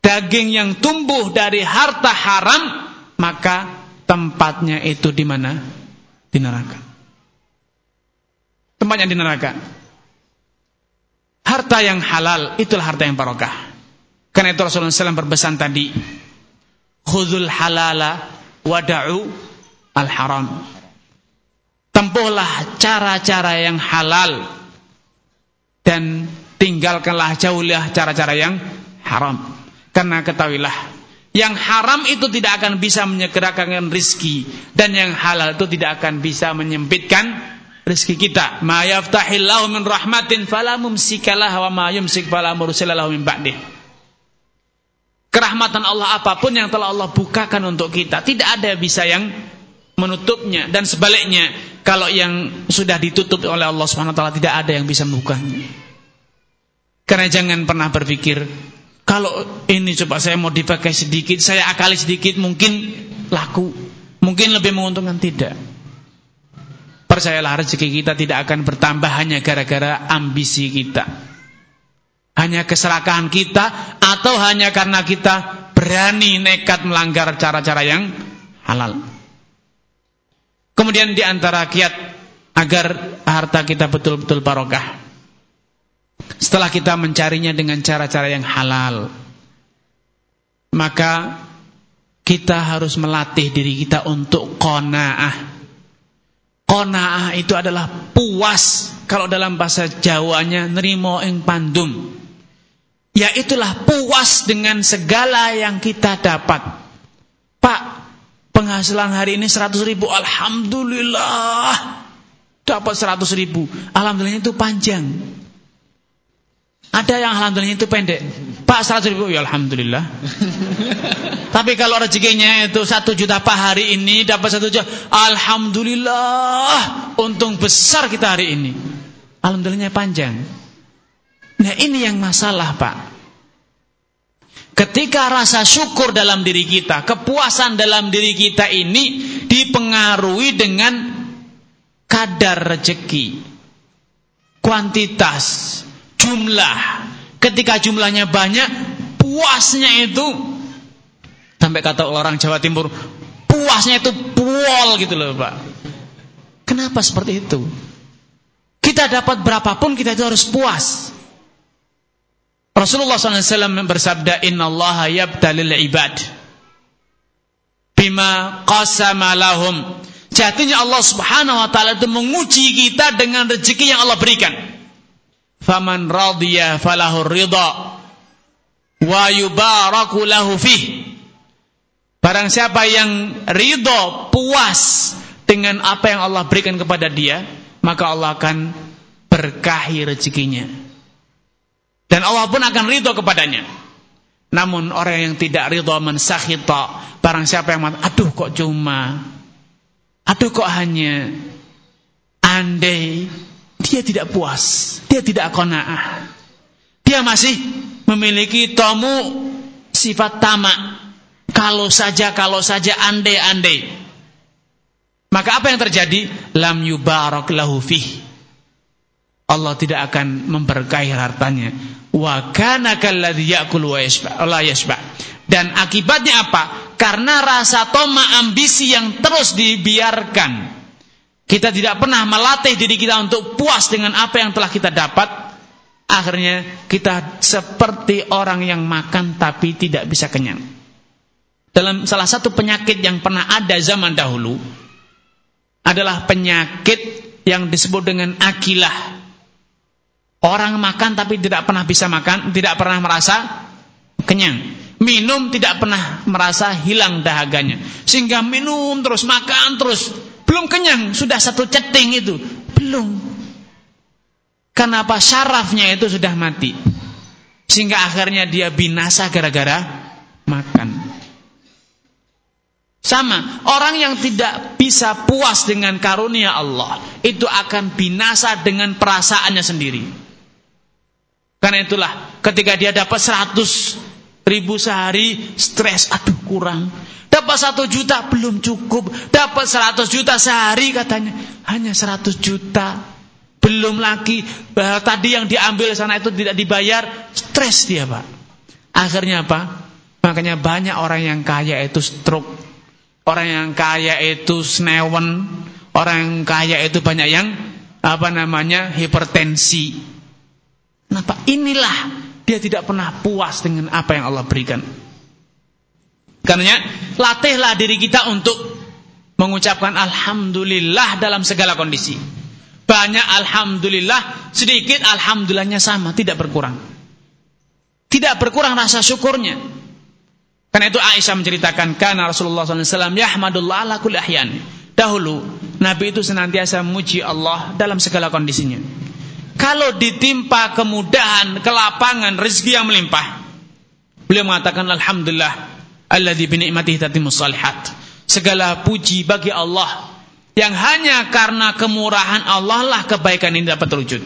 Daging yang tumbuh dari harta haram, maka tempatnya itu di mana? Di neraka tempatnya di neraka. Harta yang halal itulah harta yang barokah. Karena itu Rasulullah SAW berpesan tadi, khudul halala wada'u al haram. Tempuhlah cara-cara yang halal dan tinggalkanlah jauhlah cara-cara yang haram. Karena ketahuilah yang haram itu tidak akan bisa menyegerakan rizki dan yang halal itu tidak akan bisa menyempitkan rezeki kita. Ma yaftahillahu min rahmatin fala mumsikalah wa ma yumsik fala mursilalahu min ba'dih. Kerahmatan Allah apa pun yang telah Allah bukakan untuk kita, tidak ada bisa yang menutupnya dan sebaliknya kalau yang sudah ditutup oleh Allah taala tidak ada yang bisa membukanya. Karena jangan pernah berpikir kalau ini coba saya mau dipakai sedikit, saya akali sedikit mungkin laku, mungkin lebih menguntungkan tidak. Percayalah rezeki kita tidak akan bertambah hanya gara-gara ambisi kita. Hanya keserakahan kita atau hanya karena kita berani nekat melanggar cara-cara yang halal. Kemudian di antara kiat agar harta kita betul-betul barokah. Setelah kita mencarinya dengan cara-cara yang halal, maka kita harus melatih diri kita untuk qanaah Kona'ah itu adalah puas kalau dalam bahasa Jawanya nerimo ing pandum. Yaitulah puas dengan segala yang kita dapat. Pak, penghasilan hari ini 100 ribu. Alhamdulillah. Dapat 100 ribu. Alhamdulillah itu panjang. Ada yang alhamdulillah itu pendek. Pak 100 ribu, ya alhamdulillah. <laughs> Tapi kalau rezekinya itu 1 juta pak hari ini dapat 1 juta. Alhamdulillah. Untung besar kita hari ini. Alhamdulillahnya panjang. Nah ini yang masalah Pak. Ketika rasa syukur dalam diri kita, kepuasan dalam diri kita ini dipengaruhi dengan kadar rezeki, kuantitas, jumlah. Ketika jumlahnya banyak, puasnya itu sampai kata orang Jawa Timur, puasnya itu puol gitu loh, Pak. Kenapa seperti itu? Kita dapat berapapun kita itu harus puas. Rasulullah SAW bersabda, Inna Allah yabtalil ibad bima qasama lahum. Jatinya Allah Subhanahu wa taala itu menguji kita dengan rezeki yang Allah berikan. Faman radiya falahu ridha wa yubaraku lahu fih. Barang siapa yang ridho, puas dengan apa yang Allah berikan kepada dia, maka Allah akan berkahi rezekinya. Dan Allah pun akan ridho kepadanya. Namun orang yang tidak ridho mensakhita, barang siapa yang mengatakan, aduh kok cuma, aduh kok hanya, andai, dia tidak puas, dia tidak kona'ah. Dia masih memiliki tomu sifat tamak. Kalau saja, kalau saja, andai-andai. Maka apa yang terjadi? Lam yubarak lahu fih. Allah tidak akan memberkahi hartanya wa kana ya'kulu wa yashba. Dan akibatnya apa? Karena rasa toma ambisi yang terus dibiarkan. Kita tidak pernah melatih diri kita untuk puas dengan apa yang telah kita dapat. Akhirnya kita seperti orang yang makan tapi tidak bisa kenyang. Dalam salah satu penyakit yang pernah ada zaman dahulu adalah penyakit yang disebut dengan akilah Orang makan tapi tidak pernah bisa makan, tidak pernah merasa kenyang. Minum tidak pernah merasa hilang dahaganya. Sehingga minum terus, makan terus. Belum kenyang, sudah satu ceting itu. Belum. Kenapa syarafnya itu sudah mati. Sehingga akhirnya dia binasa gara-gara makan. Sama, orang yang tidak bisa puas dengan karunia Allah, itu akan binasa dengan perasaannya sendiri. Karena itulah ketika dia dapat 100 ribu sehari stres, aduh kurang. Dapat 1 juta belum cukup. Dapat 100 juta sehari katanya hanya 100 juta. Belum lagi bahwa tadi yang diambil sana itu tidak dibayar, stres dia pak. Akhirnya apa? Makanya banyak orang yang kaya itu stroke. Orang yang kaya itu snewen. Orang yang kaya itu banyak yang apa namanya hipertensi Kenapa? Inilah dia tidak pernah puas dengan apa yang Allah berikan. Karena latihlah diri kita untuk mengucapkan alhamdulillah dalam segala kondisi. Banyak alhamdulillah, sedikit alhamdulillahnya sama, tidak berkurang. Tidak berkurang rasa syukurnya. Karena itu Aisyah menceritakan karena Rasulullah SAW yahmadullah ala kulli ahyan. Dahulu Nabi itu senantiasa memuji Allah dalam segala kondisinya. Kalau ditimpa kemudahan, kelapangan, rezeki yang melimpah. Beliau mengatakan alhamdulillah alladzi bi ni'matihi tatimmus shalihat. Segala puji bagi Allah yang hanya karena kemurahan Allah lah kebaikan ini dapat terwujud.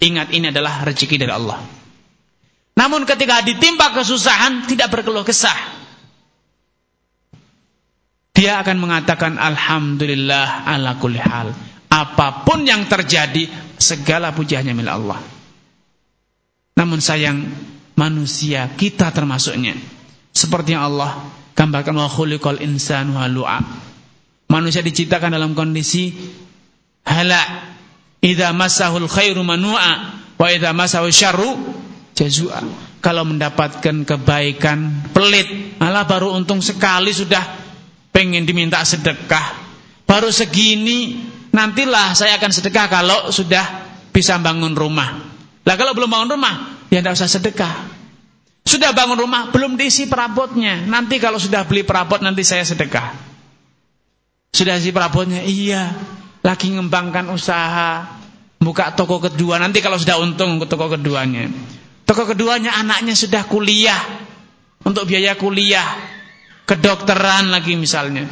Ingat ini adalah rezeki dari Allah. Namun ketika ditimpa kesusahan tidak berkeluh kesah. Dia akan mengatakan alhamdulillah ala kulli hal. Apa pun yang terjadi, segala puji hanya milik Allah. Namun sayang, manusia kita termasuknya. Seperti yang Allah gambarkan wa khuliqal insanu halu'a. Manusia diciptakan dalam kondisi hala. Idza masahul khairu manu'a wa idza masahu syarru jazua. Kalau mendapatkan kebaikan pelit, malah baru untung sekali sudah pengen diminta sedekah. Baru segini nantilah saya akan sedekah kalau sudah bisa bangun rumah. Lah kalau belum bangun rumah, ya tidak usah sedekah. Sudah bangun rumah, belum diisi perabotnya. Nanti kalau sudah beli perabot, nanti saya sedekah. Sudah isi perabotnya, iya. Lagi ngembangkan usaha, buka toko kedua. Nanti kalau sudah untung ke toko keduanya. Toko keduanya anaknya sudah kuliah. Untuk biaya kuliah. Kedokteran lagi misalnya.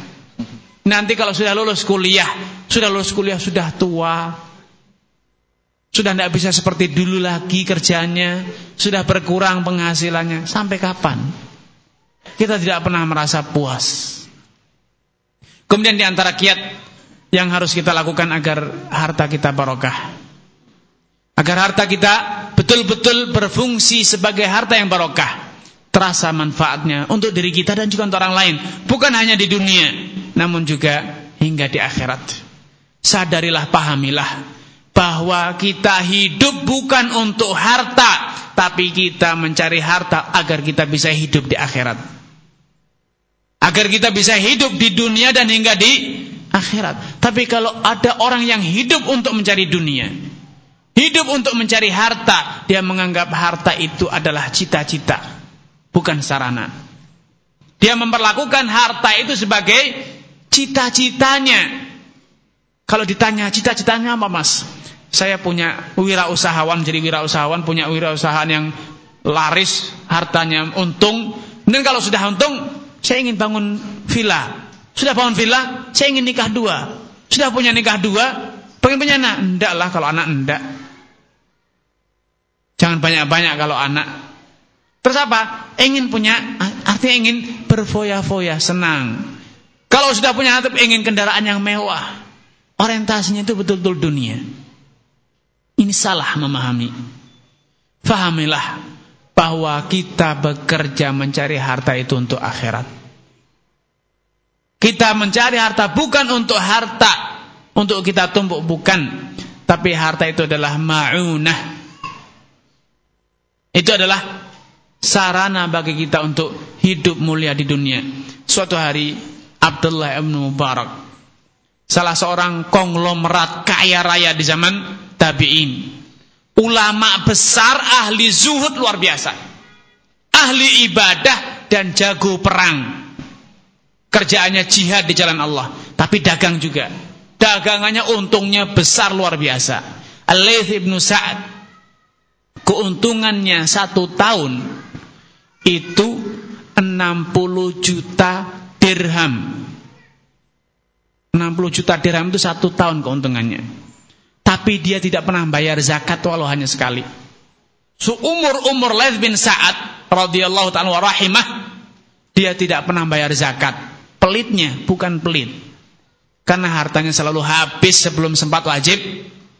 Nanti kalau sudah lulus kuliah, sudah lulus kuliah, sudah tua, sudah tidak bisa seperti dulu lagi kerjanya. Sudah berkurang penghasilannya. Sampai kapan? Kita tidak pernah merasa puas. Kemudian di antara kiat yang harus kita lakukan agar harta kita barokah. Agar harta kita betul-betul berfungsi sebagai harta yang barokah. Terasa manfaatnya untuk diri kita dan juga untuk orang lain. Bukan hanya di dunia, namun juga hingga di akhirat. Sadarilah, pahamilah bahwa kita hidup bukan untuk harta, tapi kita mencari harta agar kita bisa hidup di akhirat. Agar kita bisa hidup di dunia dan hingga di akhirat. Tapi kalau ada orang yang hidup untuk mencari dunia, hidup untuk mencari harta, dia menganggap harta itu adalah cita-cita, bukan sarana. Dia memperlakukan harta itu sebagai cita-citanya. Kalau ditanya cita-citanya apa mas? saya punya wirausahawan jadi wirausahawan punya wirausahaan yang laris hartanya untung. Dan kalau sudah untung saya ingin bangun villa. Sudah bangun villa saya ingin nikah dua. Sudah punya nikah dua pengen punya anak? Enggak lah kalau anak enggak. Jangan banyak-banyak kalau anak. Terus apa? Ingin punya artinya ingin berfoya-foya senang kalau sudah punya anak ingin kendaraan yang mewah orientasinya itu betul-betul dunia ini salah memahami. Fahamilah bahwa kita bekerja mencari harta itu untuk akhirat. Kita mencari harta bukan untuk harta untuk kita tumbuk bukan, tapi harta itu adalah ma'unah. Itu adalah sarana bagi kita untuk hidup mulia di dunia. Suatu hari Abdullah bin Mubarak salah seorang konglomerat kaya raya di zaman tabi'in. Ulama besar ahli zuhud luar biasa. Ahli ibadah dan jago perang. Kerjaannya jihad di jalan Allah, tapi dagang juga. Dagangannya untungnya besar luar biasa. Al-Layth ibn Sa'ad keuntungannya satu tahun itu 60 juta dirham. 60 juta dirham itu satu tahun keuntungannya tapi dia tidak pernah bayar zakat walau hanya sekali. Seumur-umur Laith bin Sa'ad radhiyallahu ta'ala rahimah dia tidak pernah bayar zakat. Pelitnya bukan pelit. Karena hartanya selalu habis sebelum sempat wajib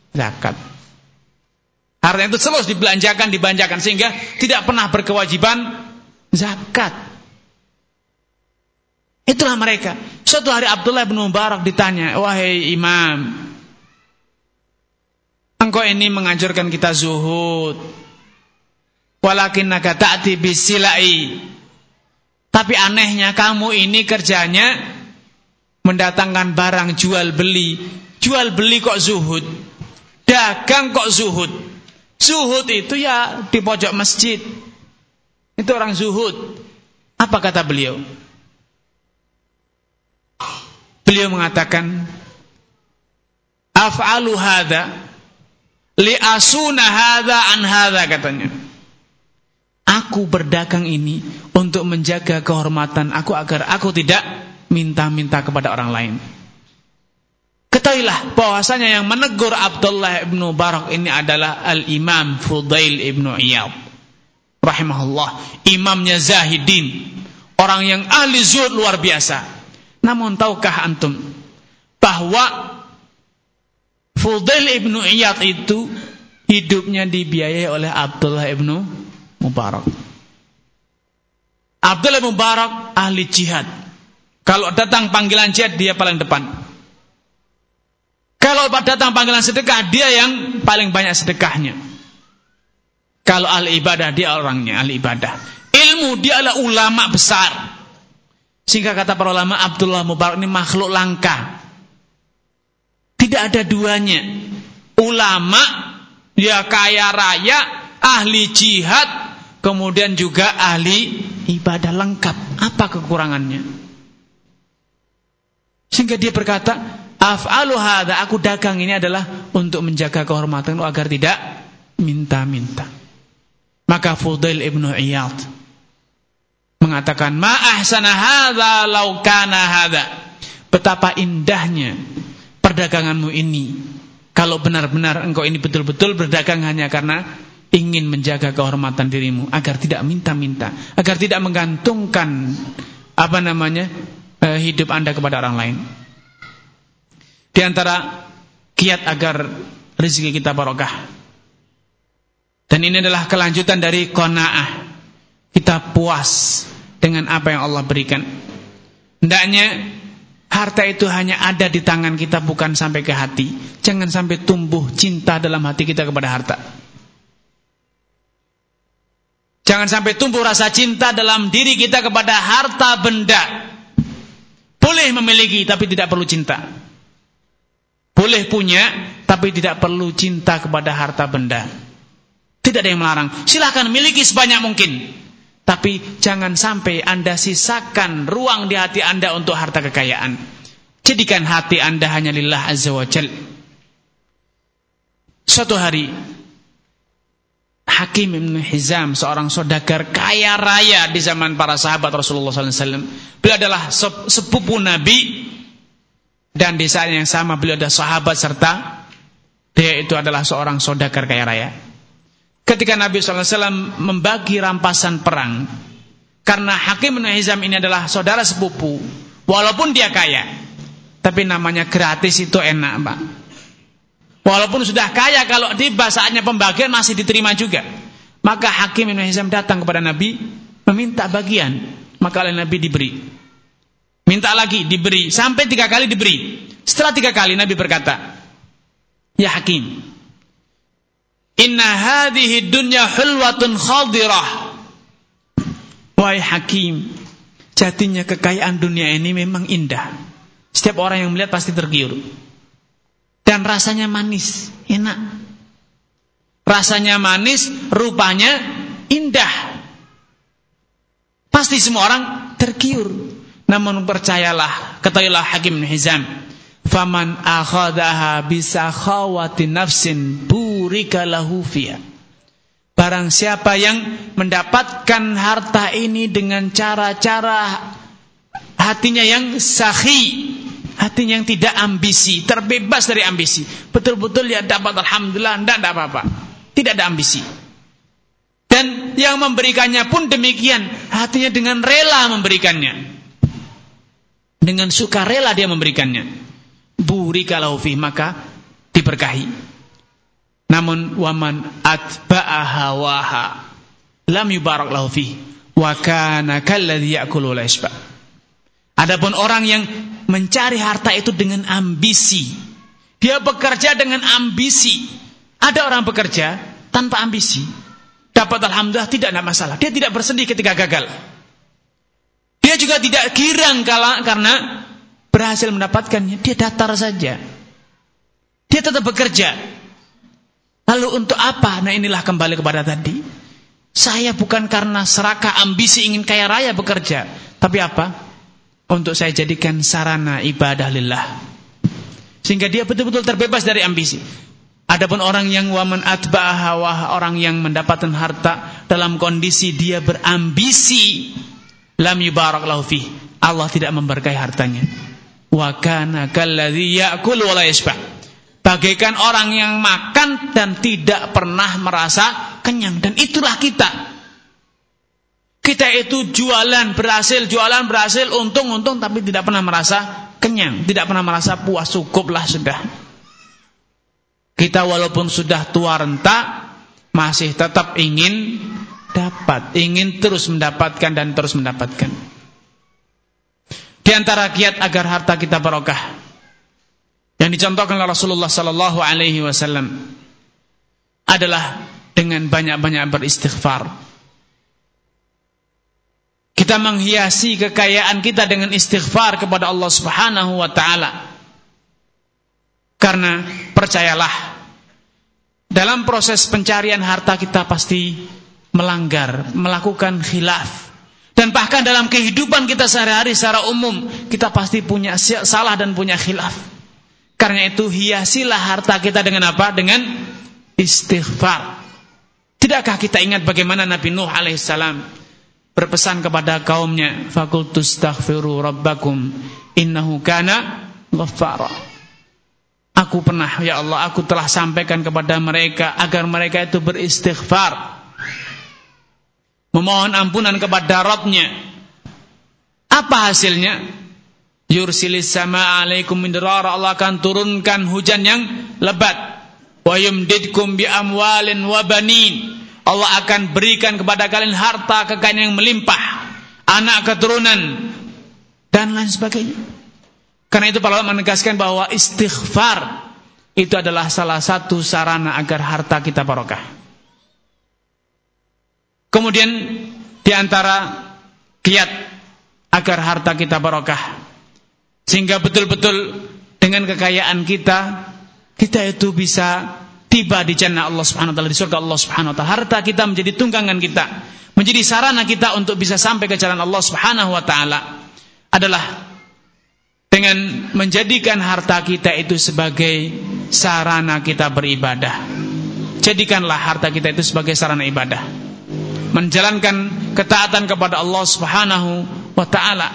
zakat. Hartanya itu selalu dibelanjakan, dibanjakan sehingga tidak pernah berkewajiban zakat. Itulah mereka. Suatu hari Abdullah bin Mubarak ditanya, "Wahai imam, Engkau ini menganjurkan kita zuhud. Walakinnaka ta'ti bisilai. Tapi anehnya kamu ini kerjanya mendatangkan barang jual beli. Jual beli kok zuhud. Dagang kok zuhud. Zuhud itu ya di pojok masjid. Itu orang zuhud. Apa kata beliau? Beliau mengatakan, Af'alu hadha li asuna hadza an hadza katanya. Aku berdagang ini untuk menjaga kehormatan aku agar aku tidak minta-minta kepada orang lain. Ketahuilah bahwasanya yang menegur Abdullah ibn Barak ini adalah Al-Imam Fudail ibn Iyad rahimahullah, imamnya Zahidin, orang yang ahli zuhud luar biasa. Namun tahukah antum bahwa Fudail ibnu Iyad itu hidupnya dibiayai oleh Abdullah ibnu Mubarak. Abdullah Mubarak ahli jihad. Kalau datang panggilan jihad dia paling depan. Kalau datang panggilan sedekah dia yang paling banyak sedekahnya. Kalau ahli ibadah dia orangnya ahli ibadah. Ilmu dia adalah ulama besar. Sehingga kata para ulama Abdullah Mubarak ini makhluk langka. Tidak ada duanya. Ulama, ya kaya raya, ahli jihad, kemudian juga ahli ibadah lengkap. Apa kekurangannya? Sehingga dia berkata, af'alu hadza, aku dagang ini adalah untuk menjaga kehormatan agar tidak minta-minta. Maka Fudail Ibnu Iyad mengatakan, "Ma ahsana hadza law kana hadza." Betapa indahnya perdaganganmu ini. Kalau benar-benar engkau ini betul-betul berdagang hanya karena ingin menjaga kehormatan dirimu agar tidak minta-minta, agar tidak menggantungkan apa namanya eh, hidup Anda kepada orang lain. Di antara kiat agar rezeki kita barokah. Dan ini adalah kelanjutan dari qanaah. Kita puas dengan apa yang Allah berikan. Hendaknya harta itu hanya ada di tangan kita bukan sampai ke hati. Jangan sampai tumbuh cinta dalam hati kita kepada harta. Jangan sampai tumbuh rasa cinta dalam diri kita kepada harta benda. Boleh memiliki tapi tidak perlu cinta. Boleh punya tapi tidak perlu cinta kepada harta benda. Tidak ada yang melarang. Silahkan miliki sebanyak mungkin. Tapi jangan sampai Anda sisakan ruang di hati Anda untuk harta kekayaan. Jadikan hati Anda hanya lillah azza wa jal. Suatu hari Hakim Ibn Hizam seorang saudagar kaya raya di zaman para sahabat Rasulullah SAW. Beliau adalah sepupu Nabi dan di saat yang sama beliau adalah sahabat serta dia itu adalah seorang saudagar kaya raya. Ketika Nabi SAW membagi rampasan perang, karena Hakim Ibn Hizam ini adalah saudara sepupu, walaupun dia kaya, tapi namanya gratis itu enak, Pak. Walaupun sudah kaya kalau tiba saatnya pembagian masih diterima juga. Maka Hakim Ibn Hizam datang kepada Nabi meminta bagian. Maka oleh Nabi diberi. Minta lagi diberi. Sampai tiga kali diberi. Setelah tiga kali Nabi berkata, Ya Hakim, Inna hadhihi dunya hulwatun khadirah. Wahai Hakim, jadinya kekayaan dunia ini memang indah. Setiap orang yang melihat pasti tergiur dan rasanya manis, enak. Rasanya manis, rupanya indah. Pasti semua orang tergiur. Namun percayalah, ketahuilah Hakim Hizam, faman akhadaha bisa khawati nafsin burika lahu fiya. Barang siapa yang mendapatkan harta ini dengan cara-cara hatinya yang sahih, Hatinya yang tidak ambisi, terbebas dari ambisi. Betul-betul ya dapat alhamdulillah, tidak ada apa-apa. Tidak ada ambisi. Dan yang memberikannya pun demikian, hatinya dengan rela memberikannya. Dengan suka rela dia memberikannya. Buri kalau fi maka diberkahi. Namun waman atba'a hawaha lam yubarak lahu fi wa kana kalladhi ya'kulu Adapun orang yang mencari harta itu dengan ambisi. Dia bekerja dengan ambisi. Ada orang bekerja tanpa ambisi. Dapat alhamdulillah tidak ada masalah. Dia tidak bersedih ketika gagal. Dia juga tidak girang karena berhasil mendapatkannya. Dia datar saja. Dia tetap bekerja. Lalu untuk apa? Nah inilah kembali kepada tadi. Saya bukan karena serakah ambisi ingin kaya raya bekerja. Tapi apa? untuk saya jadikan sarana ibadah lillah. Sehingga dia betul-betul terbebas dari ambisi. Adapun orang yang waman atba'ah orang yang mendapatkan harta dalam kondisi dia berambisi, lam yubarak lahu. Allah tidak memberkahi hartanya. Wa kana kalladzi ya'kul wa la. Bagaikan orang yang makan dan tidak pernah merasa kenyang dan itulah kita. Kita itu jualan berhasil, jualan berhasil, untung-untung tapi tidak pernah merasa kenyang, tidak pernah merasa puas, cukuplah sudah. Kita walaupun sudah tua renta, masih tetap ingin dapat, ingin terus mendapatkan dan terus mendapatkan. Di antara kiat agar harta kita barokah yang dicontohkan oleh Rasulullah sallallahu alaihi wasallam adalah dengan banyak-banyak beristighfar. Kita menghiasi kekayaan kita dengan istighfar kepada Allah Subhanahu wa taala. Karena percayalah dalam proses pencarian harta kita pasti melanggar, melakukan khilaf. Dan bahkan dalam kehidupan kita sehari-hari secara umum, kita pasti punya salah dan punya khilaf. Karena itu hiasilah harta kita dengan apa? Dengan istighfar. Tidakkah kita ingat bagaimana Nabi Nuh alaihissalam berpesan kepada kaumnya, "Fakultus taghfiru rabbakum innahu kana ghaffara." Aku pernah ya Allah, aku telah sampaikan kepada mereka agar mereka itu beristighfar memohon ampunan kepada Rabbnya. Apa hasilnya? Yursilis sama alaikum midrara Allah akan turunkan hujan yang lebat. Wa yumdidkum bi amwalin wa banin. Allah akan berikan kepada kalian harta kekayaan yang melimpah, anak keturunan dan lain sebagainya. Karena itu para ulama menegaskan bahwa istighfar itu adalah salah satu sarana agar harta kita barokah. Kemudian di antara kiat agar harta kita barokah sehingga betul-betul dengan kekayaan kita kita itu bisa tiba di jannah Allah Subhanahu wa taala di surga Allah Subhanahu wa taala. Harta kita menjadi tunggangan kita, menjadi sarana kita untuk bisa sampai ke jalan Allah Subhanahu wa taala adalah dengan menjadikan harta kita itu sebagai sarana kita beribadah. Jadikanlah harta kita itu sebagai sarana ibadah menjalankan ketaatan kepada Allah Subhanahu wa taala.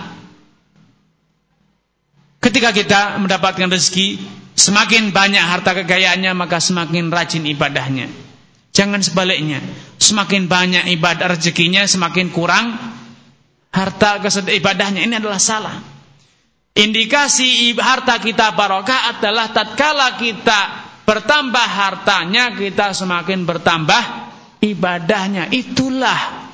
Ketika kita mendapatkan rezeki, semakin banyak harta kekayaannya maka semakin rajin ibadahnya. Jangan sebaliknya, semakin banyak ibadah rezekinya semakin kurang harta ibadahnya. Ini adalah salah. Indikasi harta kita barokah adalah tatkala kita bertambah hartanya kita semakin bertambah ibadahnya. Itulah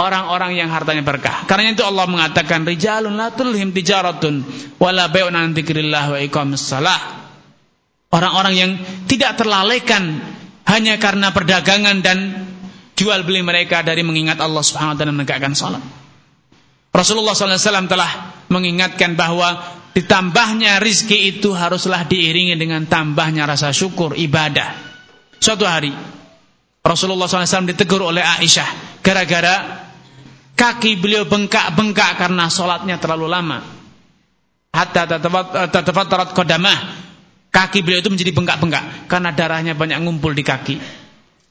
orang-orang yang hartanya berkah. Karena itu Allah mengatakan rijalun la tulhim tijaratun wala bai'un an dzikrillah wa iqamis salah. Orang-orang yang tidak terlalaikan hanya karena perdagangan dan jual beli mereka dari mengingat Allah Subhanahu wa taala menegakkan salat. Rasulullah SAW telah mengingatkan bahwa ditambahnya rizki itu haruslah diiringi dengan tambahnya rasa syukur ibadah. Suatu hari Rasulullah SAW ditegur oleh Aisyah gara-gara kaki beliau bengkak-bengkak karena sholatnya terlalu lama. Hatta tatafatarat kodamah. Kaki beliau itu menjadi bengkak-bengkak karena darahnya banyak ngumpul di kaki.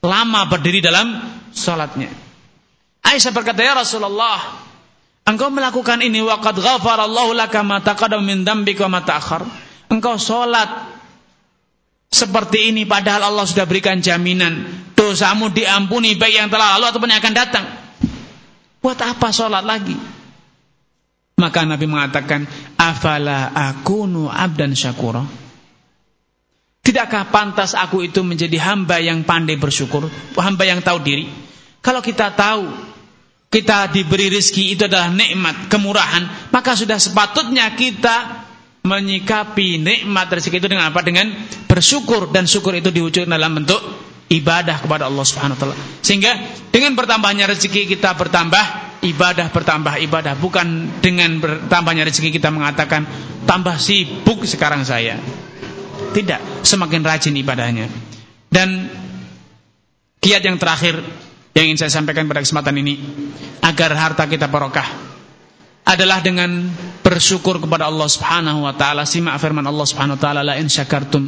Lama berdiri dalam sholatnya. Aisyah berkata, "Ya Rasulullah, engkau melakukan ini waqad ghafarallahu laka ma taqaddama min dzambika wa ma ta'akhkhar." Engkau sholat seperti ini padahal Allah sudah berikan jaminan dosamu diampuni baik yang telah lalu ataupun yang akan datang. Buat apa sholat lagi? Maka Nabi mengatakan, afala akunu abdan syakura. Tidakkah pantas aku itu menjadi hamba yang pandai bersyukur, hamba yang tahu diri? Kalau kita tahu kita diberi rezeki itu adalah nikmat, kemurahan, maka sudah sepatutnya kita menyikapi nikmat rezeki itu dengan apa? Dengan bersyukur dan syukur itu diwujudkan dalam bentuk ibadah kepada Allah Subhanahu wa taala. Sehingga dengan bertambahnya rezeki kita bertambah ibadah bertambah ibadah bukan dengan bertambahnya rezeki kita mengatakan tambah sibuk sekarang saya. Tidak, semakin rajin ibadahnya. Dan kiat yang terakhir yang ingin saya sampaikan pada kesempatan ini agar harta kita barokah adalah dengan bersyukur kepada Allah Subhanahu wa taala. Simak firman Allah Subhanahu wa taala, "La in syakartum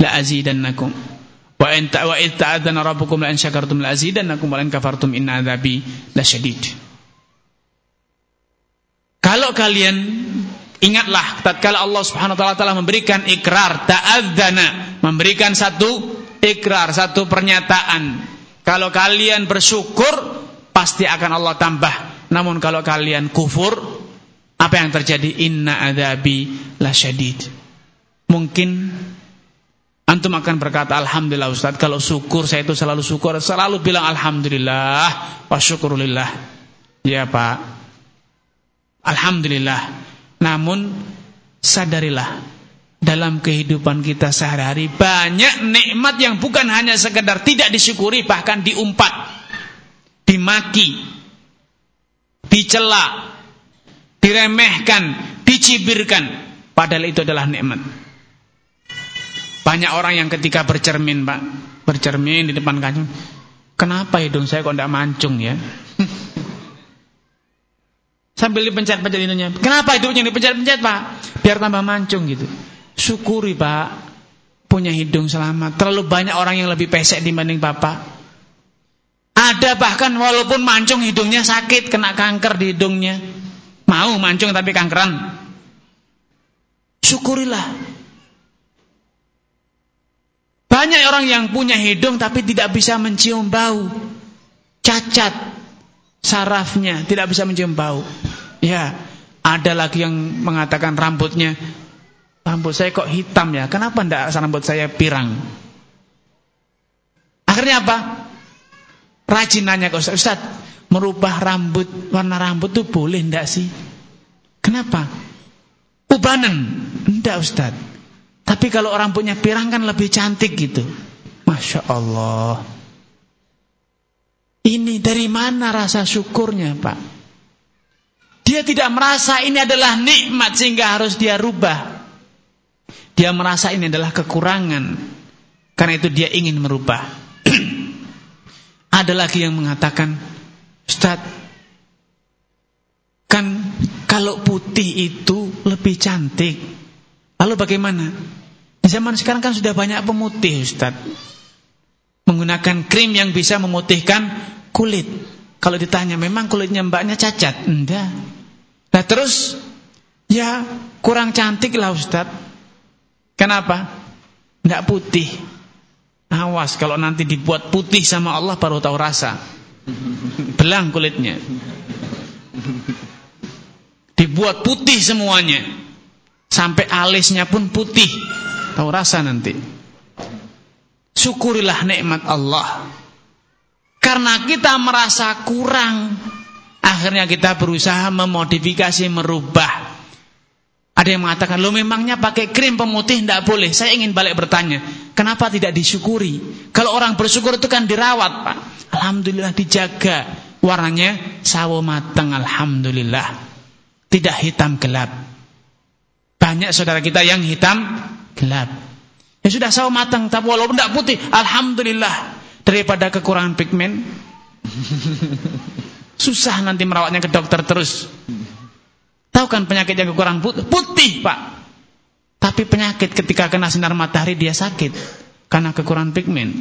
la azidannakum." Wa in wa id ta'adzana rabbukum la in syakartum la azidannakum wa in kafartum inna adzabi lasyadid. Kalau kalian ingatlah tatkala Allah Subhanahu wa taala memberikan ikrar ta'adzana, memberikan satu ikrar, satu pernyataan. Kalau kalian bersyukur pasti akan Allah tambah namun kalau kalian kufur, apa yang terjadi? Inna adabi lasyadid. Mungkin antum akan berkata alhamdulillah Ustaz, kalau syukur saya itu selalu syukur, selalu bilang alhamdulillah wa syukurulillah. Ya Pak. Alhamdulillah. Namun sadarilah dalam kehidupan kita sehari-hari banyak nikmat yang bukan hanya sekedar tidak disyukuri bahkan diumpat, dimaki, dicela, diremehkan, dicibirkan, padahal itu adalah nikmat. Banyak orang yang ketika bercermin, Pak, bercermin di depan kancing. Kenapa hidung saya kok tidak mancung ya? <laughs> Sambil dipencet-pencet hidungnya. Kenapa hidungnya dipencet-pencet pak? Biar tambah mancung gitu. Syukuri pak. Punya hidung selamat. Terlalu banyak orang yang lebih pesek dibanding bapak. Ada bahkan walaupun mancung hidungnya sakit. Kena kanker di hidungnya. Mau mancung tapi kankeran. Syukurilah. Banyak orang yang punya hidung tapi tidak bisa mencium bau. Cacat sarafnya, tidak bisa mencium bau. Ya, ada lagi yang mengatakan rambutnya, rambut saya kok hitam ya, kenapa tidak rambut saya pirang? Akhirnya apa? Rajin nanya ke Ustaz, Ustaz, merubah rambut, warna rambut itu boleh tidak sih? Kenapa? Ubanan? Tidak Ustaz. Tapi kalau rambutnya pirang kan lebih cantik gitu. Masya Allah. Ini dari mana rasa syukurnya Pak? Dia tidak merasa ini adalah nikmat sehingga harus dia rubah. Dia merasa ini adalah kekurangan. Karena itu dia ingin merubah. <clears throat> Ada lagi yang mengatakan, Ustaz, kan kalau putih itu lebih cantik. Lalu bagaimana? Di zaman sekarang kan sudah banyak pemutih Ustaz menggunakan krim yang bisa memutihkan kulit. Kalau ditanya, memang kulitnya mbaknya cacat? Enggak. Nah terus, ya kurang cantik lah Ustaz. Kenapa? Enggak putih. Awas kalau nanti dibuat putih sama Allah baru tahu rasa. Belang kulitnya. Dibuat putih semuanya. Sampai alisnya pun putih. Tahu rasa nanti. Syukurilah nikmat Allah. Karena kita merasa kurang, akhirnya kita berusaha memodifikasi, merubah. Ada yang mengatakan, lo memangnya pakai krim pemutih tidak boleh. Saya ingin balik bertanya, kenapa tidak disyukuri? Kalau orang bersyukur itu kan dirawat, Pak. Alhamdulillah dijaga. Warnanya sawo matang, Alhamdulillah. Tidak hitam gelap. Banyak saudara kita yang hitam gelap. Ya sudah sawo matang, tapi walaupun tidak putih, alhamdulillah daripada kekurangan pigmen. <laughs> Susah nanti merawatnya ke dokter terus. Tahu kan penyakit yang kekurangan putih? Putih, Pak. Tapi penyakit ketika kena sinar matahari dia sakit karena kekurangan pigmen.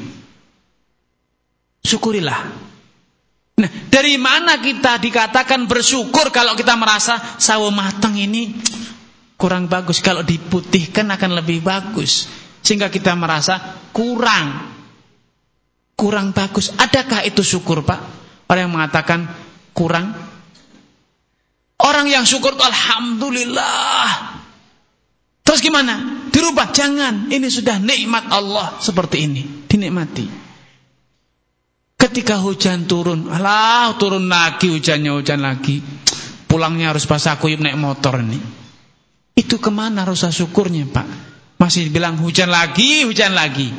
Syukurilah. Nah, dari mana kita dikatakan bersyukur kalau kita merasa sawo matang ini kurang bagus kalau diputihkan akan lebih bagus. Sehingga kita merasa kurang. Kurang bagus. Adakah itu syukur Pak? Orang yang mengatakan kurang. Orang yang syukur Alhamdulillah. Terus gimana? Dirubah. Jangan. Ini sudah nikmat Allah seperti ini. Dinikmati. Ketika hujan turun. Alah turun lagi hujannya hujan lagi. Pulangnya harus basah kuyup naik motor ini. Itu ke mana rasa syukurnya Pak? Masih bilang hujan lagi, hujan lagi.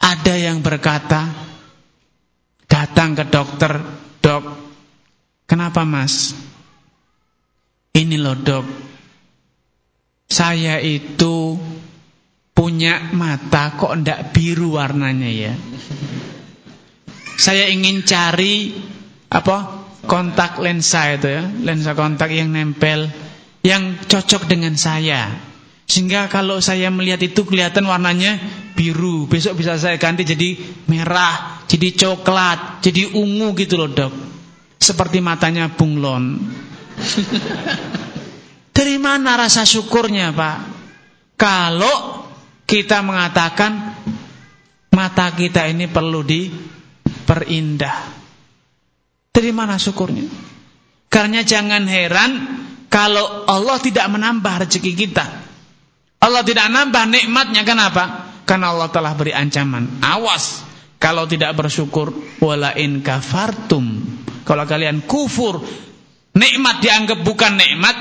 Ada yang berkata, datang ke dokter, dok, kenapa mas? Ini loh dok, saya itu punya mata kok ndak biru warnanya ya. Saya ingin cari apa kontak lensa itu ya, lensa kontak yang nempel, yang cocok dengan saya. Sehingga kalau saya melihat itu kelihatan warnanya biru. Besok bisa saya ganti jadi merah, jadi coklat, jadi ungu gitu loh dok. Seperti matanya bunglon. <laughs> Dari mana rasa syukurnya pak? Kalau kita mengatakan mata kita ini perlu diperindah. Dari mana syukurnya? Karena jangan heran kalau Allah tidak menambah rezeki kita. Allah tidak nambah nikmatnya kenapa? Karena Allah telah beri ancaman. Awas kalau tidak bersyukur wala in kafartum. Kalau kalian kufur, nikmat dianggap bukan nikmat,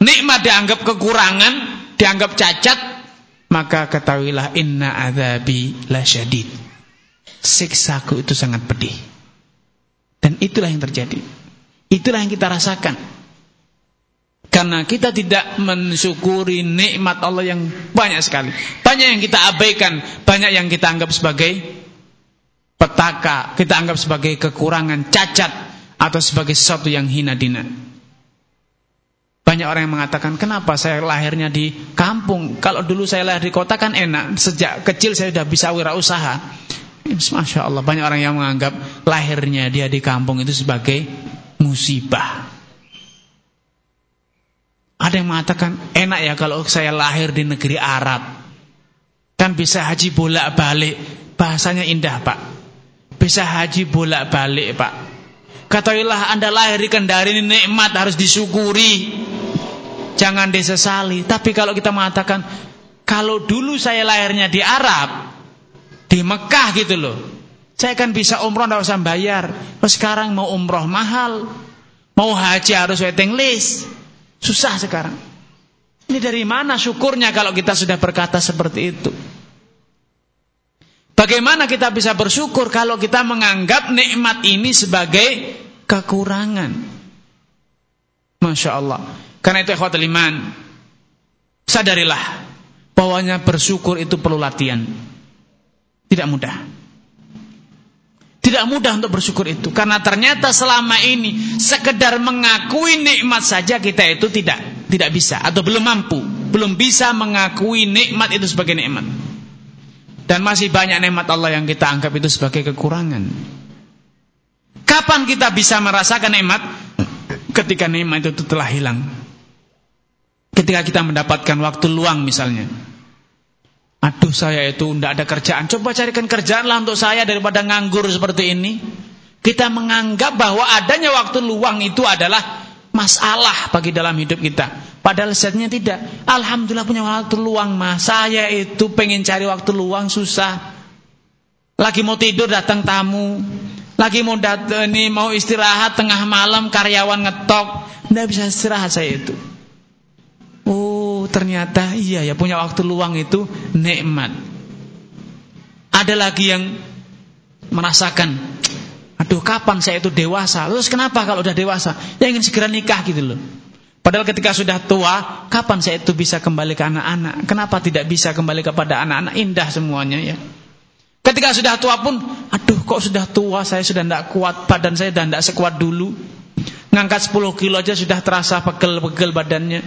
nikmat dianggap kekurangan, dianggap cacat, maka ketahuilah inna adzabi lasyadid. Siksaku itu sangat pedih. Dan itulah yang terjadi. Itulah yang kita rasakan. Karena kita tidak mensyukuri nikmat Allah yang banyak sekali. Banyak yang kita abaikan, banyak yang kita anggap sebagai petaka, kita anggap sebagai kekurangan, cacat, atau sebagai sesuatu yang hina dina. Banyak orang yang mengatakan, kenapa saya lahirnya di kampung? Kalau dulu saya lahir di kota kan enak. Sejak kecil saya sudah bisa wirausaha. Masya Allah, banyak orang yang menganggap lahirnya dia di kampung itu sebagai musibah. Ada yang mengatakan enak ya kalau saya lahir di negeri Arab. Kan bisa haji bolak-balik. Bahasanya indah pak. Bisa haji bolak-balik pak. Katakanlah anda lahir di Kendari ini nikmat harus disyukuri. Jangan disesali. Tapi kalau kita mengatakan kalau dulu saya lahirnya di Arab, di Mekah gitu loh. Saya kan bisa umroh tidak usah bayar. Sekarang mau umroh mahal. Mau haji harus waiting list. Susah sekarang. Ini dari mana syukurnya kalau kita sudah berkata seperti itu? Bagaimana kita bisa bersyukur kalau kita menganggap nikmat ini sebagai kekurangan? Masya Allah. Karena itu ikhwatul iman. Sadarilah. Bahwanya bersyukur itu perlu latihan. Tidak mudah. Tidak mudah untuk bersyukur itu karena ternyata selama ini sekedar mengakui nikmat saja kita itu tidak tidak bisa atau belum mampu, belum bisa mengakui nikmat itu sebagai nikmat. Dan masih banyak nikmat Allah yang kita anggap itu sebagai kekurangan. Kapan kita bisa merasakan nikmat? Ketika nikmat itu telah hilang. Ketika kita mendapatkan waktu luang misalnya. Aduh saya itu tidak ada kerjaan. Coba carikan kerjaan lah untuk saya daripada nganggur seperti ini. Kita menganggap bahwa adanya waktu luang itu adalah masalah bagi dalam hidup kita. Padahal setnya tidak. Alhamdulillah punya waktu luang mas. Saya itu pengen cari waktu luang susah. Lagi mau tidur datang tamu. Lagi mau dat ini mau istirahat tengah malam karyawan ngetok. Tidak bisa istirahat saya itu. Oh ternyata iya ya punya waktu luang itu nikmat. Ada lagi yang merasakan, aduh kapan saya itu dewasa? Terus kenapa kalau udah dewasa? Ya ingin segera nikah gitu loh. Padahal ketika sudah tua, kapan saya itu bisa kembali ke anak-anak? Kenapa tidak bisa kembali kepada anak-anak? Indah semuanya ya. Ketika sudah tua pun, aduh kok sudah tua, saya sudah tidak kuat, badan saya sudah tidak sekuat dulu. Ngangkat 10 kilo aja sudah terasa pegel-pegel badannya.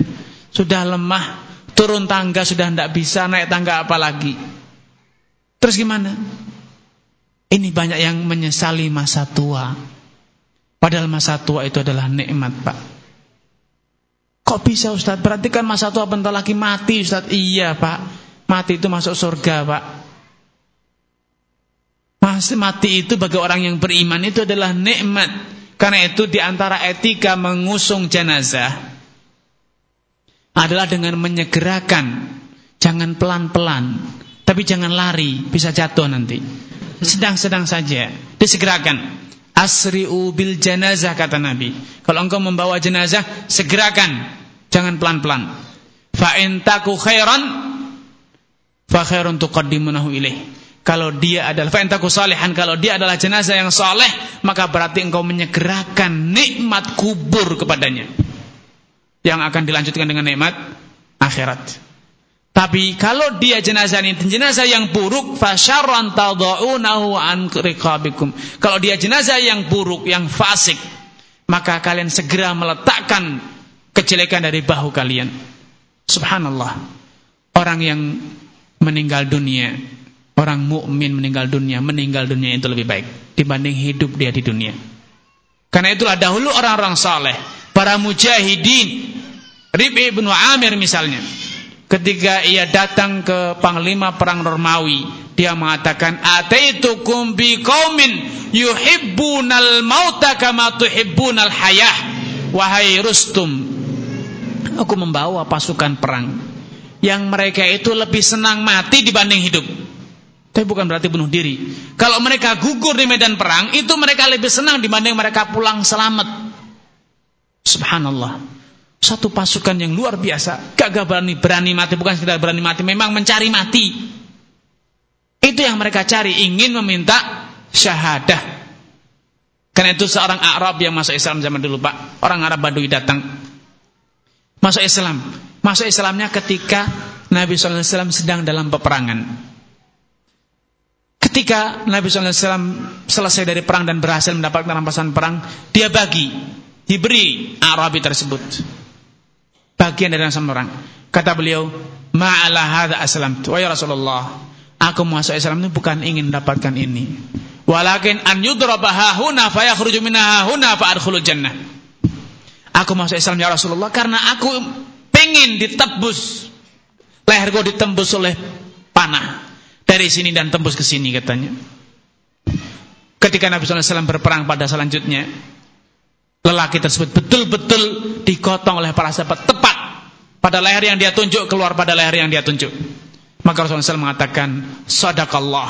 Sudah lemah, turun tangga sudah tidak bisa, naik tangga apalagi. Terus gimana? Ini banyak yang menyesali masa tua. Padahal masa tua itu adalah nikmat, Pak. Kok bisa Ustaz? Berarti kan masa tua bentar lagi mati, Ustaz. Iya, Pak. Mati itu masuk surga, Pak. Masih mati itu bagi orang yang beriman itu adalah nikmat. Karena itu di antara etika mengusung jenazah adalah dengan menyegerakan. Jangan pelan-pelan, tapi jangan lari, bisa jatuh nanti. Sedang-sedang saja, disegerakan. Asri'u bil jenazah kata Nabi. Kalau engkau membawa jenazah, segerakan, jangan pelan-pelan. Fa in taku khairan fa khairun tuqaddimunahu ilaih. Kalau dia adalah fa in taku salihan, kalau dia adalah jenazah yang saleh, maka berarti engkau menyegerakan nikmat kubur kepadanya yang akan dilanjutkan dengan nikmat akhirat. Tapi kalau dia jenazah ini jenazah yang buruk, fasyarran tadaunahu an riqabikum. Kalau dia jenazah yang buruk, yang fasik, maka kalian segera meletakkan kejelekan dari bahu kalian. Subhanallah. Orang yang meninggal dunia, orang mukmin meninggal dunia, meninggal dunia itu lebih baik dibanding hidup dia di dunia. Karena itulah dahulu orang-orang saleh para mujahidin Rib'i bin Amir misalnya. Ketika ia datang ke panglima perang Romawi dia mengatakan ataitukum bi qaumin yuhibbunal mauta kama tuhibbunal hayah. Wahai Rustum aku membawa pasukan perang yang mereka itu lebih senang mati dibanding hidup. Tapi bukan berarti bunuh diri. Kalau mereka gugur di medan perang itu mereka lebih senang dibanding mereka pulang selamat. Subhanallah. Satu pasukan yang luar biasa. Gagah berani, berani mati. Bukan sekedar berani mati. Memang mencari mati. Itu yang mereka cari. Ingin meminta syahadah. Karena itu seorang Arab yang masuk Islam zaman dulu Pak. Orang Arab Badui datang. Masuk Islam. Masuk Islamnya ketika Nabi SAW sedang dalam peperangan. Ketika Nabi SAW selesai dari perang dan berhasil mendapatkan rampasan perang, dia bagi, diberi Arabi tersebut. Bagian dari rampasan perang. Kata beliau, Ma'ala aslam. Wa ya Rasulullah, aku masuk Islam itu bukan ingin mendapatkan ini. Walakin an yudraba hahuna fayakhruju minha hahuna fa jannah. Aku masuk Islam ya Rasulullah karena aku pengen ditebus leherku ditembus oleh panah dari sini dan tembus ke sini katanya. Ketika Nabi SAW berperang pada selanjutnya, lelaki tersebut betul-betul dikotong oleh para sahabat tepat pada leher yang dia tunjuk keluar pada leher yang dia tunjuk. Maka Rasulullah SAW mengatakan, Sadaqallah,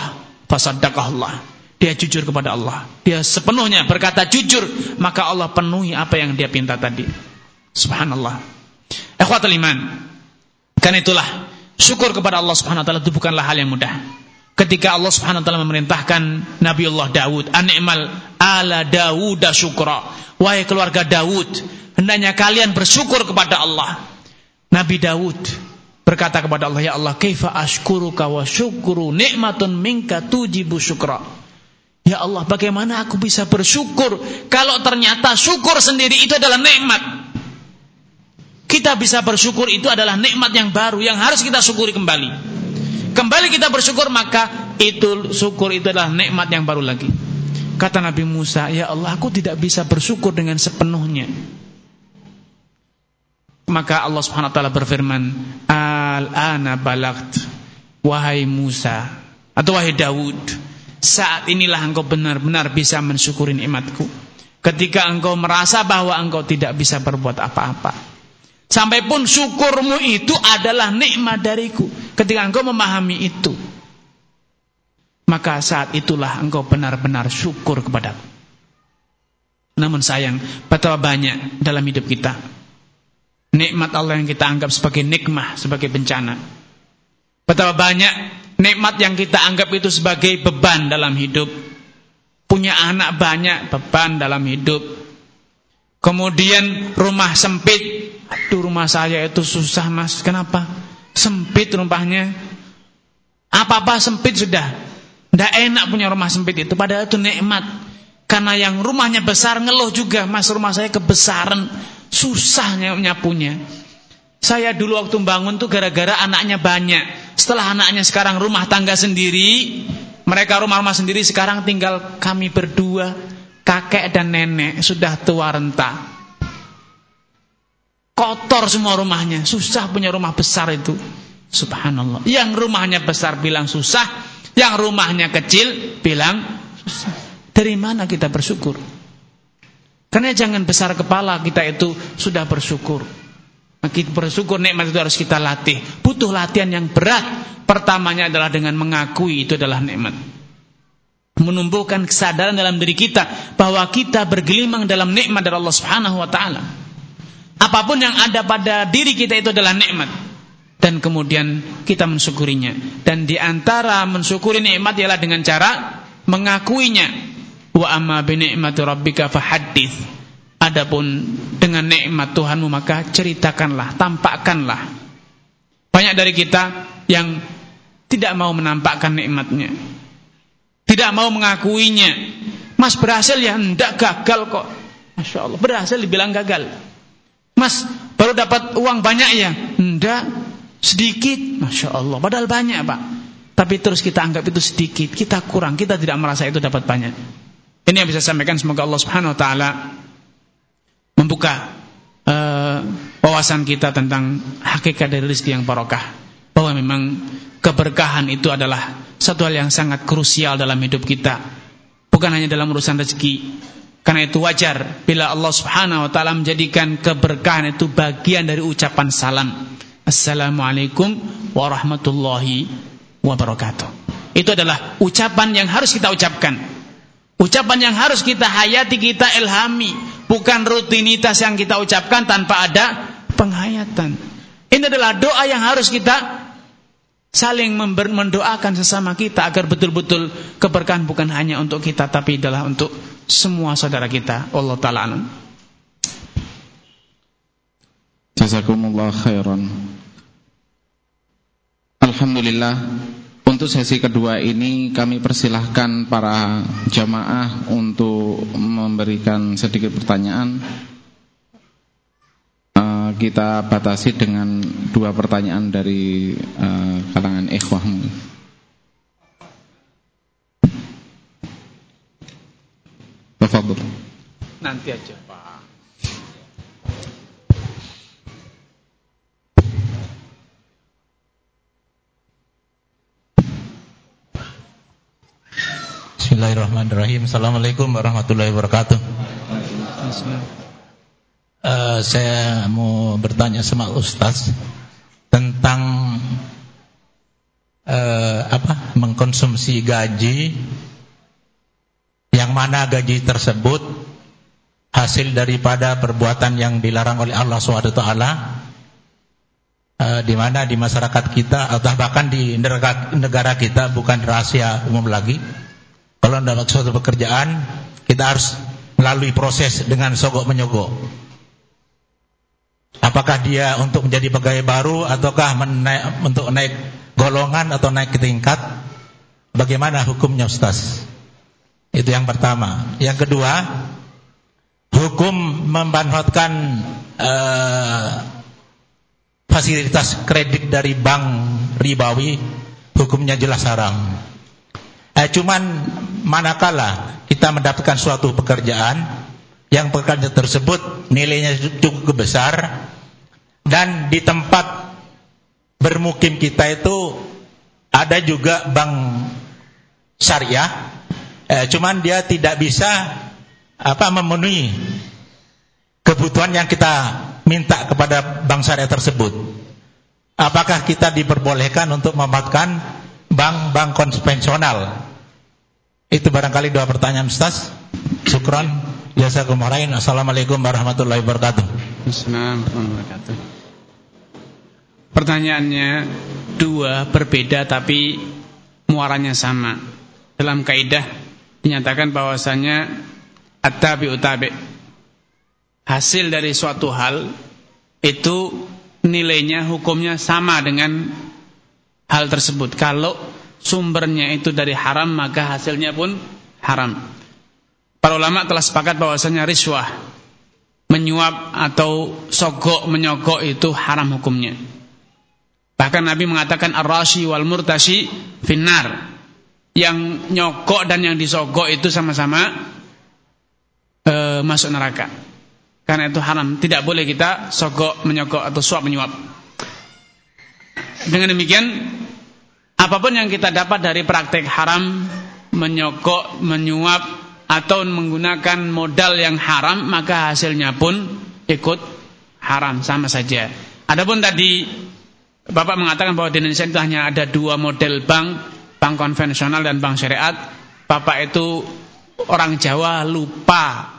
fasadaqallah. Dia jujur kepada Allah. Dia sepenuhnya berkata jujur, maka Allah penuhi apa yang dia pinta tadi. Subhanallah. Ikhwatul iman. Karena itulah syukur kepada Allah Subhanahu wa taala itu bukanlah hal yang mudah. Ketika Allah Subhanahu wa taala memerintahkan Nabiullah Daud, "An'imal ala Dawud syukra." Wahai keluarga Daud, hendaknya kalian bersyukur kepada Allah. Nabi Daud berkata kepada Allah, "Ya Allah, kaifa ashkuruka wa syukru nikmatun minka tujibu syukra." Ya Allah, bagaimana aku bisa bersyukur kalau ternyata syukur sendiri itu adalah nikmat? kita bisa bersyukur itu adalah nikmat yang baru yang harus kita syukuri kembali. Kembali kita bersyukur maka itu syukur itu adalah nikmat yang baru lagi. Kata Nabi Musa, "Ya Allah, aku tidak bisa bersyukur dengan sepenuhnya." Maka Allah Subhanahu wa taala berfirman, "Al-ana balagt." Wahai Musa atau wahai Daud, saat inilah engkau benar-benar bisa mensyukuri nikmatku. Ketika engkau merasa bahwa engkau tidak bisa berbuat apa-apa. Sampai pun syukurmu itu adalah nikmat dariku. Ketika engkau memahami itu. Maka saat itulah engkau benar-benar syukur kepadaku. Namun sayang, betapa banyak dalam hidup kita. Nikmat Allah yang kita anggap sebagai nikmah, sebagai bencana. Betapa banyak nikmat yang kita anggap itu sebagai beban dalam hidup. Punya anak banyak, beban dalam hidup. Kemudian rumah sempit, Aduh rumah saya itu susah mas Kenapa? Sempit rumahnya Apa-apa sempit sudah Tidak enak punya rumah sempit itu Padahal itu nikmat Karena yang rumahnya besar ngeluh juga Mas rumah saya kebesaran Susahnya nyapunya Saya dulu waktu bangun tuh gara-gara anaknya banyak Setelah anaknya sekarang rumah tangga sendiri Mereka rumah-rumah sendiri Sekarang tinggal kami berdua Kakek dan nenek Sudah tua renta Kotor semua rumahnya. Susah punya rumah besar itu. Subhanallah. Yang rumahnya besar bilang susah. Yang rumahnya kecil bilang susah. Dari mana kita bersyukur? Karena jangan besar kepala kita itu sudah bersyukur. Kita bersyukur nikmat itu harus kita latih. Butuh latihan yang berat. Pertamanya adalah dengan mengakui itu adalah nikmat. Menumbuhkan kesadaran dalam diri kita bahwa kita bergelimang dalam nikmat dari Allah Subhanahu wa taala. Apa pun yang ada pada diri kita itu adalah nikmat dan kemudian kita mensyukurinya. Dan di antara mensyukuri nikmat ialah dengan cara mengakuinya. Wa amma bi ni'mati rabbika fahaddits. Adapun dengan nikmat Tuhanmu maka ceritakanlah, tampakkanlah. Banyak dari kita yang tidak mau menampakkan nikmatnya. Tidak mau mengakuinya. Mas berhasil ya, enggak gagal kok. Masya Allah, berhasil dibilang gagal. Mas, baru dapat uang banyak ya? Enggak, sedikit. Masya Allah, padahal banyak Pak. Tapi terus kita anggap itu sedikit, kita kurang, kita tidak merasa itu dapat banyak. Ini yang bisa saya sampaikan, semoga Allah Subhanahu Wa Taala membuka uh, wawasan kita tentang hakikat dari rezeki yang barokah. Bahwa memang keberkahan itu adalah satu hal yang sangat krusial dalam hidup kita. Bukan hanya dalam urusan rezeki, karena itu wajar bila Allah Subhanahu wa taala menjadikan keberkahan itu bagian dari ucapan salam. Assalamualaikum warahmatullahi wabarakatuh. Itu adalah ucapan yang harus kita ucapkan. Ucapan yang harus kita hayati, kita ilhami, bukan rutinitas yang kita ucapkan tanpa ada penghayatan. Ini adalah doa yang harus kita saling mendoakan sesama kita agar betul-betul keberkahan bukan hanya untuk kita tapi adalah untuk semua saudara kita Allah taala Jazakumullah khairan. Alhamdulillah untuk sesi kedua ini kami persilahkan para jamaah untuk memberikan sedikit pertanyaan. Uh, Kita batasi dengan dua pertanyaan dari uh, kalangan ikhwah Tafadhol. Nanti aja. Pak Bismillahirrahmanirrahim. Assalamualaikum warahmatullahi wabarakatuh. Uh, saya mau bertanya sama Ustaz tentang uh, apa mengkonsumsi gaji yang mana gaji tersebut hasil daripada perbuatan yang dilarang oleh Allah SWT uh, di mana di masyarakat kita atau bahkan di negara kita bukan rahasia umum lagi kalau dapat suatu pekerjaan, kita harus melalui proses dengan sogok menyogok. Apakah dia untuk menjadi pegawai baru ataukah menaik, untuk naik golongan atau naik ke tingkat? Bagaimana hukumnya Ustaz? Itu yang pertama. Yang kedua, hukum memanfaatkan uh, fasilitas kredit dari bank ribawi, hukumnya jelas haram. Eh, cuman manakala kita mendapatkan suatu pekerjaan yang pekerjaan tersebut nilainya cukup besar dan di tempat bermukim kita itu ada juga bank syariah eh, cuman dia tidak bisa apa memenuhi kebutuhan yang kita minta kepada bank syariah tersebut apakah kita diperbolehkan untuk memanfaatkan bank-bank konvensional. Itu barangkali dua pertanyaan Ustaz. Syukran. Jazakumullah Assalamualaikum warahmatullahi wabarakatuh. Assalamualaikum Pertanyaannya dua berbeda tapi muaranya sama. Dalam kaidah dinyatakan bahwasanya at-tabi utabi. Hasil dari suatu hal itu nilainya hukumnya sama dengan hal tersebut. Kalau sumbernya itu dari haram, maka hasilnya pun haram. Para ulama telah sepakat bahwasanya riswah, menyuap atau sogok menyogok itu haram hukumnya. Bahkan Nabi mengatakan ar-rashi wal murtashi finnar. Yang nyogok dan yang disogok itu sama-sama e, masuk neraka. Karena itu haram, tidak boleh kita sogok menyogok atau suap menyuap. Dengan demikian apa pun yang kita dapat dari praktek haram, menyokok, menyuap atau menggunakan modal yang haram, maka hasilnya pun ikut haram sama saja. Adapun tadi Bapak mengatakan bahwa di Indonesia itu hanya ada dua model bank, bank konvensional dan bank syariat. Bapak itu orang Jawa lupa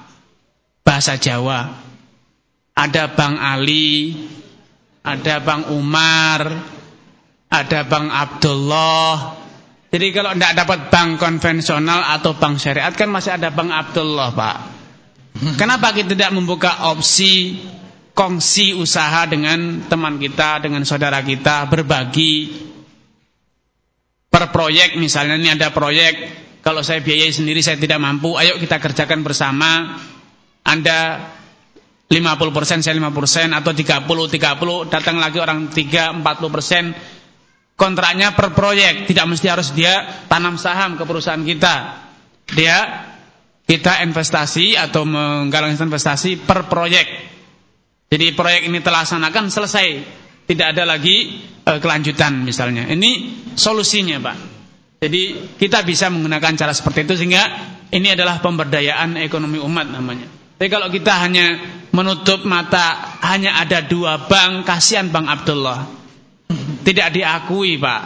bahasa Jawa. Ada Bank Ali, ada Bank Umar, ada Bank Abdullah. Jadi kalau tidak dapat bank konvensional atau bank syariat kan masih ada Bank Abdullah, Pak. Kenapa kita tidak membuka opsi kongsi usaha dengan teman kita, dengan saudara kita, berbagi per proyek misalnya ini ada proyek, kalau saya biayai sendiri saya tidak mampu, ayo kita kerjakan bersama. Anda 50% saya 5% atau 30 30 datang lagi orang 3 40% kontraknya per proyek, tidak mesti harus dia tanam saham ke perusahaan kita. Dia kita investasi atau menggalang investasi per proyek. Jadi proyek ini telah laksanakan selesai, tidak ada lagi e, kelanjutan misalnya. Ini solusinya, Pak. Jadi kita bisa menggunakan cara seperti itu sehingga ini adalah pemberdayaan ekonomi umat namanya. Tapi kalau kita hanya menutup mata hanya ada dua bank, kasihan Bang Abdullah. Tidak diakui Pak.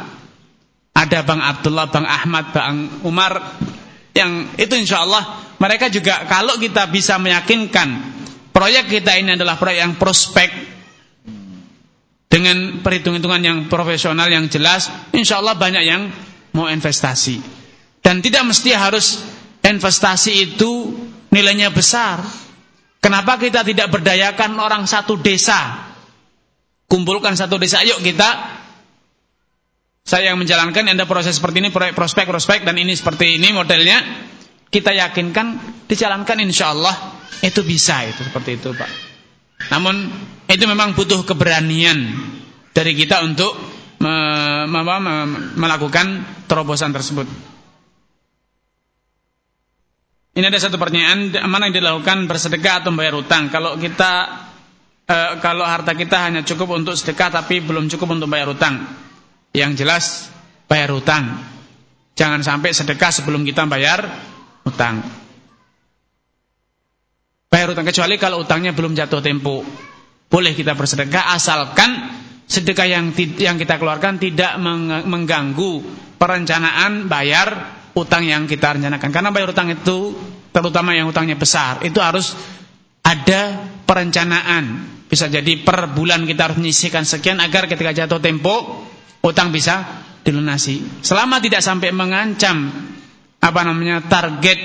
Ada Bang Abdullah, Bang Ahmad, Bang Umar Yang itu insya Allah Mereka juga kalau kita bisa meyakinkan Proyek kita ini adalah proyek yang prospek Dengan perhitung-hitungan yang profesional yang jelas Insya Allah banyak yang mau investasi. Dan tidak mesti harus investasi itu nilainya besar. Kenapa kita tidak berdayakan orang satu desa? Kumpulkan satu desa, yuk kita saya yang menjalankan ada proses seperti ini proyek prospek prospek dan ini seperti ini modelnya. Kita yakinkan dijalankan insya Allah itu bisa itu seperti itu Pak. Namun itu memang butuh keberanian dari kita untuk me, me, me, melakukan terobosan tersebut. Ini ada satu pertanyaan mana yang dilakukan bersedekah atau membayar utang kalau kita e, kalau harta kita hanya cukup untuk sedekah tapi belum cukup untuk bayar utang yang jelas bayar hutang. Jangan sampai sedekah sebelum kita bayar hutang. Bayar hutang kecuali kalau hutangnya belum jatuh tempo. Boleh kita bersedekah asalkan sedekah yang yang kita keluarkan tidak mengganggu perencanaan bayar hutang yang kita rencanakan. Karena bayar hutang itu terutama yang hutangnya besar, itu harus ada perencanaan. Bisa jadi per bulan kita harus menyisihkan sekian agar ketika jatuh tempo utang bisa dilunasi. Selama tidak sampai mengancam apa namanya target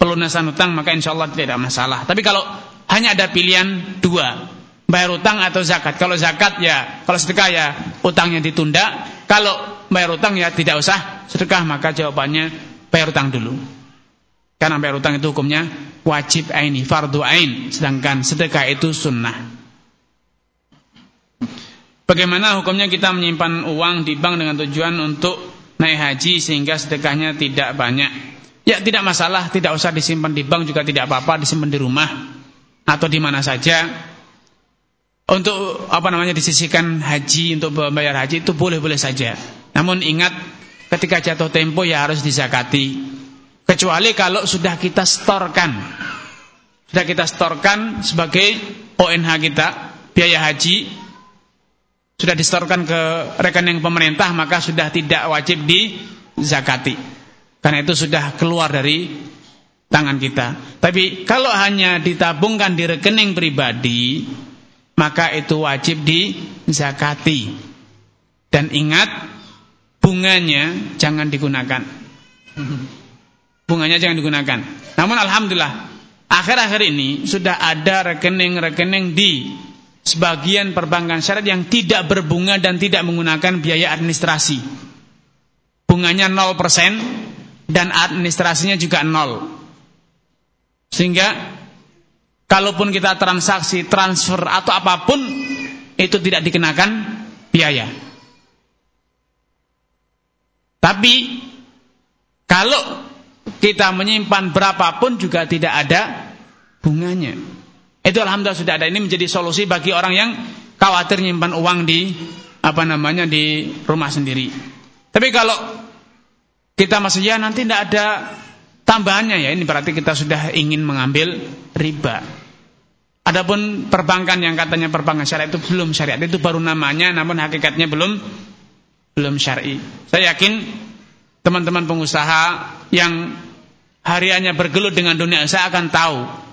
pelunasan utang maka insya Allah tidak masalah. Tapi kalau hanya ada pilihan dua, bayar utang atau zakat. Kalau zakat ya, kalau sedekah ya utangnya ditunda. Kalau bayar utang ya tidak usah sedekah maka jawabannya bayar utang dulu. Karena bayar utang itu hukumnya wajib aini, fardu ain, sedangkan sedekah itu sunnah. Bagaimana hukumnya kita menyimpan uang di bank dengan tujuan untuk naik haji sehingga sedekahnya tidak banyak? Ya tidak masalah, tidak usah disimpan di bank juga tidak apa-apa, disimpan di rumah atau di mana saja. Untuk apa namanya disisihkan haji untuk membayar haji itu boleh-boleh saja. Namun ingat ketika jatuh tempo ya harus dizakati. Kecuali kalau sudah kita storkan. Sudah kita storkan sebagai ONH kita, biaya haji sudah disetorkan ke rekening pemerintah maka sudah tidak wajib di zakati. Karena itu sudah keluar dari tangan kita. Tapi kalau hanya ditabungkan di rekening pribadi, maka itu wajib di zakati. Dan ingat bunganya jangan digunakan. Bunganya jangan digunakan. Namun alhamdulillah akhir-akhir ini sudah ada rekening-rekening di sebagian perbankan syariah yang tidak berbunga dan tidak menggunakan biaya administrasi. Bunganya 0% dan administrasinya juga 0. Sehingga kalaupun kita transaksi, transfer atau apa pun itu tidak dikenakan biaya. Tapi kalau kita menyimpan berapapun juga tidak ada bunganya. Itu alhamdulillah sudah ada. Ini menjadi solusi bagi orang yang khawatir nyimpan uang di apa namanya di rumah sendiri. Tapi kalau kita masih ya nanti tidak ada tambahannya ya, ini berarti kita sudah ingin mengambil riba. Adapun perbankan yang katanya perbankan syariat itu belum syariat, itu baru namanya namun hakikatnya belum belum syar'i. Saya yakin teman-teman pengusaha yang hariannya bergelut dengan dunia saya akan tahu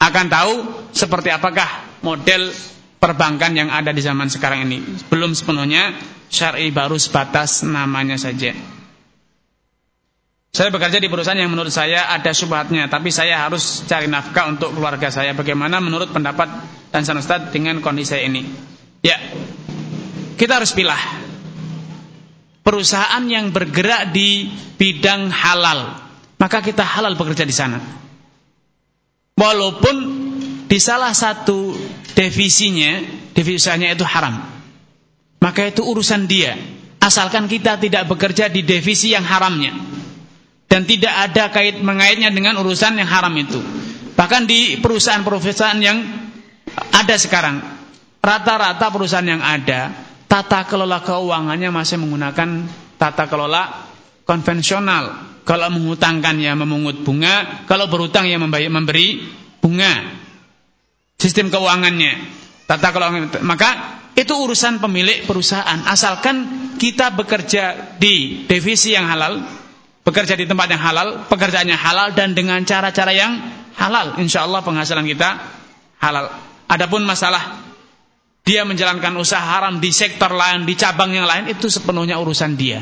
akan tahu seperti apakah model perbankan yang ada di zaman sekarang ini. Belum sepenuhnya syar'i baru sebatas namanya saja. Saya bekerja di perusahaan yang menurut saya ada syubhatnya, tapi saya harus cari nafkah untuk keluarga saya. Bagaimana menurut pendapat dan Ustaz dengan kondisi ini? Ya, kita harus pilih perusahaan yang bergerak di bidang halal, maka kita halal bekerja di sana. Walaupun di salah satu divisinya, divisanya itu haram. Maka itu urusan dia. Asalkan kita tidak bekerja di divisi yang haramnya. Dan tidak ada kait mengaitnya dengan urusan yang haram itu. Bahkan di perusahaan-perusahaan yang ada sekarang. Rata-rata perusahaan yang ada, tata kelola keuangannya masih menggunakan tata kelola konvensional kalau menghutangkan ya memungut bunga, kalau berhutang ya memberi bunga. Sistem keuangannya, tata keuangan. Maka itu urusan pemilik perusahaan. Asalkan kita bekerja di divisi yang halal, bekerja di tempat yang halal, pekerjaannya halal dan dengan cara-cara yang halal, insya Allah penghasilan kita halal. Adapun masalah dia menjalankan usaha haram di sektor lain, di cabang yang lain itu sepenuhnya urusan dia.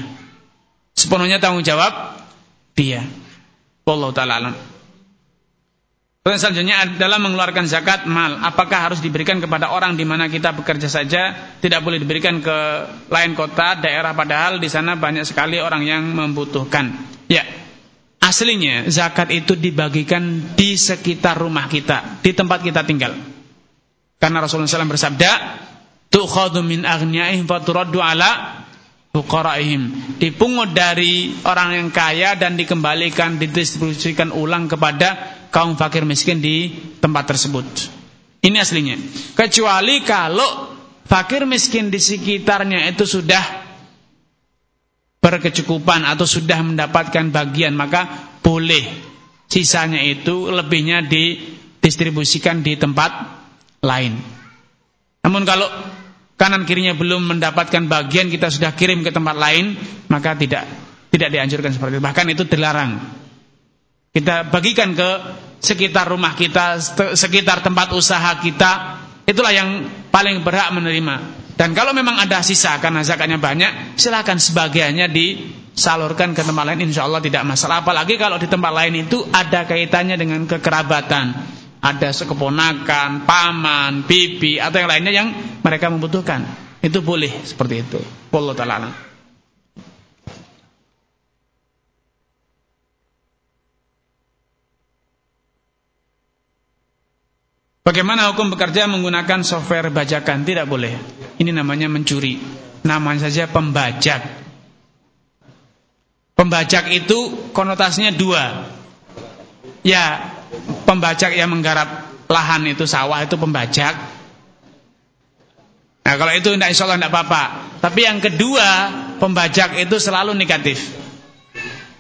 Sepenuhnya tanggung jawab dia. Wallahu taala alam. Selanjutnya adalah mengeluarkan zakat mal. Apakah harus diberikan kepada orang di mana kita bekerja saja, tidak boleh diberikan ke lain kota, daerah padahal di sana banyak sekali orang yang membutuhkan. Ya. Aslinya zakat itu dibagikan di sekitar rumah kita, di tempat kita tinggal. Karena Rasulullah SAW bersabda, "Tu'khadhu min aghniyaihim faturaddu ala fuqaraihim." Dipungut dari orang yang kaya dan dikembalikan didistribusikan ulang kepada kaum fakir miskin di tempat tersebut. Ini aslinya. Kecuali kalau fakir miskin di sekitarnya itu sudah berkecukupan atau sudah mendapatkan bagian, maka boleh sisanya itu lebihnya didistribusikan di tempat lain. Namun kalau kanan kirinya belum mendapatkan bagian kita sudah kirim ke tempat lain, maka tidak tidak dianjurkan seperti itu. Bahkan itu dilarang. Kita bagikan ke sekitar rumah kita, sekitar tempat usaha kita. Itulah yang paling berhak menerima. Dan kalau memang ada sisa karena zakatnya banyak, silakan sebagiannya disalurkan ke tempat lain. Insya Allah tidak masalah. Apalagi kalau di tempat lain itu ada kaitannya dengan kekerabatan. Ada sekeponakan, paman, pipi, atau yang lainnya yang mereka membutuhkan. Itu boleh seperti itu. Wallahu ta'ala Bagaimana hukum bekerja menggunakan software bajakan? Tidak boleh. Ini namanya mencuri. Namanya saja pembajak. Pembajak itu konotasinya dua. Ya, pembajak yang menggarap lahan itu sawah itu pembajak. Nah, kalau itu tidak insya Allah tidak apa-apa. Tapi yang kedua, pembajak itu selalu negatif.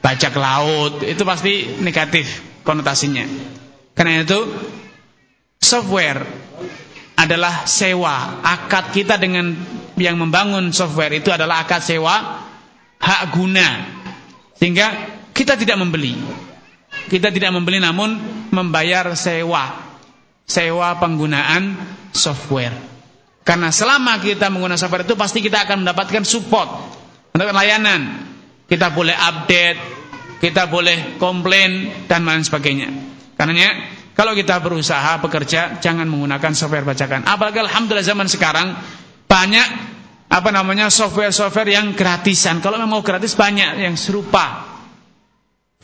Bajak laut itu pasti negatif konotasinya. Karena itu software adalah sewa. Akad kita dengan yang membangun software itu adalah akad sewa hak guna. Sehingga kita tidak membeli. Kita tidak membeli namun membayar sewa. Sewa penggunaan software. Karena selama kita menggunakan software itu pasti kita akan mendapatkan support, mendapatkan layanan. Kita boleh update, kita boleh komplain dan lain sebagainya. Karenanya kalau kita berusaha bekerja jangan menggunakan software bacakan. Apalagi alhamdulillah zaman sekarang banyak apa namanya software-software yang gratisan. Kalau memang mau gratis banyak yang serupa.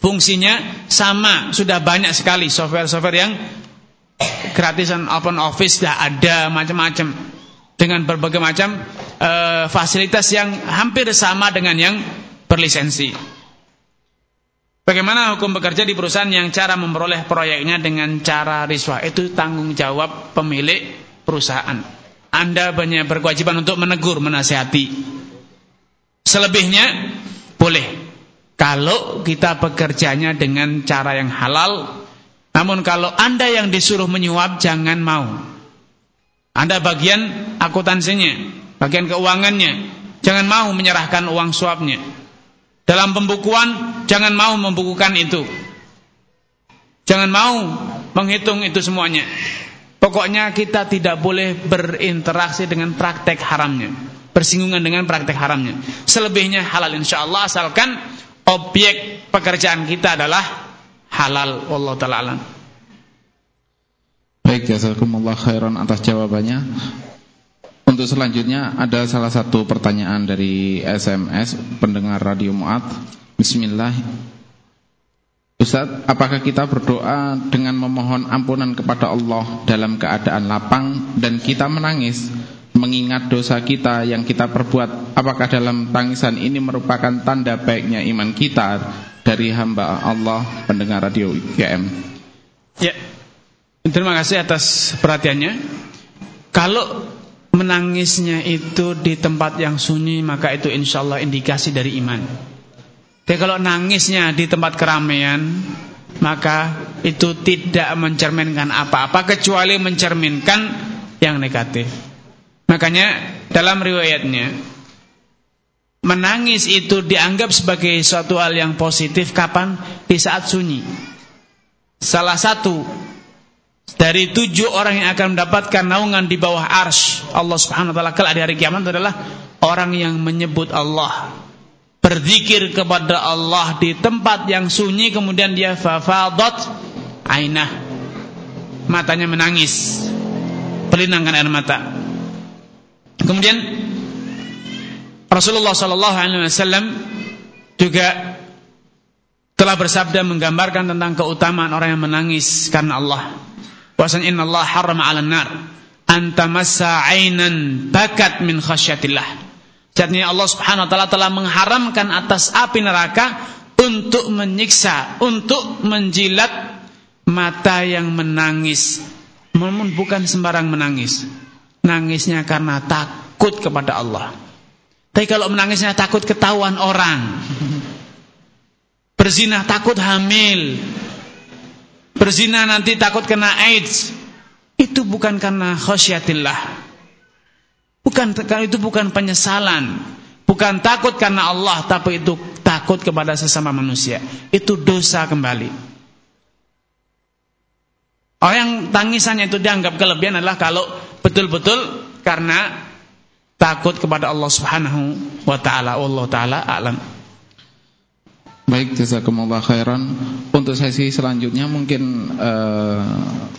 Fungsinya sama, sudah banyak sekali software-software yang gratisan open office sudah ada macam-macam dengan berbagai macam uh, fasilitas yang hampir sama dengan yang berlisensi. Bagaimana hukum bekerja di perusahaan yang cara memperoleh proyeknya dengan cara riswah? Itu tanggung jawab pemilik perusahaan. Anda banyak berkewajiban untuk menegur, menasihati. Selebihnya boleh. Kalau kita bekerjanya dengan cara yang halal. Namun kalau Anda yang disuruh menyuap, jangan mau. Anda bagian akuntansinya, bagian keuangannya. Jangan mau menyerahkan uang suapnya. Dalam pembukuan jangan mau membukukan itu. Jangan mau menghitung itu semuanya. Pokoknya kita tidak boleh berinteraksi dengan praktek haramnya. Bersinggungan dengan praktek haramnya. Selebihnya halal insya Allah asalkan objek pekerjaan kita adalah halal. Allah taala. Baik, jazakumullah khairan atas jawabannya. Untuk selanjutnya ada salah satu pertanyaan dari SMS pendengar Radio Muat. Bismillah. Ustaz, apakah kita berdoa dengan memohon ampunan kepada Allah dalam keadaan lapang dan kita menangis mengingat dosa kita yang kita perbuat? Apakah dalam tangisan ini merupakan tanda baiknya iman kita dari hamba Allah pendengar radio IGM? Ya. Terima kasih atas perhatiannya. Kalau menangisnya itu di tempat yang sunyi maka itu insya Allah indikasi dari iman. Tapi kalau nangisnya di tempat keramaian maka itu tidak mencerminkan apa-apa kecuali mencerminkan yang negatif. Makanya dalam riwayatnya menangis itu dianggap sebagai suatu hal yang positif kapan? Di saat sunyi. Salah satu dari tujuh orang yang akan mendapatkan naungan di bawah arsh Allah subhanahu wa ta'ala kelak di hari kiamat adalah orang yang menyebut Allah berzikir kepada Allah di tempat yang sunyi kemudian dia fafadat ainah matanya menangis. Pelinangkan air mata. Kemudian Rasulullah sallallahu alaihi wasallam juga telah bersabda menggambarkan tentang keutamaan orang yang menangis karena Allah. Bahwasanya inna Allah harrama 'alan nar antamassa 'ainan bakat min khasyatillah. Jadi Allah Subhanahu wa taala telah mengharamkan atas api neraka untuk menyiksa, untuk menjilat mata yang menangis. Namun bukan sembarang menangis. Nangisnya karena takut kepada Allah. Tapi kalau menangisnya takut ketahuan orang. Berzina takut hamil. Berzina nanti takut kena AIDS. Itu bukan karena khasyatillah. Bukan itu bukan penyesalan. Bukan takut karena Allah, tapi itu takut kepada sesama manusia. Itu dosa kembali. Orang tangisannya itu dianggap kelebihan adalah kalau betul-betul karena takut kepada Allah Subhanahu wa taala. Allah taala alam. Baik, jazakumullah khairan. Untuk sesi selanjutnya mungkin uh,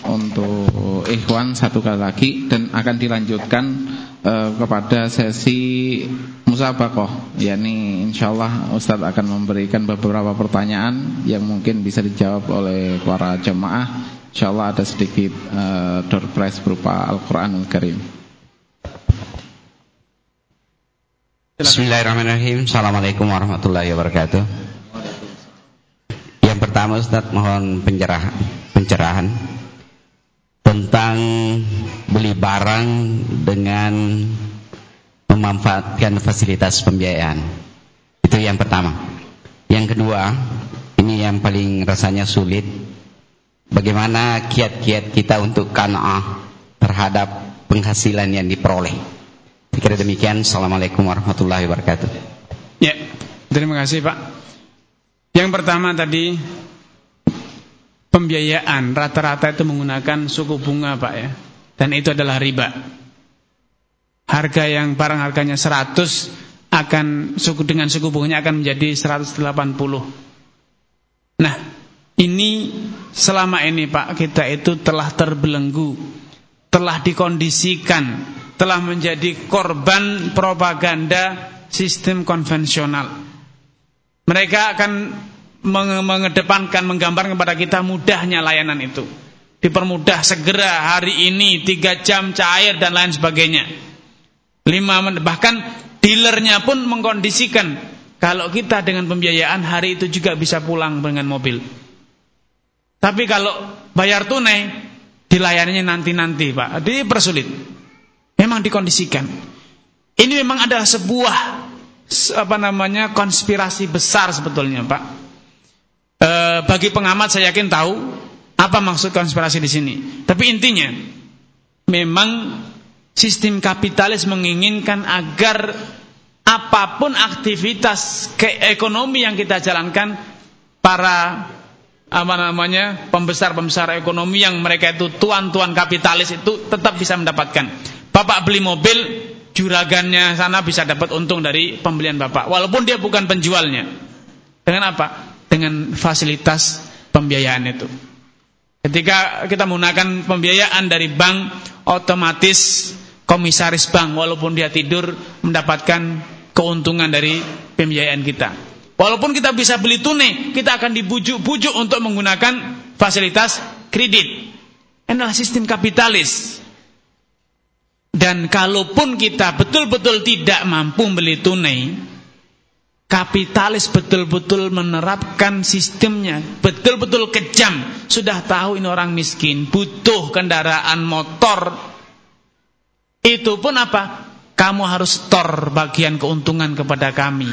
untuk ikhwan satu kali lagi dan akan dilanjutkan uh, kepada sesi musabakoh. yakni insyaallah Ustaz akan memberikan beberapa pertanyaan yang mungkin bisa dijawab oleh para jemaah. Insyaallah ada sedikit uh, door prize berupa Al-Qur'anul Karim. Bismillahirrahmanirrahim. Assalamualaikum warahmatullahi wabarakatuh. Yang pertama Ustaz mohon pencerahan, pencerahan tentang beli barang dengan memanfaatkan fasilitas pembiayaan. Itu yang pertama. Yang kedua, ini yang paling rasanya sulit. Bagaimana kiat-kiat kita untuk kana'ah terhadap penghasilan yang diperoleh. Kira demikian. Assalamualaikum warahmatullahi wabarakatuh. Ya, terima kasih Pak. Yang pertama tadi pembiayaan rata-rata itu menggunakan suku bunga Pak ya. Dan itu adalah riba. Harga yang barang harganya 100 akan suku dengan suku bunganya akan menjadi 180. Nah, ini selama ini Pak kita itu telah terbelenggu, telah dikondisikan telah menjadi korban propaganda sistem konvensional. Mereka akan mengedepankan, menggambar kepada kita mudahnya layanan itu. Dipermudah segera hari ini, tiga jam cair dan lain sebagainya. Lima bahkan dealernya pun mengkondisikan kalau kita dengan pembiayaan hari itu juga bisa pulang dengan mobil. Tapi kalau bayar tunai, dilayaninya nanti-nanti Pak, dipersulit. Memang dikondisikan. Ini memang adalah sebuah apa namanya konspirasi besar sebetulnya, Pak. E, bagi pengamat saya yakin tahu apa maksud konspirasi di sini. Tapi intinya memang sistem kapitalis menginginkan agar apa pun aktivitas ekonomi yang kita jalankan para apa namanya pembesar-pembesar ekonomi yang mereka itu tuan-tuan kapitalis itu tetap bisa mendapatkan Bapak beli mobil, juragannya sana bisa dapat untung dari pembelian Bapak. Walaupun dia bukan penjualnya. Dengan apa? Dengan fasilitas pembiayaan itu. Ketika kita menggunakan pembiayaan dari bank, otomatis komisaris bank, walaupun dia tidur, mendapatkan keuntungan dari pembiayaan kita. Walaupun kita bisa beli tunai, kita akan dibujuk-bujuk untuk menggunakan fasilitas kredit. Ini adalah sistem kapitalis. Dan kalaupun kita betul-betul tidak mampu beli tunai, kapitalis betul-betul menerapkan sistemnya, betul-betul kejam. Sudah tahu ini orang miskin, butuh kendaraan motor. Itu pun apa? Kamu harus store bagian keuntungan kepada kami.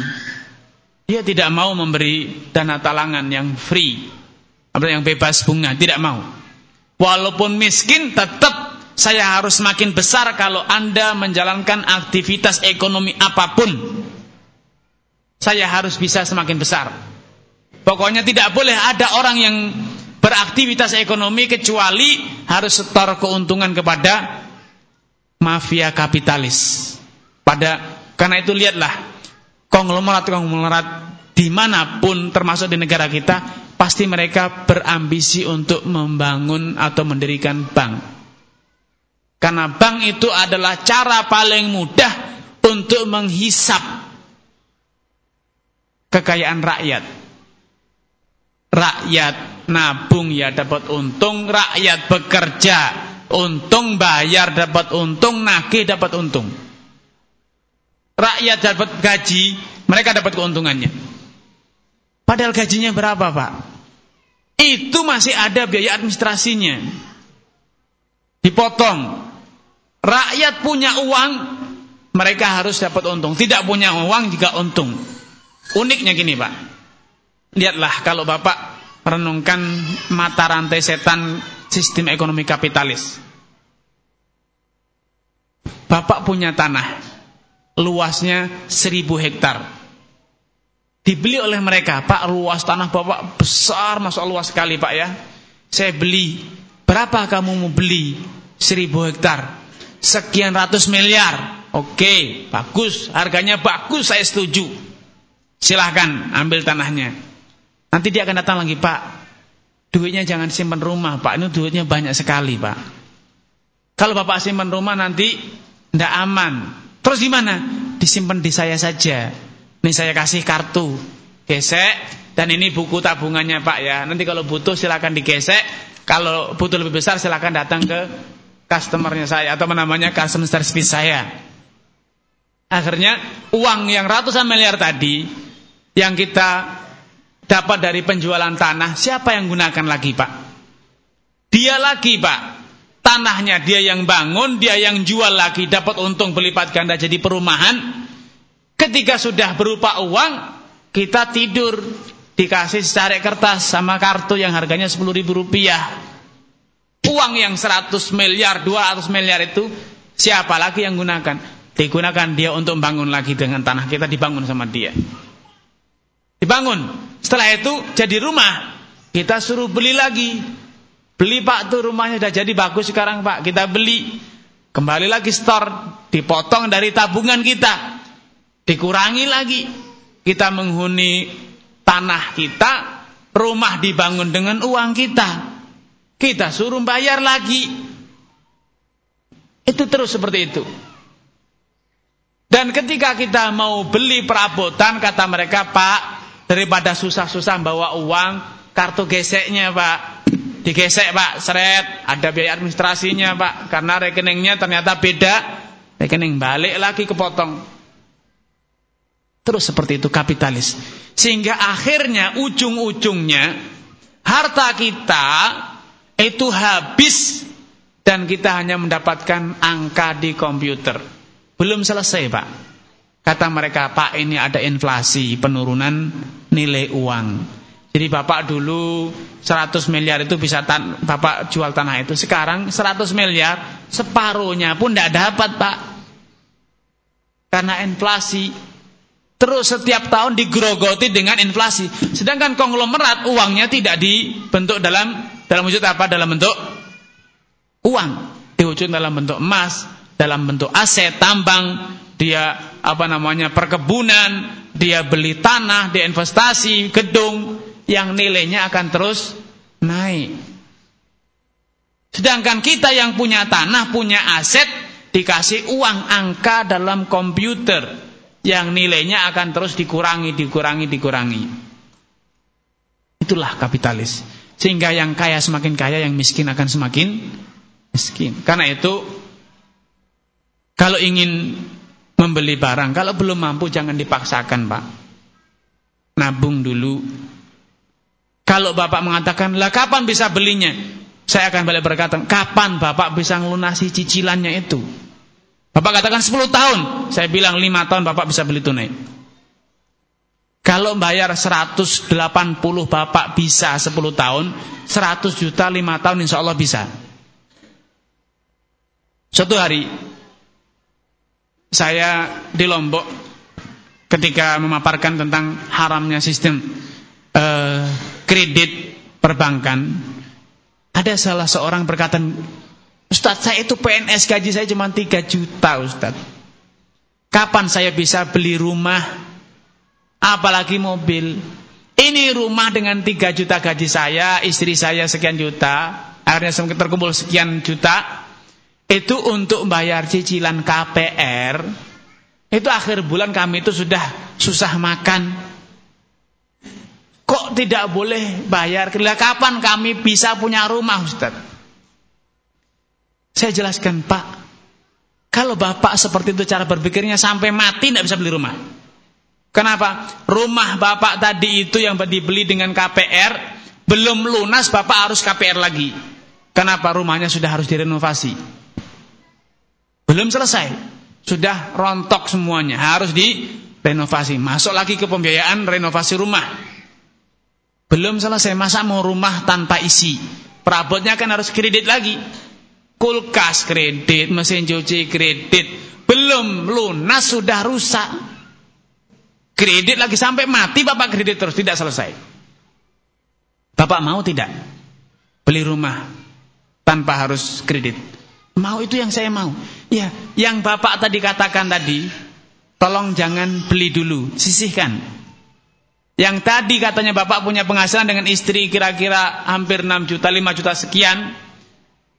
Dia tidak mau memberi dana talangan yang free, atau yang bebas bunga, tidak mau. Walaupun miskin tetap saya harus semakin besar kalau Anda menjalankan aktivitas ekonomi apa pun. Saya harus bisa semakin besar. Pokoknya tidak boleh ada orang yang beraktivitas ekonomi kecuali harus setor keuntungan kepada mafia kapitalis. Pada karena itu lihatlah konglomerat-konglomerat di mana pun termasuk di negara kita pasti mereka berambisi untuk membangun atau mendirikan bank. Karena bank itu adalah cara paling mudah untuk menghisap kekayaan rakyat. Rakyat nabung ya dapat untung, rakyat bekerja untung, bayar dapat untung, nagih dapat untung. Rakyat dapat gaji, mereka dapat keuntungannya. Padahal gajinya berapa, Pak? Itu masih ada biaya administrasinya. Dipotong. Rakyat punya uang, mereka harus dapat untung. Tidak punya uang juga untung. Uniknya gini Pak. Lihatlah kalau Bapak merenungkan mata rantai setan sistem ekonomi kapitalis. Bapak punya tanah. Luasnya seribu hektar. Dibeli oleh mereka. Pak luas tanah Bapak besar, masuk luas sekali Pak ya. Saya beli. Berapa kamu mau beli? Seribu hektar sekian ratus miliar. Oke, bagus, harganya bagus, saya setuju. Silahkan ambil tanahnya. Nanti dia akan datang lagi, Pak. Duitnya jangan simpan rumah, Pak. Ini duitnya banyak sekali, Pak. Kalau Bapak simpan rumah nanti tidak aman. Terus gimana? Disimpan di saya saja. Ini saya kasih kartu. Gesek. Dan ini buku tabungannya, Pak ya. Nanti kalau butuh silakan digesek. Kalau butuh lebih besar silakan datang ke customernya saya atau namanya customer service saya. Akhirnya uang yang ratusan miliar tadi yang kita dapat dari penjualan tanah, siapa yang gunakan lagi, Pak? Dia lagi, Pak. Tanahnya dia yang bangun, dia yang jual lagi, dapat untung berlipat ganda jadi perumahan. Ketika sudah berupa uang, kita tidur dikasih secara kertas sama kartu yang harganya 10 ribu rupiah uang yang 100 miliar, 200 miliar itu siapa lagi yang gunakan? Digunakan dia untuk bangun lagi dengan tanah kita dibangun sama dia. Dibangun. Setelah itu jadi rumah. Kita suruh beli lagi. Beli Pak tuh rumahnya sudah jadi bagus sekarang Pak. Kita beli. Kembali lagi store, dipotong dari tabungan kita. Dikurangi lagi. Kita menghuni tanah kita, rumah dibangun dengan uang kita. Kita suruh bayar lagi. Itu terus seperti itu. Dan ketika kita mau beli perabotan, kata mereka, Pak, daripada susah-susah bawa uang, kartu geseknya, Pak. Digesek, Pak, seret, ada biaya administrasinya, Pak. Karena rekeningnya ternyata beda, rekening balik lagi kepotong. Terus seperti itu kapitalis. Sehingga akhirnya ujung-ujungnya harta kita itu habis dan kita hanya mendapatkan angka di komputer. Belum selesai, Pak. Kata mereka, Pak, ini ada inflasi, penurunan nilai uang. Jadi Bapak dulu 100 miliar itu bisa tan Bapak jual tanah itu. Sekarang 100 miliar, separuhnya pun tidak dapat, Pak. Karena inflasi. Terus setiap tahun digerogoti dengan inflasi. Sedangkan konglomerat uangnya tidak dibentuk dalam dalam wujud apa? Dalam bentuk uang. Diwujud dalam bentuk emas, dalam bentuk aset, tambang, dia apa namanya perkebunan, dia beli tanah, dia investasi, gedung yang nilainya akan terus naik. Sedangkan kita yang punya tanah, punya aset, dikasih uang angka dalam komputer yang nilainya akan terus dikurangi, dikurangi, dikurangi. Itulah kapitalis. Sehingga yang kaya semakin kaya, yang miskin akan semakin miskin. Karena itu, kalau ingin membeli barang, kalau belum mampu jangan dipaksakan Pak. Nabung dulu. Kalau Bapak mengatakan, lah kapan bisa belinya? Saya akan balik berkata, kapan Bapak bisa ngelunasi cicilannya itu? Bapak katakan 10 tahun. Saya bilang 5 tahun Bapak bisa beli tunai. Kalau bayar 180 bapak bisa 10 tahun, 100 juta 5 tahun insya Allah bisa. Suatu hari, saya di Lombok ketika memaparkan tentang haramnya sistem eh, kredit perbankan, ada salah seorang berkata, Ustaz saya itu PNS gaji saya cuma 3 juta Ustaz. Kapan saya bisa beli rumah apalagi mobil. Ini rumah dengan 3 juta gaji saya, istri saya sekian juta, akhirnya terkumpul sekian juta. Itu untuk bayar cicilan KPR. Itu akhir bulan kami itu sudah susah makan. Kok tidak boleh bayar? Kira kapan kami bisa punya rumah, Ustaz? Saya jelaskan, Pak. Kalau Bapak seperti itu cara berpikirnya sampai mati tidak bisa beli rumah. Kenapa? Rumah bapak tadi itu yang dibeli dengan KPR belum lunas bapak harus KPR lagi. Kenapa rumahnya sudah harus direnovasi? Belum selesai. Sudah rontok semuanya, harus direnovasi. Masuk lagi ke pembiayaan renovasi rumah. Belum selesai, masa mau rumah tanpa isi? Perabotnya kan harus kredit lagi. Kulkas kredit, mesin cuci kredit. Belum lunas sudah rusak. Kredit lagi sampai mati bapak kredit terus tidak selesai. Bapak mau tidak beli rumah tanpa harus kredit? Mau itu yang saya mau. Ya, yang bapak tadi katakan tadi, tolong jangan beli dulu, sisihkan. Yang tadi katanya bapak punya penghasilan dengan istri kira-kira hampir 6 juta, 5 juta sekian.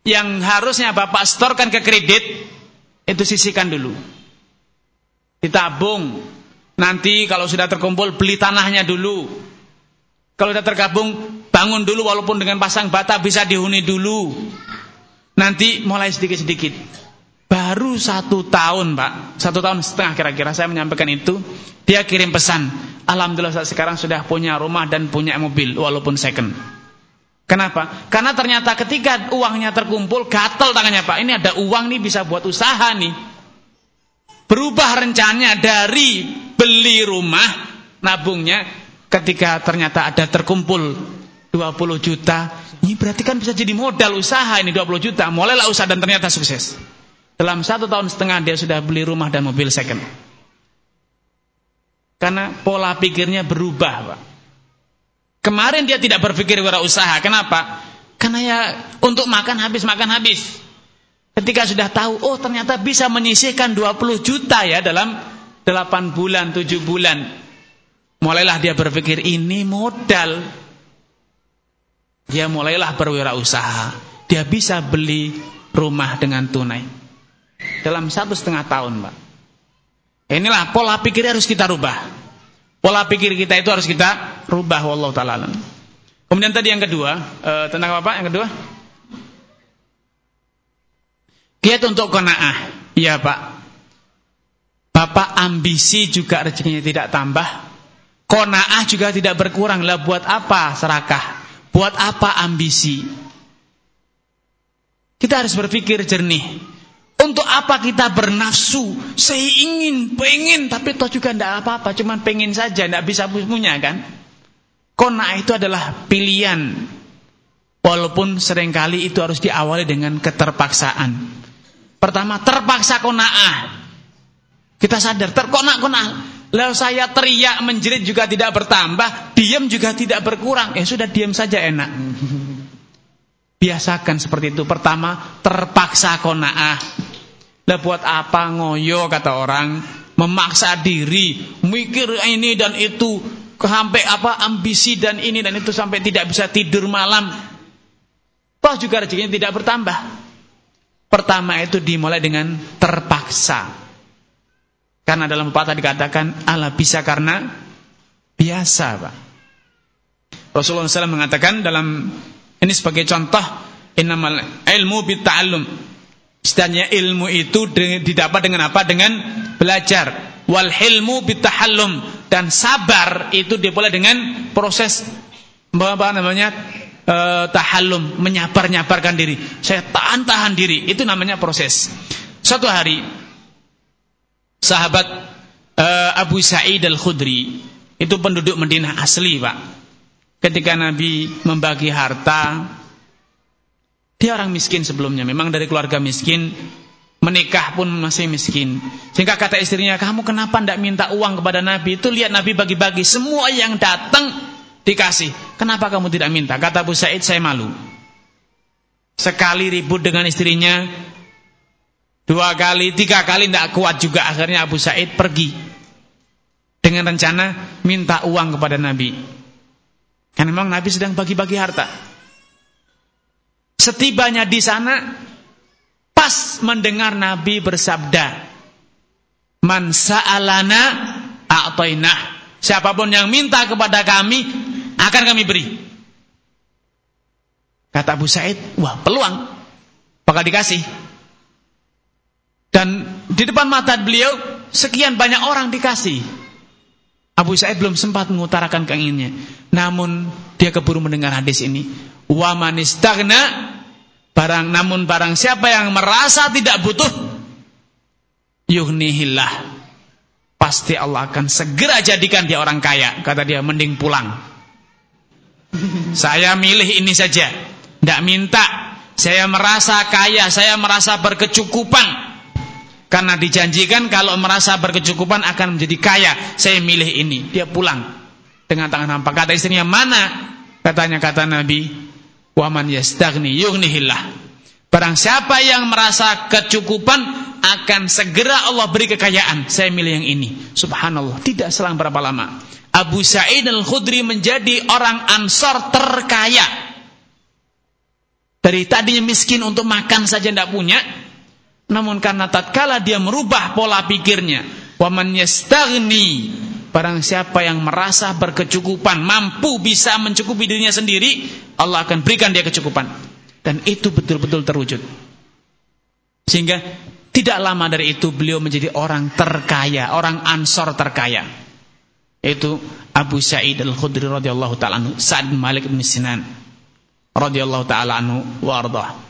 Yang harusnya bapak setorkan ke kredit, itu sisihkan dulu. Ditabung, Nanti kalau sudah terkumpul beli tanahnya dulu. Kalau sudah tergabung bangun dulu walaupun dengan pasang bata bisa dihuni dulu. Nanti mulai sedikit-sedikit. Baru satu tahun pak, satu tahun setengah kira-kira saya menyampaikan itu. Dia kirim pesan, Alhamdulillah saat sekarang sudah punya rumah dan punya mobil walaupun second. Kenapa? Karena ternyata ketika uangnya terkumpul gatel tangannya pak. Ini ada uang nih bisa buat usaha nih. Berubah rencananya dari beli rumah nabungnya ketika ternyata ada terkumpul 20 juta ini berarti kan bisa jadi modal usaha ini 20 juta mulailah usaha dan ternyata sukses dalam satu tahun setengah dia sudah beli rumah dan mobil second karena pola pikirnya berubah Pak kemarin dia tidak berpikir usaha kenapa? karena ya untuk makan habis makan habis ketika sudah tahu oh ternyata bisa menyisihkan 20 juta ya dalam 8 bulan, 7 bulan. Mulailah dia berpikir ini modal. Dia mulailah berwirausaha. Dia bisa beli rumah dengan tunai. Dalam satu setengah tahun, Pak. Inilah pola pikir harus kita rubah. Pola pikir kita itu harus kita rubah. Wallahu ta'ala. Kemudian tadi yang kedua, eh, tentang apa Yang kedua? Kiat untuk kona'ah. Iya, Pak. Bapak ambisi juga rezekinya tidak tambah. Kona'ah juga tidak berkurang. Lah buat apa serakah? Buat apa ambisi? Kita harus berpikir jernih. Untuk apa kita bernafsu? Saya ingin, pengen, tapi toh juga tidak apa-apa. Cuman pengen saja, tidak bisa punya kan? Kona'ah itu adalah pilihan. Walaupun sering kali itu harus diawali dengan keterpaksaan. Pertama, terpaksa kona'ah. Kita sadar, terkonak-konak. Lalu saya teriak menjerit juga tidak bertambah, diam juga tidak berkurang. Ya sudah diam saja enak. <laughs> Biasakan seperti itu. Pertama, terpaksa kona'ah. Lah buat apa ngoyo kata orang, memaksa diri, mikir ini dan itu, sampai apa ambisi dan ini dan itu sampai tidak bisa tidur malam. Toh juga rezekinya tidak bertambah. Pertama itu dimulai dengan terpaksa. Karena dalam pepatah dikatakan Allah bisa karena biasa, Pak. Rasulullah SAW mengatakan dalam ini sebagai contoh innamal ilmu bitta'allum. Istilahnya ilmu itu didapat dengan apa? Dengan belajar. Wal hilmu bittahallum dan sabar itu dimulai dengan proses apa namanya? E, tahallum, menyabar-nyabarkan diri. Saya tahan-tahan diri, itu namanya proses. Suatu hari sahabat uh, Abu Sa'id Al-Khudri itu penduduk Madinah asli, Pak. Ketika Nabi membagi harta, dia orang miskin sebelumnya, memang dari keluarga miskin, menikah pun masih miskin. Sehingga kata istrinya, "Kamu kenapa tidak minta uang kepada Nabi?" Itu lihat Nabi bagi-bagi, semua yang datang dikasih. Kenapa kamu tidak minta? Kata Abu Sa'id, "Saya malu." Sekali ribut dengan istrinya, Dua kali, tiga kali tidak kuat juga akhirnya Abu Said pergi dengan rencana minta uang kepada Nabi. Kan memang Nabi sedang bagi-bagi harta. Setibanya di sana, pas mendengar Nabi bersabda, "Man sa'alana a'tainah." Siapa pun yang minta kepada kami, akan kami beri. Kata Abu Said, wah peluang. Bakal dikasih. Dan di depan mata beliau, sekian banyak orang dikasih. Abu Sa'id belum sempat mengutarakan keinginannya. Namun dia keburu mendengar hadis ini. Wa manistagna barang namun barang siapa yang merasa tidak butuh yuhnihillah. Pasti Allah akan segera jadikan dia orang kaya. Kata dia mending pulang. <laughs> Saya milih ini saja. Tidak minta. Saya merasa kaya, saya merasa berkecukupan. Karena dijanjikan kalau merasa berkecukupan akan menjadi kaya. Saya milih ini. Dia pulang dengan tangan hampa. Kata istrinya, "Mana?" Katanya kata Nabi, "Wa man yastagni yughnihillah." Barang siapa yang merasa kecukupan akan segera Allah beri kekayaan. Saya milih yang ini. Subhanallah, tidak selang berapa lama. Abu Sa'id Al-Khudri menjadi orang Ansor terkaya. Dari tadinya miskin untuk makan saja tidak punya, namun karena tatkala dia merubah pola pikirnya, waman yastaghni, barang siapa yang merasa berkecukupan, mampu bisa mencukupi dirinya sendiri, Allah akan berikan dia kecukupan. Dan itu betul-betul terwujud. Sehingga tidak lama dari itu beliau menjadi orang terkaya, orang ansor terkaya. Itu Abu Sa'id Al-Khudri radhiyallahu taala anhu, Sa'd Malik bin Sinan radhiyallahu taala anhu wa.